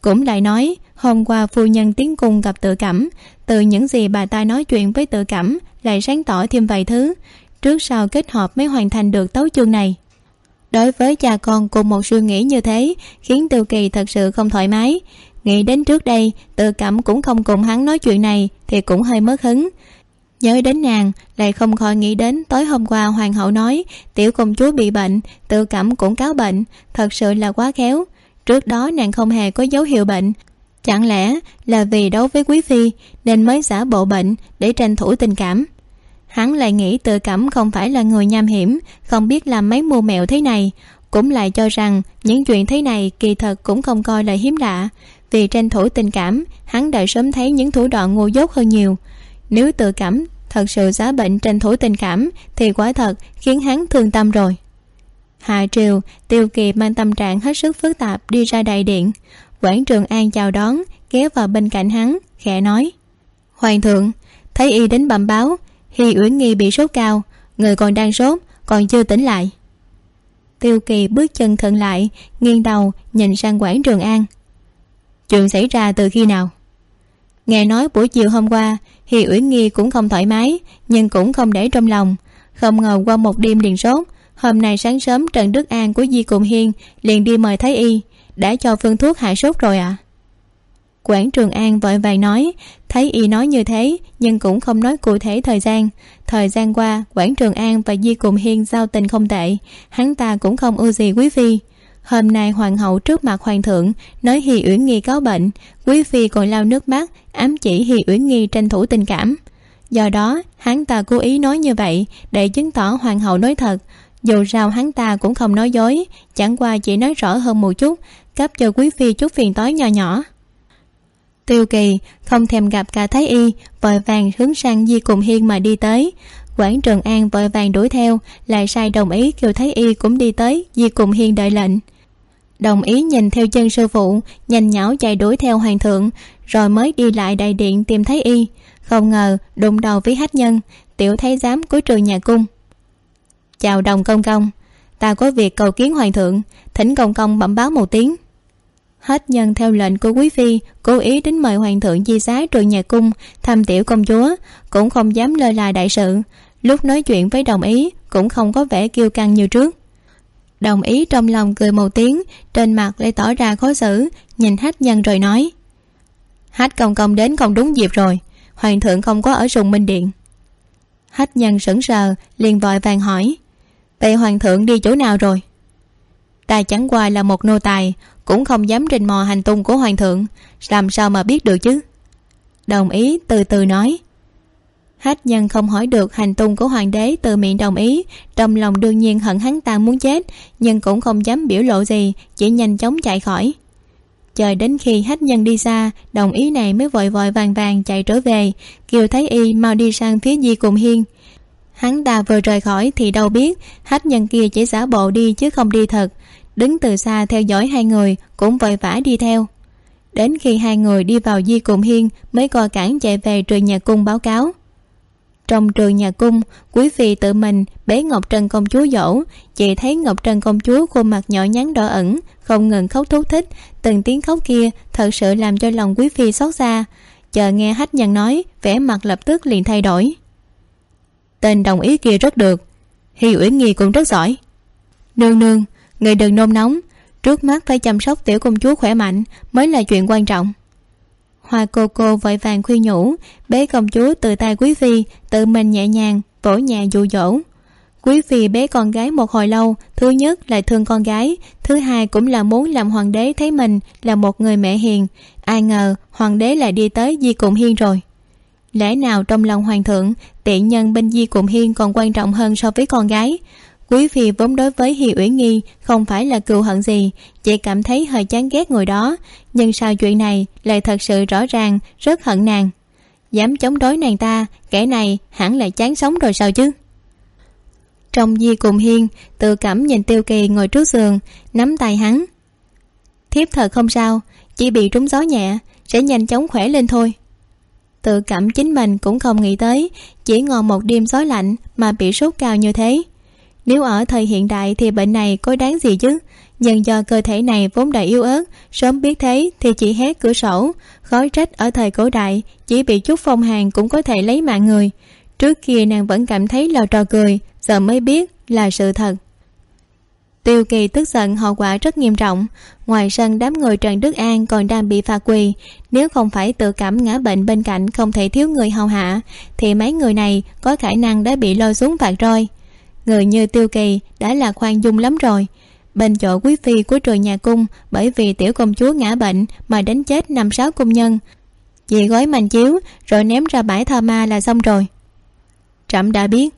Speaker 2: Cũng lại nói, hôm qua phu nhân tiến cung gặp tự cảm. Từ những gì bà ta nói chuyện với tự cảm, lại sáng tỏ thêm vài thứ trước sau kết hợp mới hoàn thành được tấu chương này. Đối với cha con cùng một suy nghĩ như thế, khiến tiêu kỳ thật sự không thoải mái. Nghĩ đến trước đây, tự cảm cũng không cùng hắn nói chuyện này thì cũng hơi mất hứng. Nhớ đến nàng, lại không khỏi nghĩ đến tối hôm qua hoàng hậu nói, tiểu công chúa bị bệnh, tự cảm cũng cáo bệnh, thật sự là quá khéo. Trước đó nàng không hề có dấu hiệu bệnh. Chẳng lẽ là vì đấu với quý phi, nên mới giả bộ bệnh để tranh thủ tình cảm? Hắn lại nghĩ tự cảm không phải là người nham hiểm, không biết làm mấy mưu mẹo thế này. Cũng lại cho rằng những chuyện thế này kỳ thật cũng không coi là hiếm lạ. Vì tranh thủ tình cảm, hắn đã sớm thấy những thủ đoạn ngu dốt hơn nhiều. Nếu tự cảm thật sự giá bệnh tranh thủ tình cảm, thì quả thật khiến hắn thương tâm rồi. Hạ triều, tiêu kỳ mang tâm trạng hết sức phức tạp đi ra đại điện. Quản trường an chào đón kéo vào bên cạnh hắn, khẽ nói, hoàng thượng, thấy y đến bẩm báo hi uyển nghi bị sốt cao, người còn đang sốt còn chưa tỉnh lại. Tiêu kỳ bước chân thận lại, nghiêng đầu nhìn sang quản trường an. Chuyện xảy ra từ khi nào? Nghe nói buổi chiều hôm qua hi uyển nghi cũng không thoải mái, nhưng cũng không để trong lòng. Không ngờ qua một đêm liền sốt, hôm nay sáng sớm trần đức an của di cùng hiên liền đi mời thái y, đã cho phương thuốc hạ sốt rồi ạ. à? Quản trường an vội vàng nói, thấy y nói như thế, nhưng cũng không nói cụ thể thời gian. Thời gian qua quản trường an và di cùng hiên giao tình không tệ, hắn ta cũng không ưu gì quý phi. Hôm nay hoàng hậu trước mặt hoàng thượng nói hi uyển nghi có bệnh, quý phi còn lau nước mắt, ám chỉ hi uyển nghi tranh thủ tình cảm. Do đó, hắn ta cố ý nói như vậy để chứng tỏ hoàng hậu nói thật. Dù sao hắn ta cũng không nói dối, chẳng qua chỉ nói rõ hơn một chút, cấp cho quý phi chút phiền toái nhỏ nhỏ tiêu kỳ, không thèm gặp cả thái y, vội vàng hướng sang di cùng hiên mà đi tới. Quản trường an vội vàng đuổi theo, lại sai đồng ý kêu thái y cũng đi tới di cùng hiên đợi lệnh. Đồng ý nhìn theo chân sư phụ, nhanh nhảu chạy đuổi theo hoàng thượng, rồi mới đi lại đại điện tìm Thái y. Không ngờ, đụng đầu với hách nhân, tiểu thái giám của trường nhà cung. Chào đồng công công, ta có việc cầu kiến hoàng thượng, thỉnh công công bẩm báo một tiếng hết nhân theo lệnh của quý phi, cố ý đến mời hoàng thượng di xá rồi nhà cung, thăm tiểu công chúa, cũng không dám lơ là đại sự. Lúc nói chuyện với đồng ý, cũng không có vẻ kiêu căng như trước. Đồng ý trong lòng cười một tiếng, trên mặt lại tỏ ra khó xử, nhìn hát nhân rồi nói hát công công đến không đúng dịp rồi, hoàng thượng không có ở sùng minh điện. Hát nhân sững sờ, liền vội vàng hỏi, vậy hoàng thượng đi chỗ nào rồi? Ta chẳng qua là một nô tài, cũng không dám rình mò hành tung của hoàng thượng. Làm sao mà biết được chứ? Đồng ý, từ từ nói. Hết nhân không hỏi được hành tung của hoàng đế từ miệng đồng ý. Trong lòng đương nhiên hận hắn ta muốn chết, nhưng cũng không dám biểu lộ gì, chỉ nhanh chóng chạy khỏi. Chờ đến khi hết nhân đi xa, đồng ý này mới vội vội vàng vàng chạy trở về. Kêu thấy y mau đi sang phía di cùng hiên. Hắn ta vừa rời khỏi thì đâu biết, hết nhân kia chỉ giả bộ đi chứ không đi thật đứng từ xa theo dõi hai người, cũng vội vã đi theo. Đến khi hai người đi vào di cùng hiên, mới co cản chạy về trường nhà cung báo cáo. Trong trường nhà cung, quý phi tự mình, bế ngọc trân công chúa dỗ. Chị thấy ngọc trân công chúa khuôn mặt nhỏ nhắn đỏ ẩn không ngừng khóc thú thích từng tiếng khóc kia thật sự làm cho lòng quý phi xót xa. Chờ nghe hách nhân nói, vẻ mặt lập tức liền thay đổi. Tên đồng ý kia rất được. Hi uyển nghi cũng rất giỏi. Nương nương người đừng nôn nóng. Trước mắt phải chăm sóc tiểu công chúa khỏe mạnh mới là chuyện quan trọng. Hoa cô cô vội vàng khuyên nhủ, bế công chúa từ tay quý phi, tự mình nhẹ nhàng, vỗ nhà dụ dỗ. Quý phi bế con gái một hồi lâu, thứ nhất là thương con gái, thứ hai cũng là muốn làm hoàng đế thấy mình là một người mẹ hiền. Ai ngờ, hoàng đế lại đi tới di cụm hiên rồi. Lẽ nào trong lòng hoàng thượng, tiện nhân bên di cụm hiên còn quan trọng hơn so với con gái? Quý phi vốn đối với hi uyển nghi không phải là cừu hận gì, chỉ cảm thấy hơi chán ghét ngồi đó. Nhưng sao chuyện này, lại thật sự rõ ràng, rất hận nàng. Dám chống đối nàng ta, kẻ này hẳn lại chán sống rồi sao chứ? Trong di cùng hiên, tự cảm nhìn tiêu kỳ ngồi trước giường, nắm tay hắn. Thiếp thật không sao, chỉ bị trúng gió nhẹ, sẽ nhanh chóng khỏe lên thôi. Tự cảm chính mình cũng không nghĩ tới, chỉ ngồi một đêm gió lạnh mà bị sốt cao như thế nếu ở thời hiện đại thì bệnh này có đáng gì chứ? Nhưng do cơ thể này vốn đã yếu ớt, sớm biết thế thì chỉ hét cửa sổ. Khói trách ở thời cổ đại, chỉ bị chút phong hàn cũng có thể lấy mạng người. Trước kia nàng vẫn cảm thấy là trò cười, giờ mới biết là sự thật. Tiêu kỳ tức giận, hậu quả rất nghiêm trọng. Ngoài sân đám người trần đức an còn đang bị phạt quỳ. Nếu không phải tự cảm ngã bệnh bên cạnh không thể thiếu người hầu hạ, thì mấy người này có khả năng đã bị lôi xuống phạt roi người như tiêu kỳ đã là khoan dung lắm rồi. Bên chỗ quý phi của trường nhà cung, bởi vì tiểu công chúa ngã bệnh mà đánh chết năm sáu cung nhân. Chị gói mành chiếu, rồi ném ra bãi tha ma là xong rồi. Trẫm đã biết.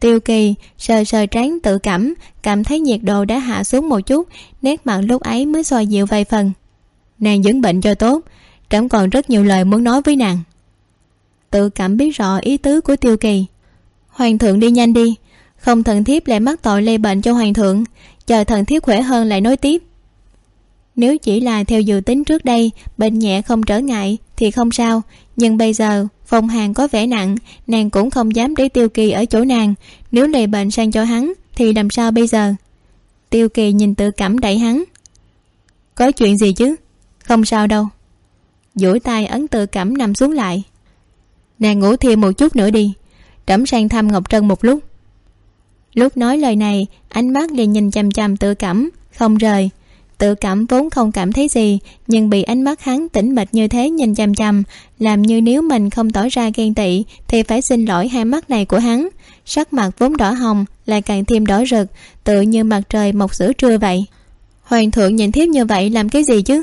Speaker 2: Tiêu kỳ sờ sờ trán tự cảm cảm thấy nhiệt độ đã hạ xuống một chút, nét mặt lúc ấy mới xoa dịu vài phần. Nàng dưỡng bệnh cho tốt, trẫm còn rất nhiều lời muốn nói với nàng. Tự cảm biết rõ ý tứ của tiêu kỳ. Hoàng thượng đi nhanh đi không thần thiếp lại mắc tội lây bệnh cho hoàng thượng. Chờ thần thiếp khỏe hơn lại nói tiếp. Nếu chỉ là theo dự tính trước đây, bệnh nhẹ không trở ngại, thì không sao. Nhưng bây giờ phòng hàng có vẻ nặng, nàng cũng không dám để tiêu kỳ ở chỗ nàng. Nếu lây bệnh sang cho hắn, thì làm sao bây giờ? Tiêu kỳ nhìn tự cảm đẩy hắn. Có chuyện gì chứ? Không sao đâu. Duỗi tay ấn tự cảm nằm xuống lại. Nàng ngủ thêm một chút nữa đi. Trẫm sang thăm ngọc trân một lúc lúc nói lời này, ánh mắt liền nhìn chằm chằm tự cảm không rời. Tự cảm vốn không cảm thấy gì, nhưng bị ánh mắt hắn tĩnh mịch như thế nhìn chằm chằm, làm như nếu mình không tỏ ra ghen tị, thì phải xin lỗi hai mắt này của hắn. Sắc mặt vốn đỏ hồng, lại càng thêm đỏ rực, tự như mặt trời mọc giữa trưa vậy. Hoàng thượng nhìn thiếp như vậy làm cái gì chứ?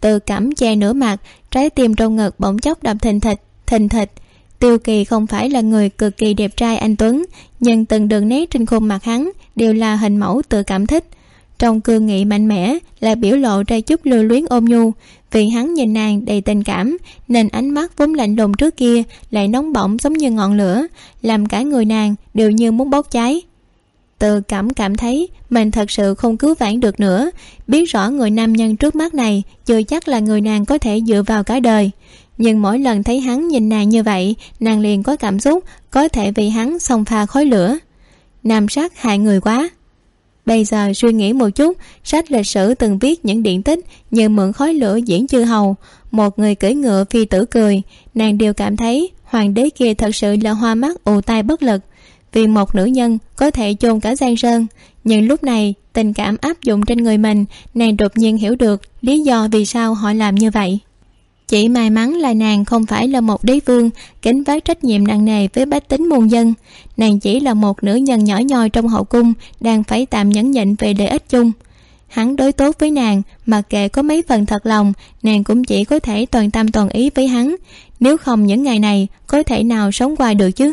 Speaker 2: Tự cảm che nửa mặt, trái tim trong ngực bỗng chốc đập thình thịch thình thịch tiêu kỳ không phải là người cực kỳ đẹp trai anh tuấn, nhưng từng đường nét trên khuôn mặt hắn đều là hình mẫu tự cảm thích. Trong cương nghị mạnh mẽ là biểu lộ ra chút lưu luyến ôm nhu, vì hắn nhìn nàng đầy tình cảm, nên ánh mắt vốn lạnh lùng trước kia lại nóng bỏng giống như ngọn lửa, làm cả người nàng đều như muốn bốc cháy. Tự cảm cảm thấy mình thật sự không cứu vãn được nữa, biết rõ người nam nhân trước mắt này chưa chắc là người nàng có thể dựa vào cả đời nhưng mỗi lần thấy hắn nhìn nàng như vậy, nàng liền có cảm xúc, có thể vì hắn xông pha khói lửa. Nam sắc hại người quá. Bây giờ suy nghĩ một chút, sách lịch sử từng viết những điện tích như mượn khói lửa diễn chư hầu, một người cưỡi ngựa phi tử cười, nàng đều cảm thấy hoàng đế kia thật sự là hoa mắt, ù tai bất lực. Vì một nữ nhân có thể chôn cả giang sơn, nhưng lúc này tình cảm áp dụng trên người mình, nàng đột nhiên hiểu được lý do vì sao họ làm như vậy chỉ may mắn là nàng không phải là một đế vương kính vác trách nhiệm nặng nề với bách tính muôn dân. Nàng chỉ là một nữ nhân nhỏ nhoi trong hậu cung, đang phải tạm nhẫn nhịn về lợi ích chung. Hắn đối tốt với nàng mặc kệ có mấy phần thật lòng, nàng cũng chỉ có thể toàn tâm toàn ý với hắn. Nếu không những ngày này, có thể nào sống qua được chứ?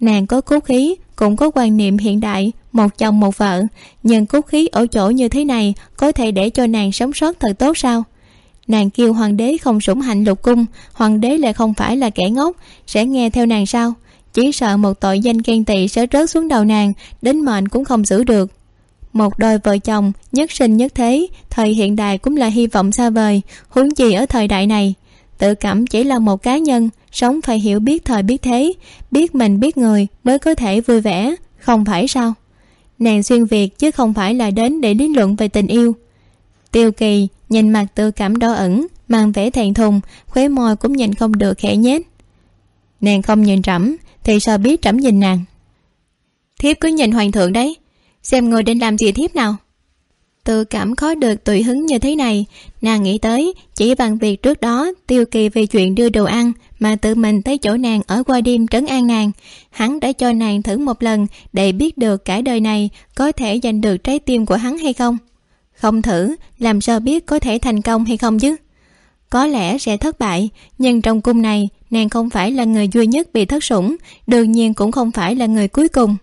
Speaker 2: Nàng có cốt khí, cũng có quan niệm hiện đại, một chồng một vợ. Nhưng cốt khí ở chỗ như thế này, có thể để cho nàng sống sót thật tốt sao? Nàng kêu hoàng đế không sủng hạnh lục cung, hoàng đế lại không phải là kẻ ngốc, sẽ nghe theo nàng sao? Chỉ sợ một tội danh ghen tị sẽ rớt xuống đầu nàng, đến mệnh cũng không giữ được. Một đôi vợ chồng, nhất sinh nhất thế, thời hiện đại cũng là hy vọng xa vời, huống gì ở thời đại này. Tự cảm chỉ là một cá nhân, sống phải hiểu biết thời biết thế, biết mình biết người mới có thể vui vẻ, không phải sao? Nàng xuyên việt chứ không phải là đến để lý luận về tình yêu. Tiêu kỳ nhìn mặt tư cảm đỏ ẩn mang vẻ thẹn thùng khóe môi cũng nhìn không được khẽ nhết nàng không nhìn trẫm, thì sao biết trẫm nhìn nàng? Thiếp cứ nhìn hoàng thượng đấy, xem người định làm gì thiếp nào. Tự cảm khó được tùy hứng như thế này, nàng nghĩ tới chỉ bằng việc trước đó tiêu kỳ về chuyện đưa đồ ăn mà tự mình tới chỗ nàng ở qua đêm trấn an nàng. Hắn đã cho nàng thử một lần để biết được cả đời này có thể giành được trái tim của hắn hay không không thử, làm sao biết có thể thành công hay không chứ? Có lẽ sẽ thất bại, nhưng trong cung này, nàng không phải là người duy nhất bị thất sủng, đương nhiên cũng không phải là người cuối cùng.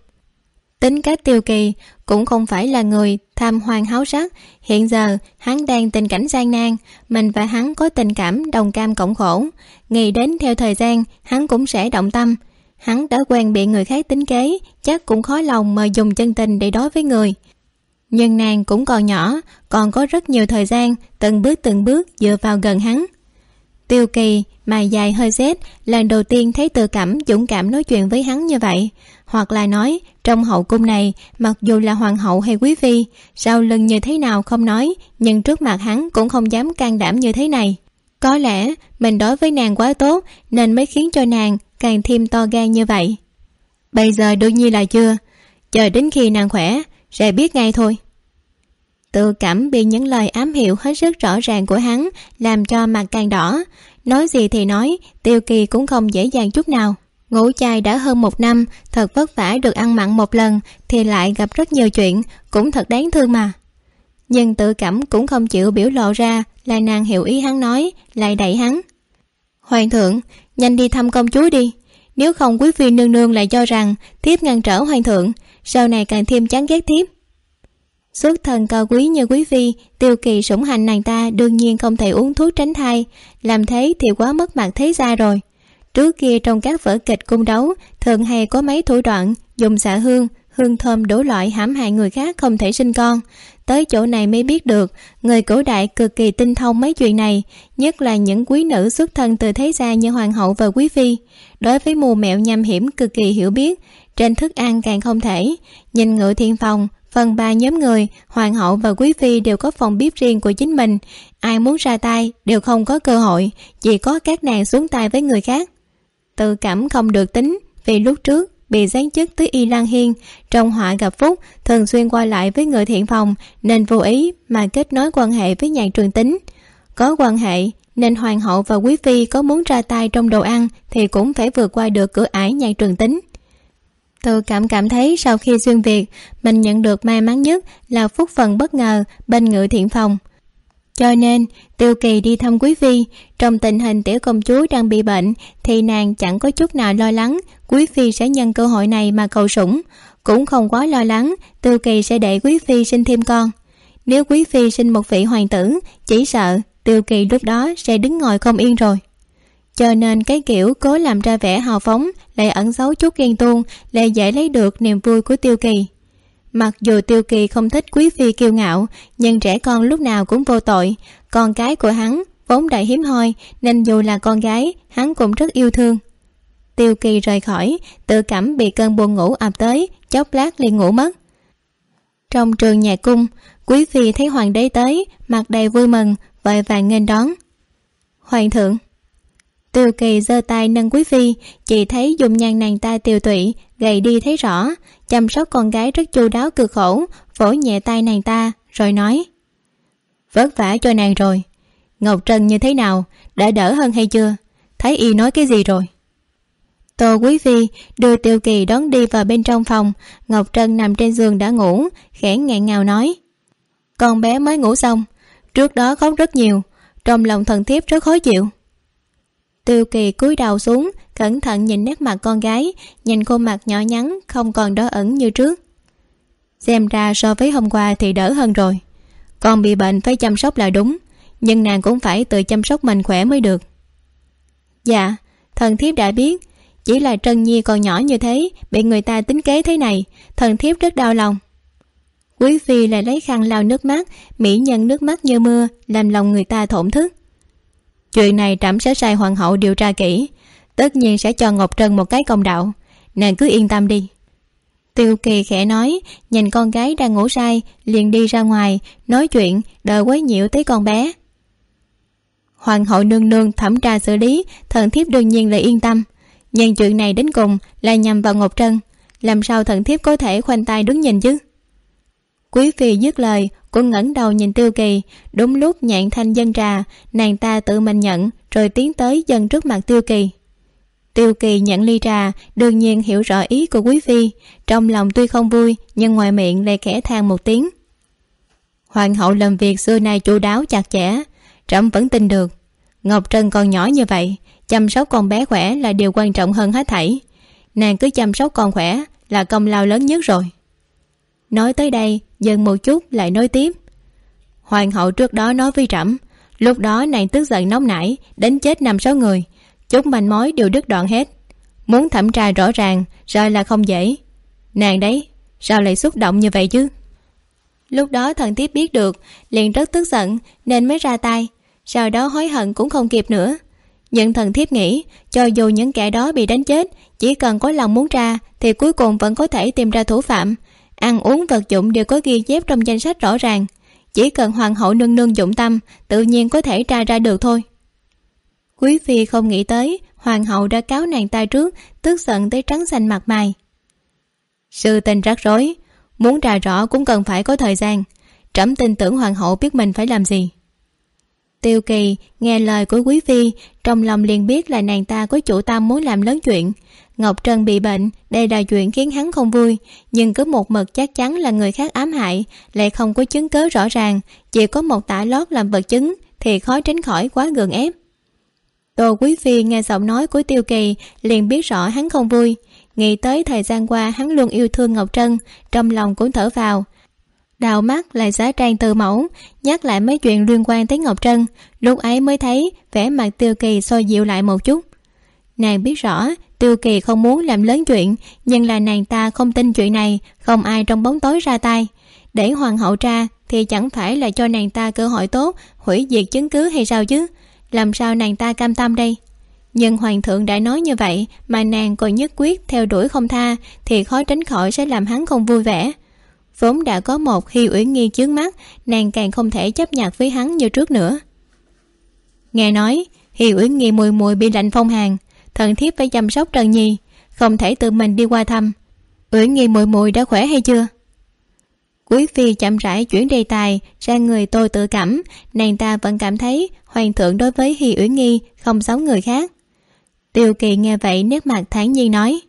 Speaker 2: Tính cách tiêu kỳ, cũng không phải là người tham hoang háo sắc. Hiện giờ, hắn đang tình cảnh gian nan, mình và hắn có tình cảm đồng cam cộng khổ. Nghĩ đến theo thời gian, hắn cũng sẽ động tâm. Hắn đã quen bị người khác tính kế, chắc cũng khó lòng mà dùng chân tình để đối với người nhưng nàng cũng còn nhỏ, còn có rất nhiều thời gian, từng bước từng bước dựa vào gần hắn. Tiêu kỳ mà dài hơi rét lần đầu tiên thấy tự cảm, dũng cảm nói chuyện với hắn như vậy. Hoặc là nói, trong hậu cung này, mặc dù là hoàng hậu hay quý phi, sau lưng như thế nào không nói, nhưng trước mặt hắn cũng không dám can đảm như thế này. Có lẽ, mình đối với nàng quá tốt, nên mới khiến cho nàng càng thêm to gan như vậy. Bây giờ đương nhiên là chưa. Chờ đến khi nàng khỏe, sẽ biết ngay thôi tự cảm bị những lời ám hiệu hết sức rõ ràng của hắn, làm cho mặt càng đỏ. Nói gì thì nói, tiêu kỳ cũng không dễ dàng chút nào. Ngủ chai đã hơn một năm, thật vất vả được ăn mặn một lần, thì lại gặp rất nhiều chuyện, cũng thật đáng thương mà. Nhưng tự cảm cũng không chịu biểu lộ ra, là nàng hiểu ý hắn nói, lại đẩy hắn. Hoàng thượng, nhanh đi thăm công chúa đi. Nếu không quý phi nương nương lại cho rằng, thiếp ngăn trở hoàng thượng, sau này càng thêm chán ghét thiếp xuất thân cao quý như quý phi, tiêu kỳ sủng hành nàng ta đương nhiên không thể uống thuốc tránh thai. Làm thế thì quá mất mặt thế gia rồi. Trước kia trong các vở kịch cung đấu, thường hay có mấy thủ đoạn, dùng xạ hương hương thơm đủ loại hãm hại người khác không thể sinh con. Tới chỗ này mới biết được, người cổ đại cực kỳ tinh thông mấy chuyện này, nhất là những quý nữ xuất thân từ thế gia như hoàng hậu và quý phi. Đối với mù mẹo nham hiểm cực kỳ hiểu biết, trên thức ăn càng không thể. Nhìn ngựa thiên phòng phần ba nhóm người, hoàng hậu và quý phi đều có phòng bếp riêng của chính mình. Ai muốn ra tay đều không có cơ hội, chỉ có các nàng xuống tay với người khác. Tự cảm không được tính, vì lúc trước bị giáng chức tới y lan hiên, trong họa gặp phúc thường xuyên qua lại với người thiện phòng, nên vô ý mà kết nối quan hệ với nhạc trường tính. Có quan hệ, nên hoàng hậu và quý phi có muốn ra tay trong đồ ăn thì cũng phải vượt qua được cửa ải nhạc trường tính tự cảm cảm thấy sau khi xuyên việt, mình nhận được may mắn nhất là phúc phần bất ngờ bên ngự thiện phòng. Cho nên, tiêu kỳ đi thăm quý phi, trong tình hình tiểu công chúa đang bị bệnh thì nàng chẳng có chút nào lo lắng quý phi sẽ nhân cơ hội này mà cầu sủng. Cũng không quá lo lắng, tiêu kỳ sẽ để quý phi sinh thêm con. Nếu quý phi sinh một vị hoàng tử, chỉ sợ tiêu kỳ lúc đó sẽ đứng ngồi không yên rồi cho nên cái kiểu cố làm ra vẻ hào phóng lại ẩn giấu chút ghen tuông, lại dễ lấy được niềm vui của tiêu kỳ.
Speaker 1: Mặc dù tiêu kỳ không thích quý phi kiêu ngạo, nhưng trẻ con lúc nào cũng vô tội. Con cái của hắn vốn đại hiếm hoi, nên dù là con gái, hắn cũng rất yêu thương. Tiêu kỳ rời khỏi, tự cảm bị cơn buồn ngủ ập tới, chốc lát liền ngủ mất. Trong trường nhà cung, quý phi thấy hoàng đế tới, mặt đầy vui mừng, vội vàng nghênh đón. Hoàng thượng tiêu kỳ giơ tay nâng quý phi chỉ thấy dùng nhan nàng ta tiều tụy, gầy đi thấy rõ. Chăm sóc con gái rất chu đáo cực khổ, vỗ nhẹ tay nàng ta, rồi nói, vất vả cho nàng rồi. Ngọc trân như thế nào, đã đỡ hơn hay chưa? Thấy y nói cái gì rồi? Tô quý phi đưa tiêu kỳ đón đi vào bên trong phòng. Ngọc trân nằm trên giường đã ngủ, khẽ nghẹn ngào nói, con bé mới ngủ xong, trước đó khóc rất nhiều, trong lòng thần thiếp rất khó chịu tiêu kỳ cúi đầu xuống, cẩn thận nhìn nét mặt con gái, nhìn khuôn mặt nhỏ nhắn, không còn đỏ ẩn như trước. Xem ra so với hôm qua thì đỡ hơn rồi. Con bị bệnh phải chăm sóc là đúng, nhưng nàng cũng phải tự chăm sóc mình khỏe mới được. Dạ thần thiếp đã biết, chỉ là trân nhi còn nhỏ như thế, bị người ta tính kế thế này, thần thiếp rất đau lòng. Quý phi lại lấy khăn lau nước mắt, mỹ nhân nước mắt như mưa, làm lòng người ta thổn thức chuyện này trẫm sẽ sai hoàng hậu điều tra kỹ. Tất nhiên sẽ cho ngọc trân một cái công đạo. Nàng cứ yên tâm đi. Tiêu kỳ khẽ nói, nhìn con gái đang ngủ say, liền đi ra ngoài, nói chuyện đợi quấy nhiễu tới con bé. Hoàng hậu nương nương thẩm tra xử lý, thần thiếp đương nhiên là yên tâm. Nhưng chuyện này đến cùng là nhằm vào ngọc trân. Làm sao thần thiếp có thể khoanh tay đứng nhìn chứ? Quý phi dứt lời cô ngẩng đầu nhìn tiêu kỳ. Đúng lúc nhạn thanh dân trà nàng ta tự mình nhận, rồi tiến tới dân trước mặt tiêu kỳ. Tiêu kỳ nhận ly trà, đương nhiên hiểu rõ ý của quý phi. Trong lòng tuy không vui, nhưng ngoài miệng lại khẽ than một tiếng. Hoàng hậu làm việc xưa nay chu đáo chặt chẽ, trẫm vẫn tin được. Ngọc trân còn nhỏ như vậy, chăm sóc con bé khỏe là điều quan trọng hơn hết thảy. Nàng cứ chăm sóc con khỏe là công lao lớn nhất rồi nói tới đây, dừng một chút, lại nói tiếp. Hoàng hậu trước đó nói với trẫm, lúc đó nàng tức giận nóng nảy đánh chết năm sáu người chút manh mối đều đứt đoạn hết. Muốn thẩm tra rõ ràng, rồi là không dễ. Nàng đấy, sao lại xúc động như vậy chứ? Lúc đó thần tiếp biết được, liền rất tức giận, nên mới ra tay. Sau đó hối hận cũng không kịp nữa. Nhưng thần thiếp nghĩ, cho dù những kẻ đó bị đánh chết, chỉ cần có lòng muốn ra, thì cuối cùng vẫn có thể tìm ra thủ phạm ăn uống, vật dụng đều có ghi chép trong danh sách rõ ràng. Chỉ cần hoàng hậu nương nương dụng tâm, tự nhiên có thể tra ra được thôi. Quý phi không nghĩ tới, hoàng hậu đã cáo nàng ta trước, tức giận tới trắng xanh mặt mày. Sự tình rắc rối, muốn trà rõ cũng cần phải có thời gian. Trẫm tin tưởng hoàng hậu biết mình phải làm gì. Tiêu kỳ nghe lời của quý phi, trong lòng liền biết là nàng ta có chủ tâm muốn làm lớn chuyện ngọc trân bị bệnh, đây là chuyện khiến hắn không vui. Nhưng cứ một mực chắc chắn là người khác ám hại, lại không có chứng cớ rõ ràng. Chỉ có một tả lót làm vật chứng, thì khó tránh khỏi quá gượng ép. Tô quý phi nghe giọng nói của tiêu kỳ, liền biết rõ hắn không vui. Nghĩ tới thời gian qua, hắn luôn yêu thương ngọc trân, trong lòng cũng thở vào. Đào mắt lại giá trang từ mẫu, nhắc lại mấy chuyện liên quan tới ngọc trân, lúc ấy mới thấy vẻ mặt tiêu kỳ soi dịu lại một chút. Nàng biết rõ tiêu kỳ không muốn làm lớn chuyện, nhưng là nàng ta không tin chuyện này, không ai trong bóng tối ra tay. Để hoàng hậu ra thì chẳng phải là cho nàng ta cơ hội tốt, hủy diệt chứng cứ hay sao chứ? Làm sao nàng ta cam tâm đây? Nhưng hoàng thượng đã nói như vậy mà nàng còn nhất quyết theo đuổi không tha thì khó tránh khỏi sẽ làm hắn không vui vẻ. Vốn đã có một khi uyển nghi chướng mắt, nàng càng không thể chấp nhặt với hắn như trước nữa. Nghe nói hi uyển nghi mùi mùi bị lạnh phong hàn thần thiếp phải chăm sóc trần nhi, không thể tự mình đi qua thăm. Uyển nghi mùi mùi đã khỏe hay chưa? Quý phi chậm rãi chuyển đề tài sang người tôi tự cảm. Nàng ta vẫn cảm thấy hoàng thượng đối với hi uyển nghi không giống người khác. Tiêu kỳ nghe vậy nét mặt thản nhiên nói,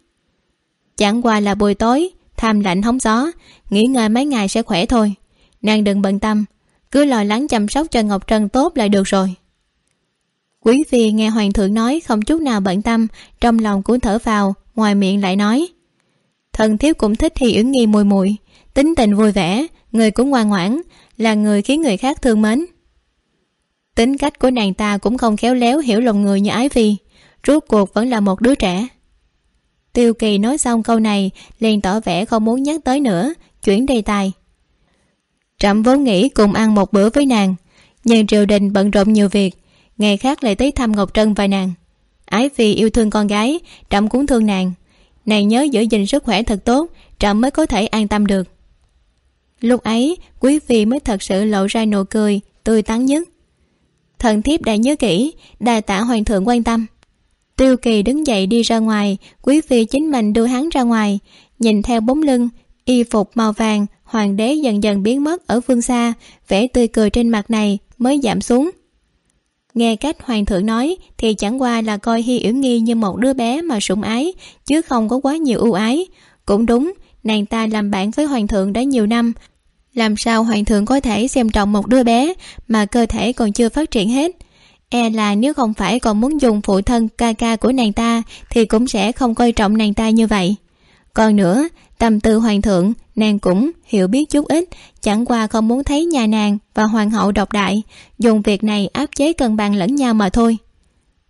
Speaker 1: chẳng qua là buổi tối, tham lạnh hóng gió, nghỉ ngơi mấy ngày sẽ khỏe thôi. Nàng đừng bận tâm, cứ lo lắng chăm sóc cho ngọc trân tốt là được rồi quý phi nghe hoàng thượng nói, không chút nào bận tâm, trong lòng cũng thở vào, ngoài miệng lại nói. Thần thiếu cũng thích thì ứng nghi mùi mùi, tính tình vui vẻ, người cũng ngoan ngoãn, là người khiến người khác thương mến. Tính cách của nàng ta cũng không khéo léo hiểu lòng người như ái phi, rốt cuộc vẫn là một đứa trẻ. Tiêu kỳ nói xong câu này, liền tỏ vẻ không muốn nhắc tới nữa,
Speaker 2: chuyển đề tài. Trẫm vốn nghĩ cùng ăn một bữa với nàng, nhưng triều đình bận rộn nhiều việc ngày khác lại tới thăm ngọc trân và nàng. Ái vì yêu thương con gái, trẫm cũng thương nàng. Nàng nhớ giữ gìn sức khỏe thật tốt, trẫm mới có thể an tâm được. Lúc ấy, quý phi mới thật sự lộ ra nụ cười tươi tắn nhất. Thần thiếp đã nhớ kỹ đài tạ hoàng thượng quan tâm. Tiêu kỳ đứng dậy đi ra ngoài, quý phi chính mình đưa hắn ra ngoài. Nhìn theo bóng lưng, y phục màu vàng, hoàng đế dần dần biến mất ở phương xa, vẻ tươi cười trên mặt này mới giảm xuống nghe cách hoàng thượng nói, thì chẳng qua là coi hi yểu nghi như một đứa bé mà sủng ái, chứ không có quá nhiều ưu ái. Cũng đúng, nàng ta làm bạn với hoàng thượng đã nhiều năm. Làm sao hoàng thượng có thể xem trọng một đứa bé mà cơ thể còn chưa phát triển hết? E là nếu không phải còn muốn dùng phụ thân ca ca của nàng ta, thì cũng sẽ không coi trọng nàng ta như vậy còn nữa, tâm tư hoàng thượng, nàng cũng hiểu biết chút ít, chẳng qua không muốn thấy nhà nàng và hoàng hậu độc đại, dùng việc này áp chế cân bằng lẫn nhau mà thôi.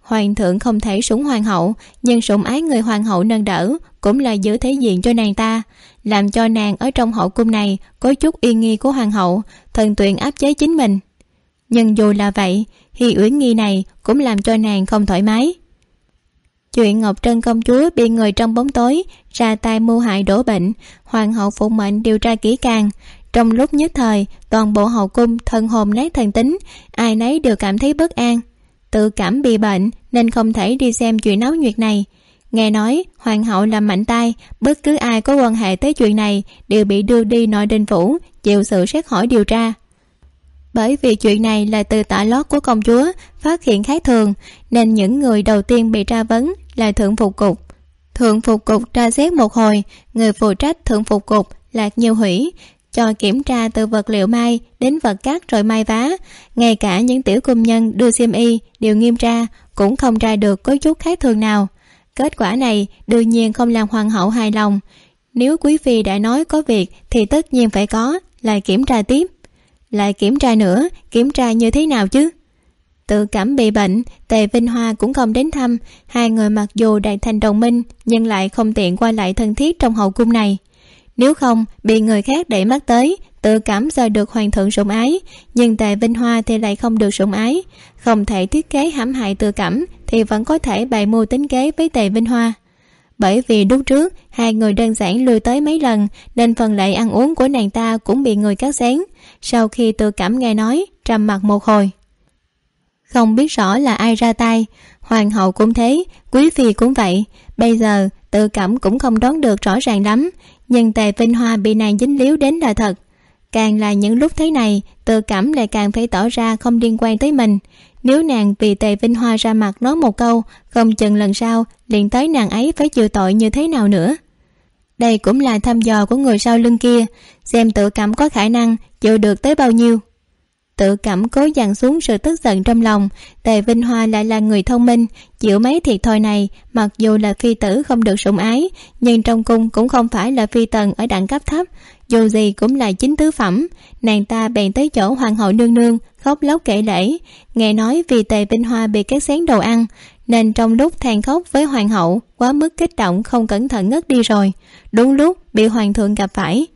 Speaker 2: Hoàng thượng không thể sủng hoàng hậu, nhưng sủng ái người hoàng hậu nâng đỡ cũng là giữ thế diện cho nàng ta, làm cho nàng ở trong hậu cung này có chút uy nghi của hoàng hậu, thần tuyển áp chế chính mình. Nhưng dù là vậy hi uyển nghi này cũng làm cho nàng không thoải mái chuyện ngọc trân công chúa bị người trong bóng tối, ra tay mưu hại đổ bệnh, hoàng hậu phụ mệnh điều tra kỹ càng. Trong lúc nhất thời, toàn bộ hậu cung thân hồn nát thần tính, ai nấy đều cảm thấy bất an. Tự cảm bị bệnh nên không thể đi xem chuyện náo nhiệt này. Nghe nói, hoàng hậu làm mạnh tay, bất cứ ai có quan hệ tới chuyện này đều bị đưa đi nội đình phủ, chịu sự xét hỏi điều tra. Bởi vì chuyện này là từ tả lót của công chúa, phát hiện khác thường, nên những người đầu tiên bị tra vấn là thượng phục cục. Thượng phục cục tra xét một hồi, người phụ trách thượng phục cục lạc nhiều hủy, cho kiểm tra từ vật liệu may đến vật cát rồi may vá. Ngay cả những tiểu công nhân đưa xiêm y đều nghiêm tra, cũng không ra được có chút khác thường nào. Kết quả này đương nhiên không làm hoàng hậu hài lòng. Nếu quý phi đã nói có việc thì tất nhiên phải có lại kiểm tra tiếp. Lại kiểm tra nữa, kiểm tra như thế nào chứ? Tự cảm bị bệnh, tề vinh hoa cũng không đến thăm. Hai người mặc dù đạt thành đồng minh, nhưng lại không tiện qua lại thân thiết trong hậu cung này. Nếu không, bị người khác đẩy mắt tới, tự cảm giờ được hoàng thượng sủng ái, nhưng tề vinh hoa thì lại không được sủng ái. Không thể thiết kế hãm hại tự cảm, thì vẫn có thể bày mưu tính kế với tề vinh hoa. Bởi vì lúc trước, hai người đơn giản lui tới mấy lần, nên phần lệ ăn uống của nàng ta cũng bị người cắt xén. Sau khi tự cảm nghe nói, trầm mặt một hồi không biết rõ là ai ra tay. Hoàng hậu cũng thế, quý phi cũng vậy. Bây giờ, tự cảm cũng không đoán được rõ ràng lắm, nhưng tề vinh hoa bị nàng dính líu đến là thật. Càng là những lúc thế này, tự cảm lại càng phải tỏ ra không liên quan tới mình. Nếu nàng vì tề vinh hoa ra mặt nói một câu, không chừng lần sau, liền tới nàng ấy phải chịu tội như thế nào nữa. Đây cũng là thăm dò của người sau lưng kia, xem tự cảm có khả năng chịu được tới bao nhiêu tự cảm cố dằn xuống sự tức giận trong lòng, tề vinh hoa lại là người thông minh, chịu mấy thiệt thòi này, mặc dù là phi tử không được sủng ái, nhưng trong cung cũng không phải là phi tần ở đẳng cấp thấp. Dù gì cũng là chính tứ phẩm, nàng ta bèn tới chỗ hoàng hậu nương nương, khóc lóc kể lễ nghe nói vì tề vinh hoa bị cắt xén đồ ăn, nên trong lúc than khóc với hoàng hậu, quá mức kích động không cẩn thận ngất đi rồi. Đúng lúc bị hoàng thượng gặp phải.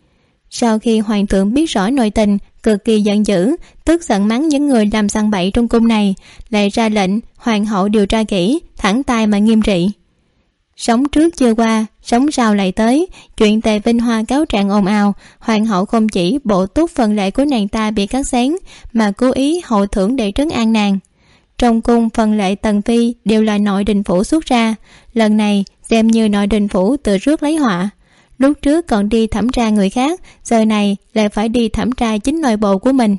Speaker 2: Sau khi hoàng thượng biết rõ nội tình cực kỳ giận dữ, tức giận mắng những người làm săn bậy trong cung này, lại ra lệnh hoàng hậu điều tra kỹ, thẳng tay mà nghiêm trị. Sống trước chưa qua, sống sau lại tới, chuyện tề vinh hoa cáo trạng ồn ào, hoàng hậu không chỉ bộ túc phần lệ của nàng ta bị cắt xén, mà cố ý hậu thưởng để trấn an nàng. Trong cung phần lệ tần phi đều là nội đình phủ xuất ra, lần này xem như nội đình phủ tự rước lấy họa lúc trước còn đi thẩm tra người khác, giờ này lại phải đi thẩm tra chính nội bộ của mình.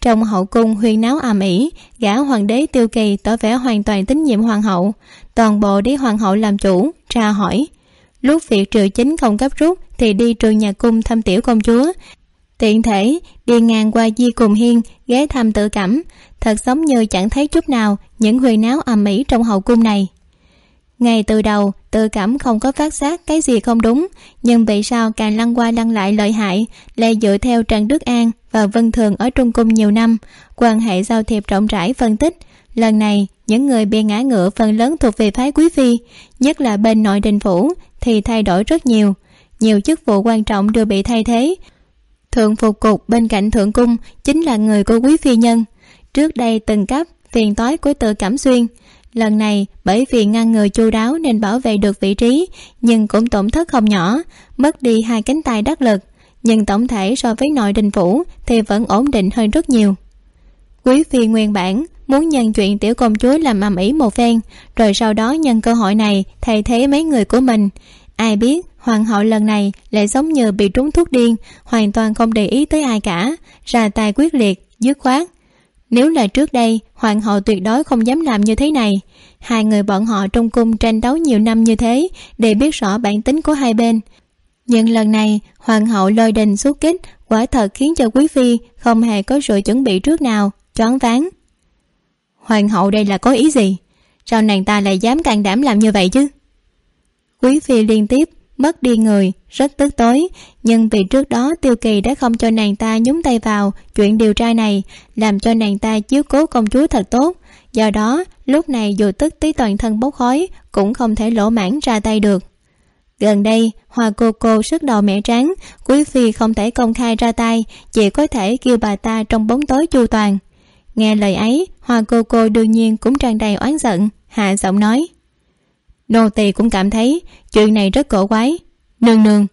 Speaker 2: Trong hậu cung huyên náo ầm ĩ, gã hoàng đế tiêu kỳ tỏ vẻ hoàn toàn tín nhiệm hoàng hậu. Toàn bộ để hoàng hậu làm chủ, tra hỏi, lúc việc triều chính không gấp rút thì đi trường nhà cung thăm tiểu công chúa. Tiện thể, đi ngang qua di cùng hiên, ghé thăm tự cảm. Thật giống như chẳng thấy chút nào những huyền náo ầm ĩ trong hậu cung này. Ngay từ đầu tự cảm không có phát giác cái gì không đúng. Nhưng vì sao càng lăn qua lăn lại lợi hại, lại dựa theo trần đức an và vân thường ở trung cung nhiều năm, quan hệ giao thiệp rộng rãi phân tích. Lần này, những người bị ngã ngựa phần lớn thuộc về phái quý phi, nhất là bên nội đình phủ, thì thay đổi rất nhiều. Nhiều chức vụ quan trọng đều bị thay thế. Thượng phục cục bên cạnh thượng cung chính là người của quý phi nhân. Trước đây từng cấp, phiền toái của tự cảm xuyên lần này, bởi vì ngăn người chu đáo nên bảo vệ được vị trí, nhưng cũng tổn thất không nhỏ, mất đi hai cánh tay đắc lực. Nhưng tổng thể so với nội đình phủ thì vẫn ổn định hơn rất nhiều. Quý phi nguyên bản muốn nhân chuyện tiểu công chúa làm ầm ĩ một phen, rồi sau đó nhân cơ hội này thay thế mấy người của mình. Ai biết hoàng hậu lần này lại giống như bị trúng thuốc điên, hoàn toàn không để ý tới ai cả, ra tay quyết liệt, dứt khoát. Nếu là trước đây hoàng hậu tuyệt đối không dám làm như thế này. Hai người bọn họ trong cung tranh đấu nhiều năm như thế, để biết rõ bản tính của hai bên. Nhưng lần này, hoàng hậu lôi đình xuất kích, quả thật khiến cho quý phi không hề có sự chuẩn bị trước nào, choáng váng. Hoàng hậu đây là có ý gì? Sao nàng ta lại dám can đảm làm như vậy chứ? Quý phi liên tiếp mất đi người, rất tức tối. Nhưng vì trước đó tiêu kỳ đã không cho nàng ta nhúng tay vào chuyện điều tra này, làm cho nàng ta chiếu cố công chúa thật tốt. Do đó, lúc này dù tức tí toàn thân bốc khói, cũng không thể lỗ mãn ra tay được. Gần đây, hoa cô cô sức đầu mẹ trắng quý phi không thể công khai ra tay, chỉ có thể kêu bà ta trong bóng tối chu toàn. Nghe lời ấy, hoa cô cô đương nhiên cũng tràn đầy oán giận, hạ giọng nói nô tỳ cũng cảm thấy chuyện này rất cổ quái. Nương nương,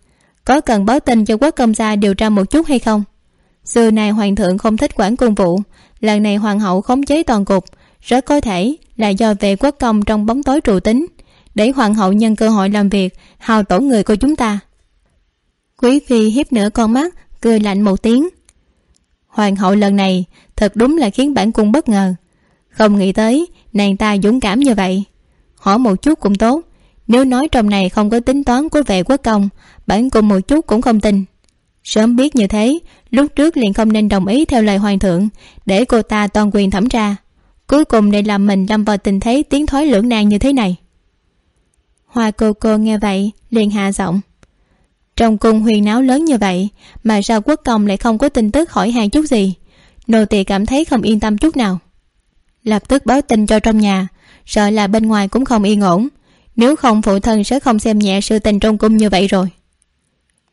Speaker 2: có cần báo tin cho quốc công gia điều tra một chút hay không? Xưa nay hoàng thượng không thích quản cung vụ, lần này hoàng hậu khống chế toàn cục, rất có thể là do về quốc công trong bóng tối trụ tính, để hoàng hậu nhân cơ hội làm việc hào tổn người của chúng ta. Quý phi hiếp nửa con mắt, cười lạnh một tiếng. Hoàng hậu lần này thật đúng là khiến bản cung bất ngờ. Không nghĩ tới nàng ta dũng cảm như vậy hỏi một chút cũng tốt. Nếu nói trong này không có tính toán của vệ quốc công, bản cung một chút cũng không tin. Sớm biết như thế, lúc trước liền không nên đồng ý theo lời hoàng thượng, để cô ta toàn quyền thẩm tra. Cuối cùng để làm mình lâm vào tình thế tiến thoái lưỡng nan như thế này. Hoa cô cô nghe vậy, liền hạ giọng. Trong cung huyền náo lớn như vậy, mà sao quốc công lại không có tin tức hỏi hàng chút gì? Nô tỳ cảm thấy không yên tâm chút nào. Lập tức báo tin cho trong nhà sợ là bên ngoài cũng không yên ổn. Nếu không, phụ thân sẽ không xem nhẹ sự tình trong cung như vậy rồi.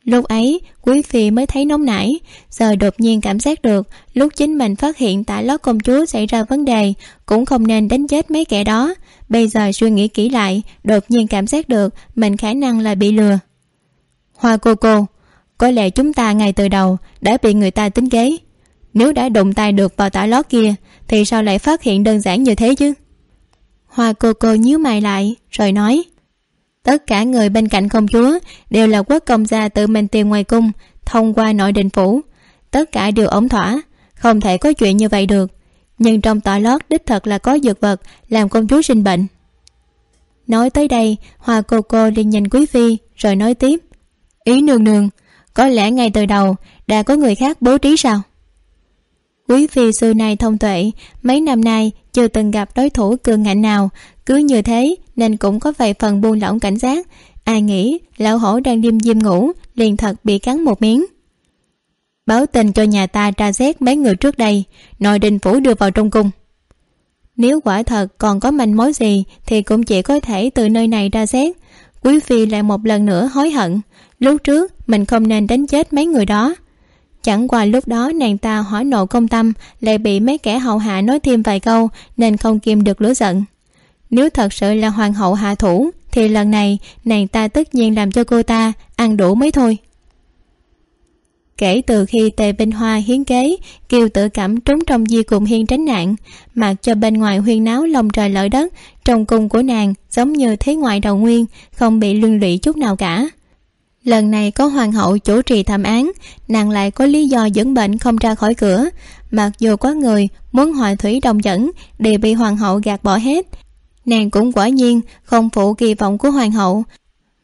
Speaker 2: Lúc ấy, quý phi mới thấy nóng nảy, giờ đột nhiên cảm giác được lúc chính mình phát hiện tại lót công chúa xảy ra vấn đề, cũng không nên đánh chết mấy kẻ đó. Bây giờ suy nghĩ kỹ lại, đột nhiên cảm giác được mình khả năng là bị lừa. Hoa cô cô, có lẽ chúng ta ngay từ đầu đã bị người ta tính kế. Nếu đã đụng tay được vào tả lót kia, thì sao lại phát hiện đơn giản như thế chứ? Hoa cô cô nhíu mày lại, rồi nói, tất cả người bên cạnh công chúa đều là quốc công gia tự mình tìm ngoài cung, thông qua nội đình phủ. Tất cả đều ổn thỏa, không thể có chuyện như vậy được. Nhưng trong tòa lót đích thật là có dược vật làm công chúa sinh bệnh. Nói tới đây, hoa cô cô liền nhìn quý phi, rồi nói tiếp, ý nương nương, có lẽ ngay từ đầu đã có người khác bố trí sao? Quý phi xưa nay thông tuệ, mấy năm nay chưa từng gặp đối thủ cường ngạnh nào. Cứ như thế, nên cũng có vài phần buông lỏng cảnh giác. Ai nghĩ lão hổ đang đêm diêm ngủ, liền thật bị cắn một miếng. Báo tin cho nhà ta tra xét mấy người trước đây, nội đình phủ đưa vào trong cung. Nếu quả thật còn có manh mối gì, thì cũng chỉ có thể từ nơi này ra xét. Quý phi lại một lần nữa hối hận. Lúc trước, mình không nên đánh chết mấy người đó chẳng qua lúc đó nàng ta hỏa nộ công tâm, lại bị mấy kẻ hậu hạ nói thêm vài câu, nên không kìm được lửa giận. Nếu thật sự là hoàng hậu hạ thủ, thì lần này nàng ta tất nhiên làm cho cô ta ăn đủ mới thôi. Kể từ khi tề binh hoa hiến kế, kiều tự cảm trốn trong di cùng hiên tránh nạn, mặc cho bên ngoài huyên náo lòng trời lở đất, trong cung của nàng giống như thế ngoại đầu nguyên, không bị lương lụy chút nào cả lần này có hoàng hậu chủ trì thẩm án, nàng lại có lý do dẫn bệnh không ra khỏi cửa. Mặc dù có người muốn hỏi thủy đồng dẫn, đều bị hoàng hậu gạt bỏ hết. Nàng cũng quả nhiên không phụ kỳ vọng của hoàng hậu.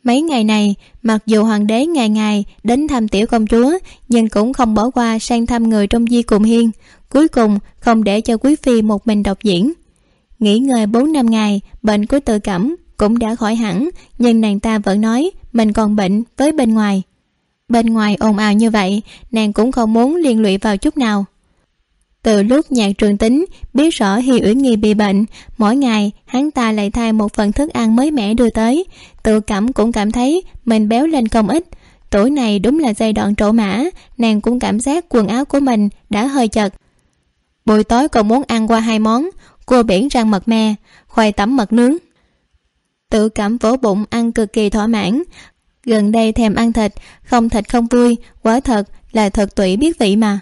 Speaker 2: Mấy ngày này, mặc dù hoàng đế ngày ngày đến thăm tiểu công chúa, nhưng cũng không bỏ qua sang thăm người trong di cùng hiên, cuối cùng không để cho quý phi một mình độc diễn. Nghỉ ngơi bốn năm ngày, bệnh của tự cảm cũng đã khỏi hẳn, nhưng nàng ta vẫn nói mình còn bệnh với bên ngoài. Bên ngoài ồn ào như vậy, nàng cũng không muốn liên lụy vào chút nào. Từ lúc nhạc trường tính biết rõ hi uyển nghi bị bệnh, mỗi ngày hắn ta lại thay một phần thức ăn mới mẻ đưa tới. Tự cảm cũng cảm thấy mình béo lên không ít. Tuổi này đúng là giai đoạn trổ mã, nàng cũng cảm giác quần áo của mình đã hơi chật. Buổi tối còn muốn ăn qua hai món, cua biển rang mật me, khoai tẩm mật nướng tự cảm vỗ bụng, ăn cực kỳ thỏa mãn. Gần đây thèm ăn thịt, không thịt không vui, quả thật là thật tủy biết vị mà.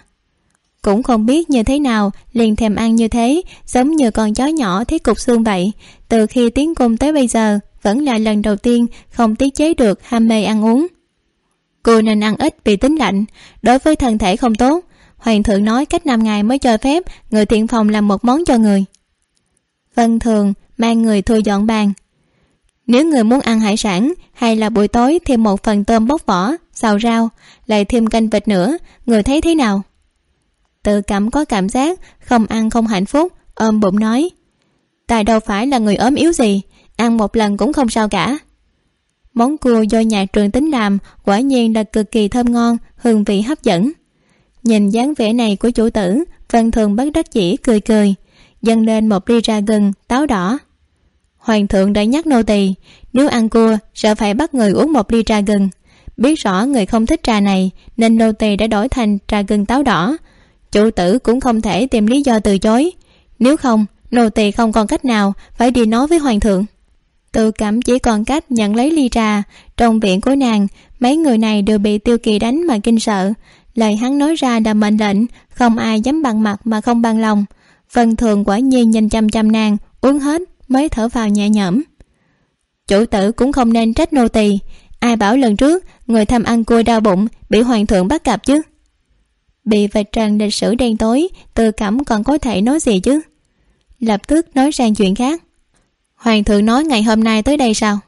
Speaker 2: Cũng không biết như thế nào, liền thèm ăn như thế, giống như con chó nhỏ thấy cục xương vậy. Từ khi tiến cung tới bây giờ, vẫn là lần đầu tiên không tiết chế được ham mê ăn uống. Cô nên ăn ít vì tính lạnh, đối với thân thể không tốt. Hoàng thượng nói cách năm ngày mới cho phép, người thiện phòng làm một món cho người. Vân thường mang người thu dọn bàn nếu người muốn ăn hải sản hay là buổi tối thêm một phần tôm bóc vỏ, xào rau, lại thêm canh vịt nữa, người thấy thế nào? Tự cảm có cảm giác không ăn không hạnh phúc, ôm bụng nói. Tài đâu phải là người ốm yếu gì, ăn một lần cũng không sao cả. Món cua do nhà trường tính làm quả nhiên là cực kỳ thơm ngon, hương vị hấp dẫn. Nhìn dáng vẻ này của chủ tử, vân thường bất đắc chỉ cười cười, dâng lên một ly ra gừng táo đỏ hoàng thượng đã nhắc nô tỳ, nếu ăn cua sợ phải bắt người uống một ly trà gừng. Biết rõ người không thích trà này, nên nô tỳ đã đổi thành trà gừng táo đỏ. Chủ tử cũng không thể tìm lý do từ chối. Nếu không, nô tỳ không còn cách nào phải đi nói với hoàng thượng. Tự cảm chỉ còn cách nhận lấy ly trà. Trong viện của nàng, mấy người này đều bị tiêu kỳ đánh mà kinh sợ. Lời hắn nói ra là mệnh lệnh, không ai dám bằng mặt mà không bằng lòng. Phần thường quả nhiên nhìn chăm chăm nàng, uống hết mới thở vào nhẹ nhõm. Chủ tử cũng không nên trách nô tỳ. Ai bảo lần trước người thăm ăn cua đau bụng bị hoàng thượng bắt gặp chứ? Bị vạch trần lịch sử đen tối từ cẩm còn có thể nói gì chứ? Lập tức nói sang chuyện khác. Hoàng thượng nói ngày hôm nay tới đây sao?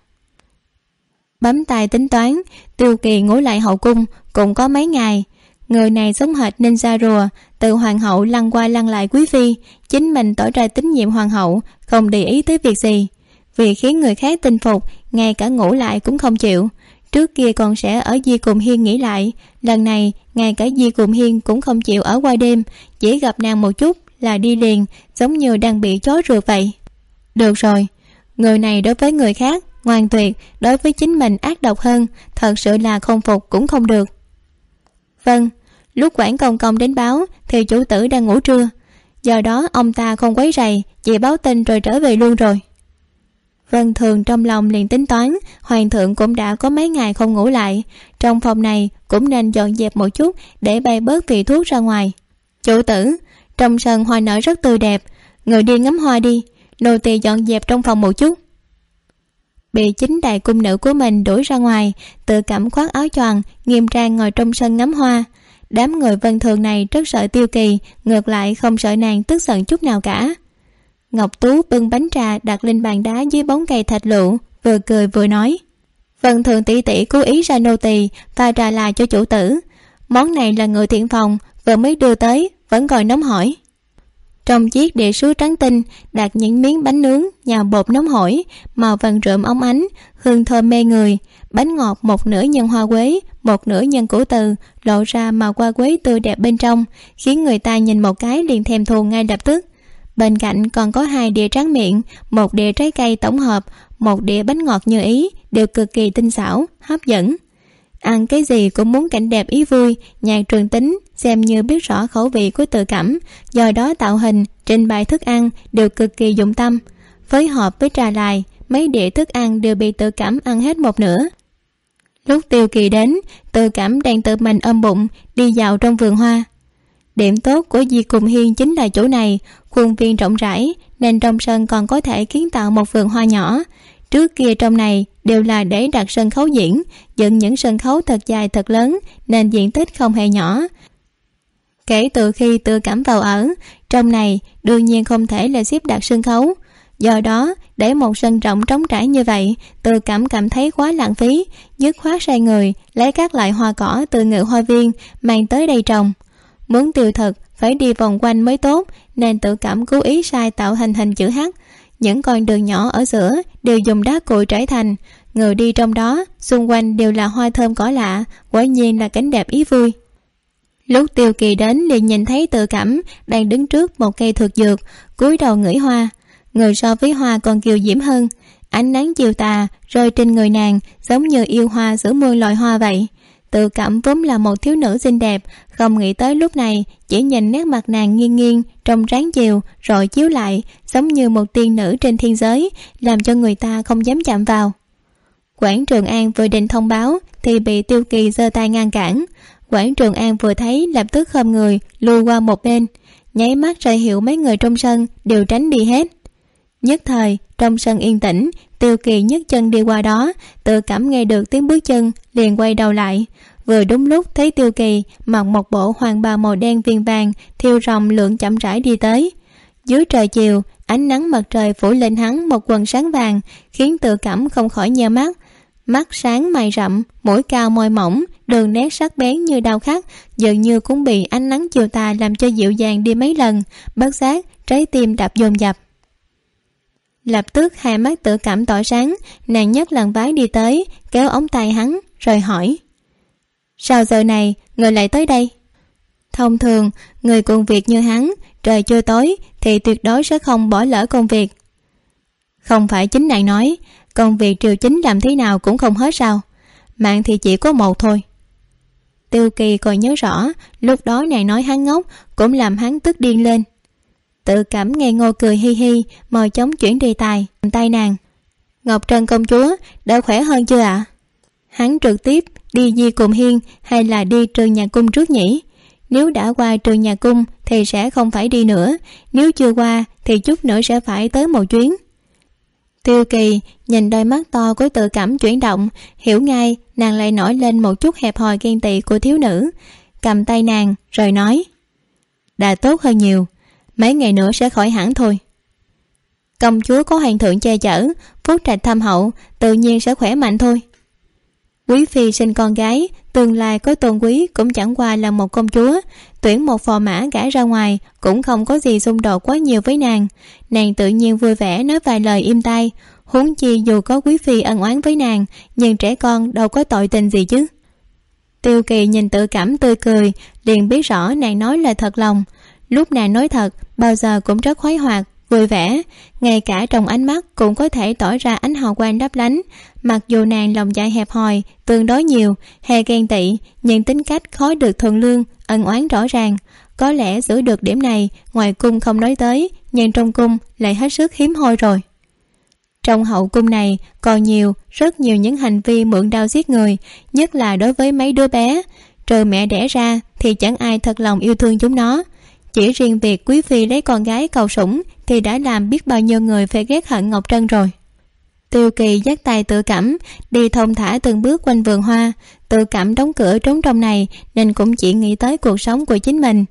Speaker 2: Bấm tay tính toán, tiêu kỳ ngủ lại hậu cung cũng có mấy ngày người này giống hệt ninja rùa từ hoàng hậu lăn qua lăn lại quý phi. Chính mình tỏ ra tín nhiệm hoàng hậu, không để ý tới việc gì. Vì khiến người khác tin phục, ngay cả ngủ lại cũng không chịu. Trước kia còn sẽ ở di cùng hiên nghỉ lại, lần này ngay cả di cùng hiên cũng không chịu ở qua đêm, chỉ gặp nàng một chút là đi liền, giống như đang bị chó rượt vậy. Được rồi, người này đối với người khác, ngoan tuyệt, đối với chính mình ác độc hơn, thật sự là không phục cũng không được. Vâng lúc quản công công đến báo, thì chủ tử đang ngủ trưa. Do đó, ông ta không quấy rầy, chỉ báo tin rồi trở về luôn rồi. Vân thường trong lòng liền tính toán, hoàng thượng cũng đã có mấy ngày không ngủ lại. Trong phòng này, cũng nên dọn dẹp một chút để bay bớt vị thuốc ra ngoài. Chủ tử, trong sân hoa nở rất tươi đẹp. Người đi ngắm hoa đi, nô tỳ dọn dẹp trong phòng một chút. Bị chính đại cung nữ của mình đuổi ra ngoài, tự cảm khoác áo choàng, nghiêm trang ngồi trong sân ngắm hoa đám người vân thường này rất sợ tiêu kỳ, ngược lại không sợ nàng tức giận chút nào cả. Ngọc tú bưng bánh trà đặt lên bàn đá dưới bóng cây thạch lựu, vừa cười vừa nói. Vân thường tỷ tỷ cố ý ra nô tỳ và trà là cho chủ tử. Món này là người thiện phòng, vừa mới đưa tới, vẫn còn nóng hỏi trong chiếc đĩa sứ trắng tinh, đặt những miếng bánh nướng nhào bột nóng hổi, màu vàng rượm óng ánh, hương thơm mê người bánh ngọt, một nửa nhân hoa quế, một nửa nhân củ từ, lộ ra màu hoa quế tươi đẹp bên trong, khiến người ta nhìn một cái liền thèm thuồng ngay lập tức. Bên cạnh còn có hai đĩa tráng miệng, một đĩa trái cây tổng hợp, một đĩa bánh ngọt như ý, đều cực kỳ tinh xảo, hấp dẫn. Ăn cái gì cũng muốn cảnh đẹp ý vui, nhạc trường tính, xem như biết rõ khẩu vị của tự cảm, do đó tạo hình, trình bày thức ăn đều cực kỳ dụng tâm. Phối hợp với trà lại mấy đĩa thức ăn đều bị tự cảm ăn hết một nửa lúc tiêu kỳ đến tự cảm đang tự mình ôm bụng, đi dạo trong vườn hoa. Điểm tốt của di cùng hiên chính là chỗ này, khuôn viên rộng rãi, nên trong sân còn có thể kiến tạo một vườn hoa nhỏ. Trước kia trong này đều là để đặt sân khấu diễn, dựng những sân khấu thật dài thật lớn, nên diện tích không hề nhỏ. Kể từ khi tự cảm vào ở, trong này đương nhiên không thể là xếp đặt sân khấu do đó, để một sân rộng trống trải như vậy tự cảm cảm thấy quá lãng phí, dứt khoát sai người, lấy các loại hoa cỏ từ ngự hoa viên mang tới đây trồng. Muốn tiêu thật phải đi vòng quanh mới tốt, nên tự cảm cố ý sai tạo hình hình chữ h. Những con đường nhỏ ở giữa đều dùng đá cuội trải thành. Người đi trong đó, xung quanh đều là hoa thơm cỏ lạ, quả nhiên là cảnh đẹp ý vui. Lúc tiêu kỳ đến liền nhìn thấy tự cảm đang đứng trước một cây thực dược, cúi đầu ngửi hoa người so với hoa còn kiều diễm hơn. Ánh nắng chiều tà, rơi trên người nàng, giống như yêu hoa giữa muôn loài hoa vậy. Tự cảm vốn là một thiếu nữ xinh đẹp, không nghĩ tới lúc này, chỉ nhìn nét mặt nàng nghiêng nghiêng, trong ráng chiều, rồi chiếu lại, giống như một tiên nữ trên thiên giới, làm cho người ta không dám chạm vào. Quảng trường an vừa định thông báo, thì bị tiêu kỳ giơ tay ngăn cản. Quảng trường an vừa thấy, lập tức khom người lùi qua một bên. Nháy mắt ra hiệu mấy người trong sân, đều tránh đi hết nhất thời, trong sân yên tĩnh, tiêu kỳ nhấc chân đi qua đó, tự cảm nghe được tiếng bước chân, liền quay đầu lại. Vừa đúng lúc thấy tiêu kỳ mặc một bộ hoàng bào màu đen viên vàng, thiêu rồng lượng chậm rãi đi tới. Dưới trời chiều, ánh nắng mặt trời phủ lên hắn một quần sáng vàng, khiến tự cảm không khỏi nheo mắt. Mắt sáng mày rậm, mũi cao môi mỏng, đường nét sắc bén như đau khắc, dường như cũng bị ánh nắng chiều tà làm cho dịu dàng đi mấy lần. Bất giác, trái tim đập dồn dập lập tức hai mắt tự cảm tỏ sáng, nàng nhất lần vái đi tới, kéo ống tay hắn, rồi hỏi. Sao giờ này, người lại tới đây? Thông thường, người cùng việc như hắn, trời chưa tối, thì tuyệt đối sẽ không bỏ lỡ công việc. Không phải chính nàng nói, công việc triều chính làm thế nào cũng không hết sao. Mạng thì chỉ có một thôi. Tiêu kỳ còn nhớ rõ, lúc đó nàng nói hắn ngốc, cũng làm hắn tức điên lên tự cảm ngây ngô cười hi hi mời chống chuyển đề tài. Cầm tay nàng, ngọc trân công chúa, đã khỏe hơn chưa ạ? Hắn trực tiếp đi di cùng hiên hay là đi trường nhà cung trước nhỉ? Nếu đã qua trường nhà cung thì sẽ không phải đi nữa, nếu chưa qua thì chút nữa sẽ phải tới một chuyến. Tiêu kỳ nhìn đôi mắt to của tự cảm chuyển động, hiểu ngay nàng lại nổi lên một chút hẹp hòi ghen tị của thiếu nữ, cầm tay nàng rồi nói, đã tốt hơn nhiều mấy ngày nữa sẽ khỏi hẳn thôi. Công chúa có hoàng thượng che chở, phúc trạch thâm hậu, tự nhiên sẽ khỏe mạnh thôi. Quý phi sinh con gái, tương lai có tôn quý cũng chẳng qua là một công chúa. Tuyển một phò mã gả ra ngoài cũng không có gì xung đột quá nhiều với nàng. Nàng tự nhiên vui vẻ nói vài lời im tai. Huống chi dù có quý phi ân oán với nàng, nhưng trẻ con đâu có tội tình gì chứ. Tiêu kỳ nhìn tự cảm tươi cười, liền biết rõ nàng nói là thật lòng lúc nàng nói thật, bao giờ cũng rất khoái hoạt, vui vẻ. Ngay cả trong ánh mắt cũng có thể tỏ ra ánh hào quang đắp lánh. Mặc dù nàng lòng dạ hẹp hòi, tương đối nhiều hay ghen tị, nhưng tính cách khó được thuần lương, ân oán rõ ràng. Có lẽ giữ được điểm này, ngoài cung không nói tới, nhưng trong cung lại hết sức hiếm hoi rồi. Trong hậu cung này, còn nhiều, rất nhiều những hành vi mượn đau giết người, nhất là đối với mấy đứa bé. Trừ mẹ đẻ ra, thì chẳng ai thật lòng yêu thương chúng nó chỉ riêng việc quý phi lấy con gái cầu sủng thì đã làm biết bao nhiêu người phải ghét hận ngọc trân rồi. Tiêu kỳ dắt tay tự cảm đi thông thả từng bước quanh vườn hoa. Tự cảm đóng cửa trốn trong này nên cũng chỉ nghĩ tới cuộc sống của chính mình.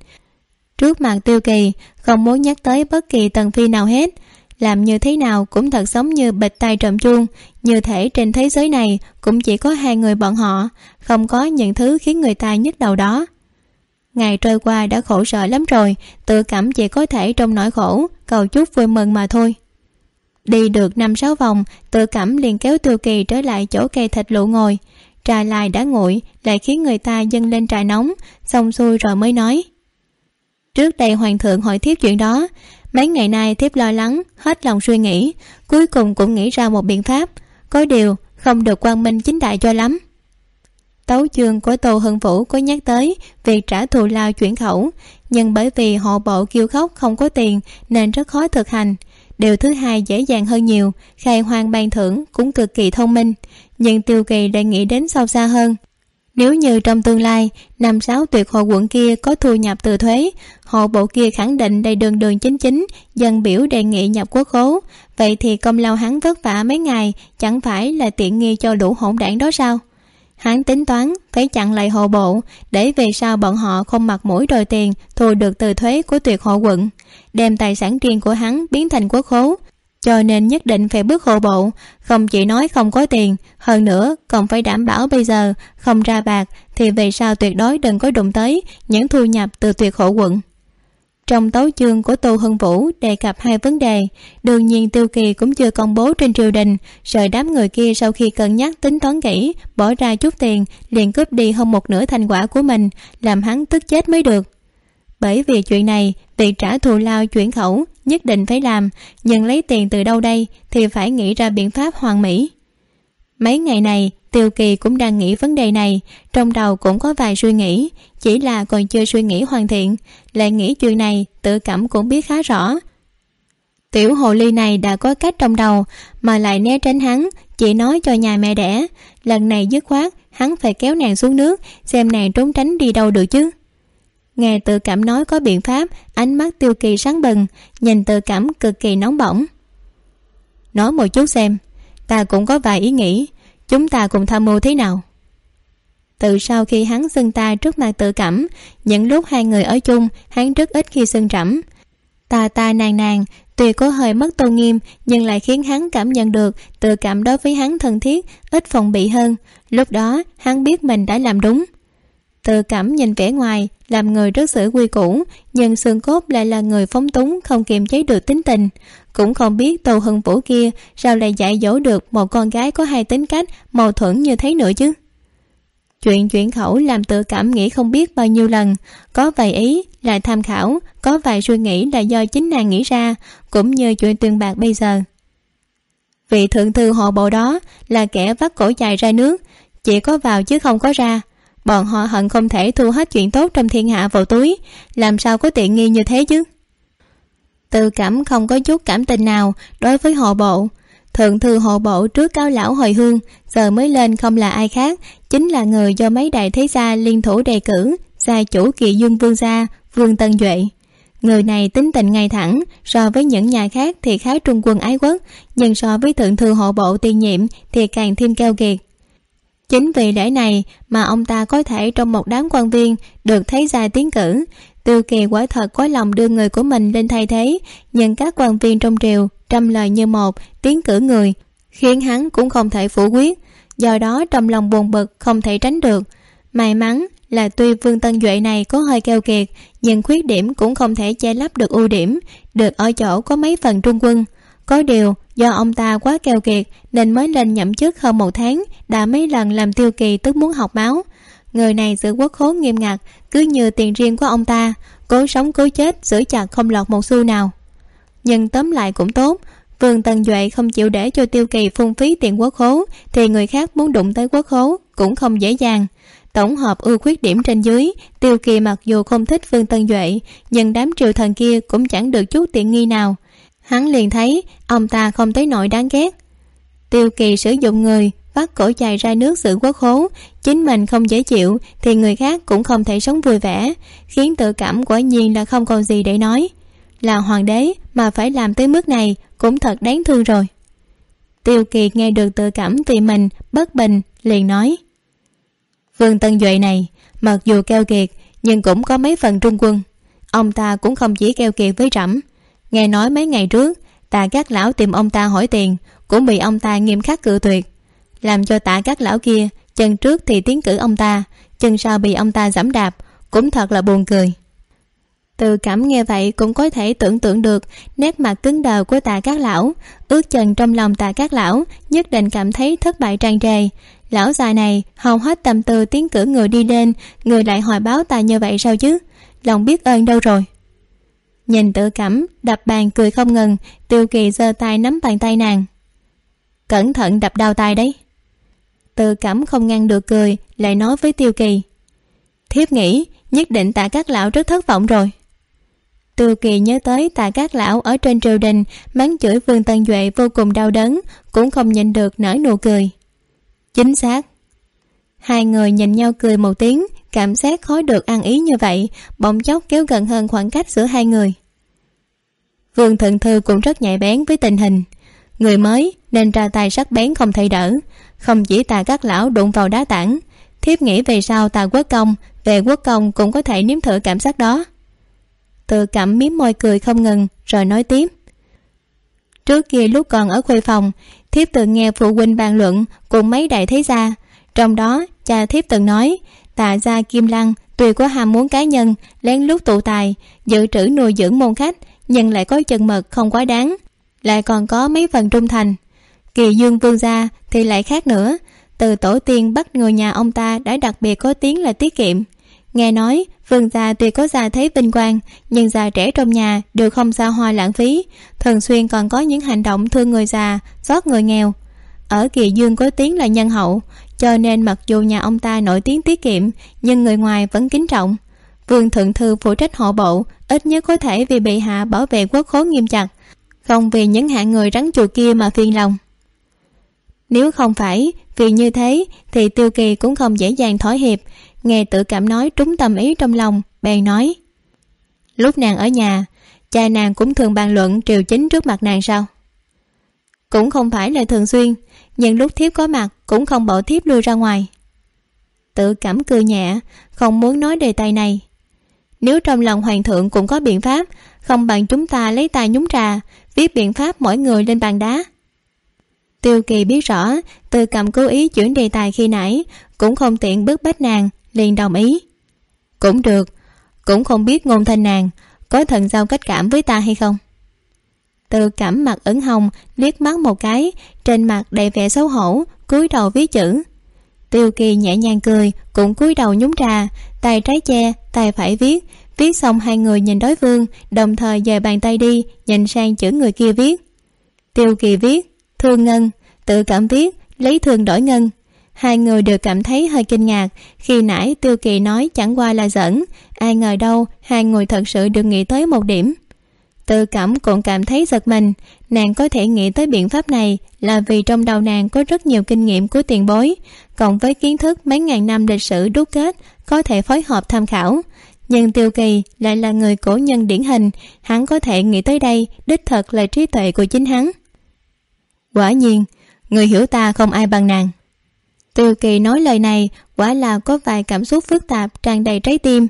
Speaker 2: Trước mặt tiêu kỳ, không muốn nhắc tới bất kỳ tần phi nào hết. Làm như thế nào cũng thật giống như bịch tay trộm chuông. Như thể trên thế giới này cũng chỉ có hai người bọn họ. Không có những thứ khiến người ta nhức đầu đó ngày trôi qua đã khổ sở lắm rồi, tự cảm chỉ có thể trong nỗi khổ, cầu chút vui mừng mà thôi. Đi được năm sáu vòng, tự cảm liền kéo tiêu kỳ trở lại chỗ cây thịt lụ ngồi. Trà lại đã nguội, lại khiến người ta dâng lên trà nóng, xong xuôi rồi mới nói. Trước đây hoàng thượng hỏi thiếp chuyện đó, mấy ngày nay thiếp lo lắng, hết lòng suy nghĩ, cuối cùng cũng nghĩ ra một biện pháp. Có điều, không được quang minh chính đại cho lắm tấu chương của tô hưng vũ có nhắc tới việc trả thù lao chuyển khẩu. Nhưng bởi vì họ bộ kêu khóc không có tiền nên rất khó thực hành. Điều thứ hai dễ dàng hơn nhiều, khai hoang ban thưởng cũng cực kỳ thông minh. Nhưng tiêu kỳ lại nghĩ đến sâu xa hơn. Nếu như trong tương lai, năm sáu tuyệt hộ quận kia có thu nhập từ thuế hộ bộ kia khẳng định đầy đường đường chính chính, dân biểu đề nghị nhập quốc khố. Vậy thì công lao hắn vất vả mấy ngày, chẳng phải là tiện nghi cho đủ hỗn đảng đó sao? Hắn tính toán phải chặn lại hộ bộ, để về sau bọn họ không mặc mũi đòi tiền, thu được từ thuế của tuyệt hộ quận. Đem tài sản riêng của hắn biến thành quốc khố, cho nên nhất định phải bước hộ bộ, không chỉ nói không có tiền, hơn nữa còn phải đảm bảo bây giờ không ra bạc, thì về sau tuyệt đối đừng có đụng tới những thu nhập từ tuyệt hộ quận trong tấu chương của tô hưng vũ đề cập hai vấn đề. Đương nhiên tiêu kỳ cũng chưa công bố trên triều đình, sợ đám người kia sau khi cân nhắc tính toán kỹ, bỏ ra chút tiền, liền cướp đi hơn một nửa thành quả của mình, làm hắn tức chết mới được. Bởi vì chuyện này, việc trả thù lao chuyển khẩu nhất định phải làm, nhưng lấy tiền từ đâu đây thì phải nghĩ ra biện pháp hoàn mỹ. Mấy ngày này tiêu kỳ cũng đang nghĩ vấn đề này, trong đầu cũng có vài suy nghĩ, chỉ là còn chưa suy nghĩ hoàn thiện, lại nghĩ chuyện này, tự cảm cũng biết khá rõ. Tiểu hồ ly này đã có cách trong đầu, mà lại né tránh hắn, chỉ nói cho nhà mẹ đẻ, lần này dứt khoát, hắn phải kéo nàng xuống nước, xem nàng trốn tránh đi đâu được chứ. Nghe tự cảm nói có biện pháp, ánh mắt tiêu kỳ sáng bừng, nhìn tự cảm cực kỳ nóng bỏng. Nói một chút xem, ta cũng có vài ý nghĩ chúng ta cùng tham mưu thế nào? Từ sau khi hắn xưng ta trước mặt tự cảm, những lúc hai người ở chung, hắn rất ít khi xưng trẫm ta ta nàng nàng tuy có hơi mất tôn nghiêm, nhưng lại khiến hắn cảm nhận được tự cảm đối với hắn thân thiết, ít phòng bị hơn. Lúc đó, hắn biết mình đã làm đúng tự cảm nhìn vẻ ngoài, làm người rất xử quy củ, nhưng xương cốt lại là người phóng túng, không kiềm chế được tính tình. Cũng không biết tô hưng vũ kia sao lại dạy dỗ được một con gái có hai tính cách mâu thuẫn như thế nữa chứ? Chuyện chuyển khẩu làm tự cảm nghĩ không biết bao nhiêu lần. Có vài ý là tham khảo, có vài suy nghĩ là do chính nàng nghĩ ra, cũng như chuyện tuyên bạc bây giờ. Vị thượng thư họ bộ đó là kẻ vắt cổ dài ra nước, chỉ có vào chứ không có ra bọn họ hận không thể thu hết chuyện tốt trong thiên hạ vào túi. Làm sao có tiện nghi như thế chứ? Tự cảm không có chút cảm tình nào đối với hộ bộ. Thượng thư hộ bộ trước cao lão hồi hương, giờ mới lên không là ai khác, chính là người do mấy đại thế gia liên thủ đề cử, gia chủ kỳ dương vương gia, vương tân duệ. Người này tính tình ngay thẳng, so với những nhà khác thì khá trung quân ái quốc, nhưng so với thượng thư hộ bộ tiền nhiệm thì càng thêm keo kiệt chính vì lẽ này mà ông ta có thể trong một đám quan viên được thấy ra tiến cử. Tiêu kỳ quả thật có lòng đưa người của mình lên thay thế, nhưng các quan viên trong triều trăm lời như một tiến cử người, khiến hắn cũng không thể phủ quyết. Do đó trong lòng buồn bực không thể tránh được. May mắn là tuy vương tân duệ này có hơi keo kiệt, nhưng khuyết điểm cũng không thể che lấp được ưu điểm, được ở chỗ có mấy phần trung quân. Có điều do ông ta quá keo kiệt, nên mới lên nhậm chức hơn một tháng, đã mấy lần làm tiêu kỳ tức muốn học máu. Người này giữ quốc khố nghiêm ngặt, cứ như tiền riêng của ông ta, cố sống cố chết, giữ chặt không lọt một xu nào. Nhưng tóm lại cũng tốt, vương tần duệ không chịu để cho tiêu kỳ phung phí tiền quốc khố, thì người khác muốn đụng tới quốc khố, cũng không dễ dàng. Tổng hợp ưu khuyết điểm trên dưới, tiêu kỳ mặc dù không thích vương tân duệ, nhưng đám triều thần kia cũng chẳng được chút tiện nghi nào hắn liền thấy, ông ta không tới nỗi đáng ghét. Tiêu kỳ sử dụng người, vắt cổ chài ra nước giữ quốc khố chính mình không dễ chịu, thì người khác cũng không thể sống vui vẻ, khiến tự cảm quả nhiên là không còn gì để nói. Là hoàng đế mà phải làm tới mức này cũng thật đáng thương rồi. Tiêu kỳ nghe được tự cảm vì mình bất bình, liền nói, vương tân duệ này, mặc dù keo kiệt, nhưng cũng có mấy phần trung quân. Ông ta cũng không chỉ keo kiệt với trẫm nghe nói mấy ngày trước tạ các lão tìm ông ta hỏi tiền, cũng bị ông ta nghiêm khắc cự tuyệt. Làm cho tạ các lão kia, chân trước thì tiến cử ông ta, chân sau bị ông ta giẫm đạp, cũng thật là buồn cười. Từ cảm nghe vậy cũng có thể tưởng tượng được nét mặt cứng đờ của tạ các lão, ước chừng trong lòng tạ các lão nhất định cảm thấy thất bại tràn trề. Lão già này hầu hết tâm tư tiến cử người đi lên, người lại hỏi báo ta như vậy sao chứ? Lòng biết ơn đâu rồi? Nhìn tự cảm, đập bàn cười không ngừng, tiêu kỳ giơ tay nắm bàn tay nàng. Cẩn thận đập đau tay đấy. Tự cảm không ngăn được cười, lại nói với tiêu kỳ. Thiếp nghĩ, nhất định tạ các lão rất thất vọng rồi. Tiêu kỳ nhớ tới tạ các lão ở trên triều đình, mắng chửi vương tân duệ vô cùng đau đớn, cũng không nhìn được nở nụ cười. Chính xác. Hai người nhìn nhau cười một tiếng, cảm giác khó được ăn ý như vậy, bỗng chốc kéo gần hơn khoảng cách giữa hai người vương thượng thư cũng rất nhạy bén với tình hình. Người mới nên ra tay sắc bén không thay đỡ, không chỉ tà các lão đụng vào đá tảng. Thiếp nghĩ về sau tà quốc công, về quốc công cũng có thể nếm thử cảm giác đó. Tự cảm miếm môi cười không ngừng, rồi nói tiếp. Trước kia lúc còn ở khuê phòng, thiếp từng nghe phụ huynh bàn luận cùng mấy đại thế gia. Trong đó, cha thiếp từng nói, tà gia kim lăng tuy có ham muốn cá nhân, lén lút tụ tài dự trữ nuôi dưỡng môn khách nhưng lại có chân mật không quá đáng, lại còn có mấy phần trung thành. Kỳ dương vương gia thì lại khác nữa, từ tổ tiên bắt người nhà ông ta đã đặc biệt có tiếng là tiết kiệm. Nghe nói, vương gia tuy có gia thế vinh quang, nhưng già trẻ trong nhà đều không xa hoa lãng phí, thường xuyên còn có những hành động thương người già, xót người nghèo. Ở kỳ dương có tiếng là nhân hậu, cho nên mặc dù nhà ông ta nổi tiếng tiết kiệm, nhưng người ngoài vẫn kính trọng vương thượng thư phụ trách hộ bộ, ít nhất có thể vì bị hạ bảo vệ quốc khố nghiêm chặt, không vì những hạng người rắn chùa kia mà phiền lòng. Nếu không phải vì như thế, thì tiêu kỳ cũng không dễ dàng thỏa hiệp. Nghe tự cảm nói trúng tâm ý trong lòng, bèn nói, lúc nàng ở nhà, cha nàng cũng thường bàn luận triều chính trước mặt nàng sao? Cũng không phải là thường xuyên, nhưng lúc thiếp có mặt cũng không bỏ thiếp lui ra ngoài. Tự cảm cười nhẹ, không muốn nói đề tài này nếu trong lòng hoàng thượng cũng có biện pháp, không bằng chúng ta lấy tay nhúng trà viết biện pháp mỗi người lên bàn đá. Tiêu kỳ biết rõ từ cầm cố ý chuyển đề tài khi nãy, cũng không tiện bức bách nàng, liền đồng ý. Cũng được, cũng không biết ngôn thanh nàng, có thần giao cách cảm với ta hay không? Từ cảm mặt ửng hồng, liếc mắt một cái, trên mặt đầy vẻ xấu hổ, cúi đầu viết chữ. Tiêu kỳ nhẹ nhàng cười, cũng cúi đầu nhúng trà tay trái che tay phải viết. Viết xong hai người nhìn đối phương, đồng thời dời bàn tay đi, nhìn sang chữ người kia viết. Tiêu kỳ viết, thương ngân. Tự cảm viết, lấy thương đổi ngân. Hai người đều cảm thấy hơi kinh ngạc, khi nãy tiêu kỳ nói chẳng qua là giỡn. Ai ngờ đâu, hai người thật sự được nghĩ tới một điểm tự cảm cũng cảm thấy giật mình. Nàng có thể nghĩ tới biện pháp này là vì trong đầu nàng có rất nhiều kinh nghiệm của tiền bối, cộng với kiến thức mấy ngàn năm lịch sử đúc kết có thể phối hợp tham khảo. Nhưng tiêu kỳ lại là người cổ nhân điển hình, hắn có thể nghĩ tới đây đích thật là trí tuệ của chính hắn. Quả nhiên, người hiểu ta không ai bằng nàng. Tiêu kỳ nói lời này quả là có vài cảm xúc phức tạp, tràn đầy trái tim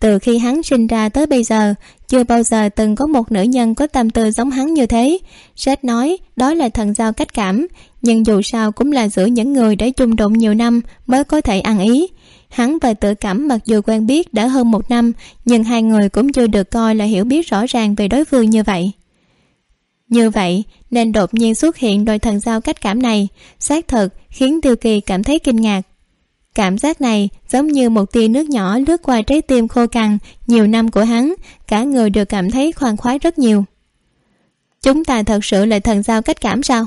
Speaker 2: từ khi hắn sinh ra tới bây giờ, chưa bao giờ từng có một nữ nhân có tâm tư giống hắn như thế. Sếp nói, đó là thần giao cách cảm, nhưng dù sao cũng là giữa những người đã chung đụng nhiều năm mới có thể ăn ý. Hắn và tự cảm mặc dù quen biết đã hơn một năm, nhưng hai người cũng chưa được coi là hiểu biết rõ ràng về đối phương như vậy. Như vậy, nên đột nhiên xuất hiện đôi thần giao cách cảm này. Xác thực, khiến tiêu kỳ cảm thấy kinh ngạc cảm giác này giống như một tia nước nhỏ lướt qua trái tim khô cằn nhiều năm của hắn. Cả người đều cảm thấy khoan khoái rất nhiều. Chúng ta thật sự là thần giao cách cảm sao?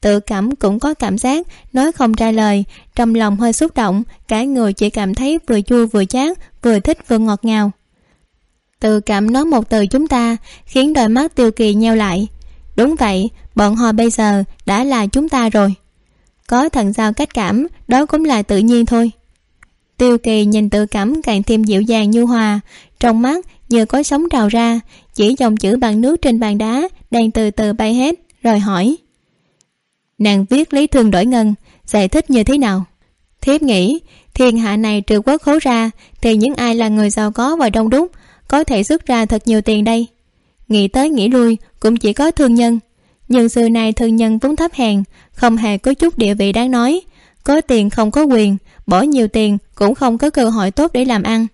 Speaker 2: Tự cảm cũng có cảm giác, nói không ra lời. Trong lòng hơi xúc động, cả người chỉ cảm thấy vừa chua vừa chát, vừa thích vừa ngọt ngào. Tự cảm nói một từ chúng ta, khiến đôi mắt tiêu kỳ nheo lại. Đúng vậy, bọn họ bây giờ đã là chúng ta rồi có thần giao cách cảm, đó cũng là tự nhiên thôi. Tiêu kỳ nhìn tự cảm càng thêm dịu dàng nhu hòa, trong mắt như có sóng trào ra, chỉ dòng chữ bằng nước trên bàn đá đang từ từ bay hết, rồi hỏi. Nàng viết lý thương đổi ngân, giải thích như thế nào? Thiếp nghĩ, thiên hạ này trừ quốc khố ra, thì những ai là người giàu có và đông đúc, có thể xuất ra thật nhiều tiền đây? Nghĩ tới nghĩ lui cũng chỉ có thương nhân nhưng xưa nay thương nhân vốn thấp hèn, không hề có chút địa vị đáng nói. Có tiền không có quyền, bỏ nhiều tiền cũng không có cơ hội tốt để làm ăn.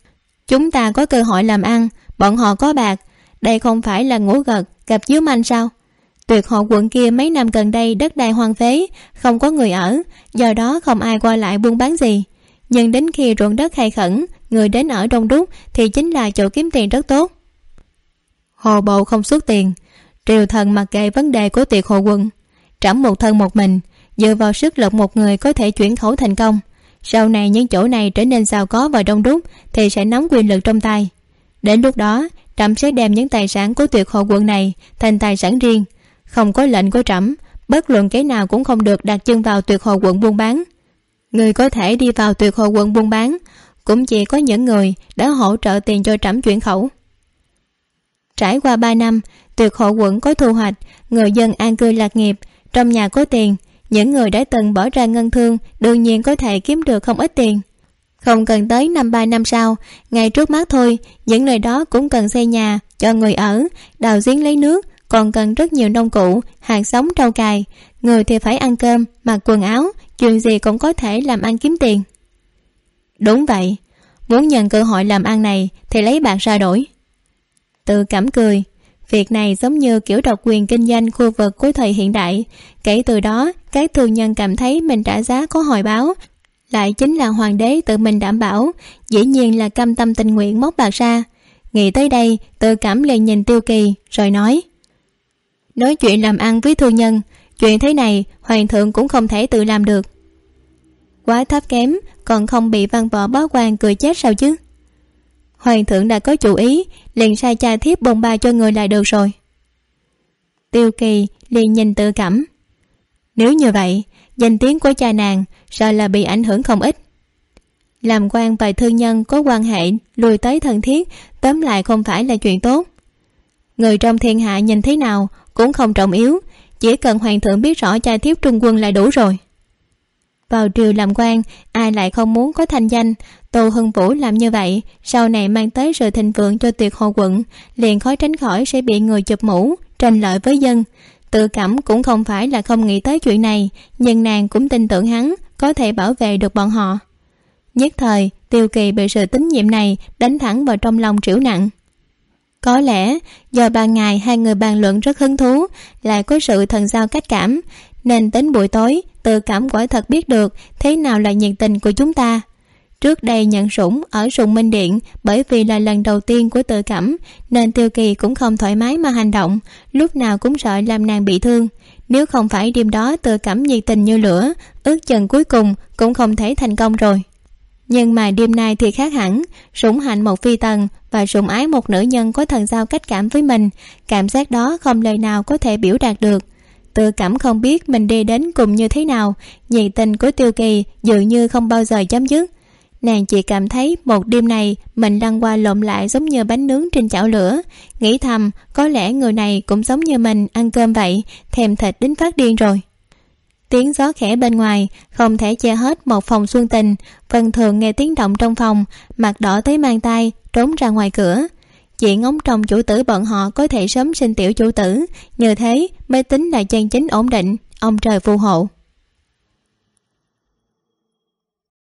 Speaker 2: Chúng ta có cơ hội làm ăn, bọn họ có bạc. Đây không phải là ngủ gật, gặp chiếu manh sao? Tuyệt hộ quận kia mấy năm gần đây đất đai hoang phế, không có người ở, do đó không ai qua lại buôn bán gì. Nhưng đến khi ruộng đất khai khẩn, người đến ở đông đúc thì chính là chỗ kiếm tiền rất tốt. Hồ bộ không xuất tiền triều thần mặc kệ vấn đề của tiệc hồ quân trẫm một thân một mình, dựa vào sức lực một người có thể chuyển khẩu thành công. Sau này những chỗ này trở nên giàu có và đông đúc thì sẽ nắm quyền lực trong tay. Đến lúc đó, trẫm sẽ đem những tài sản của tuyệt hộ quận này thành tài sản riêng. Không có lệnh của trẫm, bất luận cái nào cũng không được đặt chân vào tuyệt hồ quận buôn bán. Người có thể đi vào tuyệt hồ quận buôn bán, cũng chỉ có những người đã hỗ trợ tiền cho trẫm chuyển khẩu trải qua ba năm tuyệt hộ quận có thu hoạch, người dân an cư lạc nghiệp, trong nhà có tiền, những người đã từng bỏ ra ngân thương đương nhiên có thể kiếm được không ít tiền. Không cần tới năm ba năm sau, ngay trước mắt thôi, những nơi đó cũng cần xây nhà cho người ở, đào giếng lấy nước, còn cần rất nhiều nông cụ, hàng sống trâu cài người thì phải ăn cơm, mặc quần áo, chuyện gì cũng có thể làm ăn kiếm tiền. Đúng vậy, muốn nhận cơ hội làm ăn này thì lấy bạc ra đổi tự cảm cười. Việc này giống như kiểu độc quyền kinh doanh khu vực của thời hiện đại. Kể từ đó, các thương nhân cảm thấy mình trả giá có hồi báo. Lại chính là hoàng đế tự mình đảm bảo, dĩ nhiên là cam tâm tình nguyện móc bạc ra. Nghĩ tới đây, tự cảm liền nhìn tiêu kỳ, rồi nói. Nói chuyện làm ăn với thương nhân, chuyện thế này hoàng thượng cũng không thể tự làm được. Quá thấp kém, còn không bị văn võ bá quan cười chết sao chứ? Hoàng thượng đã có chủ ý, liền sai cha thiếp bồng ba cho người lại được rồi. Tiêu kỳ liền nhìn tự cảm. Nếu như vậy, danh tiếng của cha nàng sợ là bị ảnh hưởng không ít. Làm quan và thương nhân có quan hệ lùi tới thân thiết, tóm lại không phải là chuyện tốt. Người trong thiên hạ nhìn thế nào cũng không trọng yếu, chỉ cần hoàng thượng biết rõ cha thiếp trung quân là đủ rồi vào triều làm quan, ai lại không muốn có thanh danh? Tô hưng vũ làm như vậy, sau này mang tới sự thịnh vượng cho tuyệt hồ quận, liền khó tránh khỏi sẽ bị người chụp mũ, tranh lợi với dân. Tự cảm cũng không phải là không nghĩ tới chuyện này, nhưng nàng cũng tin tưởng hắn, có thể bảo vệ được bọn họ. Nhất thời, tiêu kỳ bị sự tín nhiệm này đánh thẳng vào trong lòng triểu nặng. Có lẽ, do ban ngày hai người bàn luận rất hứng thú, lại có sự thần giao cách cảm, nên đến buổi tối tự cảm quả thật biết được thế nào là nhiệt tình của chúng ta. Trước đây nhận sủng ở sùng minh điện bởi vì là lần đầu tiên của tự cảm, nên tiêu kỳ cũng không thoải mái mà hành động, lúc nào cũng sợ làm nàng bị thương. Nếu không phải đêm đó tự cảm nhiệt tình như lửa, ước chừng cuối cùng cũng không thể thành công rồi. Nhưng mà đêm nay thì khác hẳn, sủng hạnh một phi tần và sủng ái một nữ nhân có thần giao cách cảm với mình, cảm giác đó không lời nào có thể biểu đạt được tự cảm không biết mình đi đến cùng như thế nào, nhiệt tình của tiêu kỳ dường như không bao giờ chấm dứt. Nàng chỉ cảm thấy một đêm này mình lăn qua lộn lại giống như bánh nướng trên chảo lửa, nghĩ thầm có lẽ người này cũng giống như mình ăn cơm vậy, thèm thịt đến phát điên rồi. Tiếng gió khẽ bên ngoài, không thể che hết một phòng xuân tình, vân thường nghe tiếng động trong phòng, mặt đỏ tới mang tay trốn ra ngoài cửa chị ngóng trông chủ tử bọn họ có thể sớm sinh tiểu chủ tử. Như thế mới tính là chân chính ổn định. Ông trời phù hộ.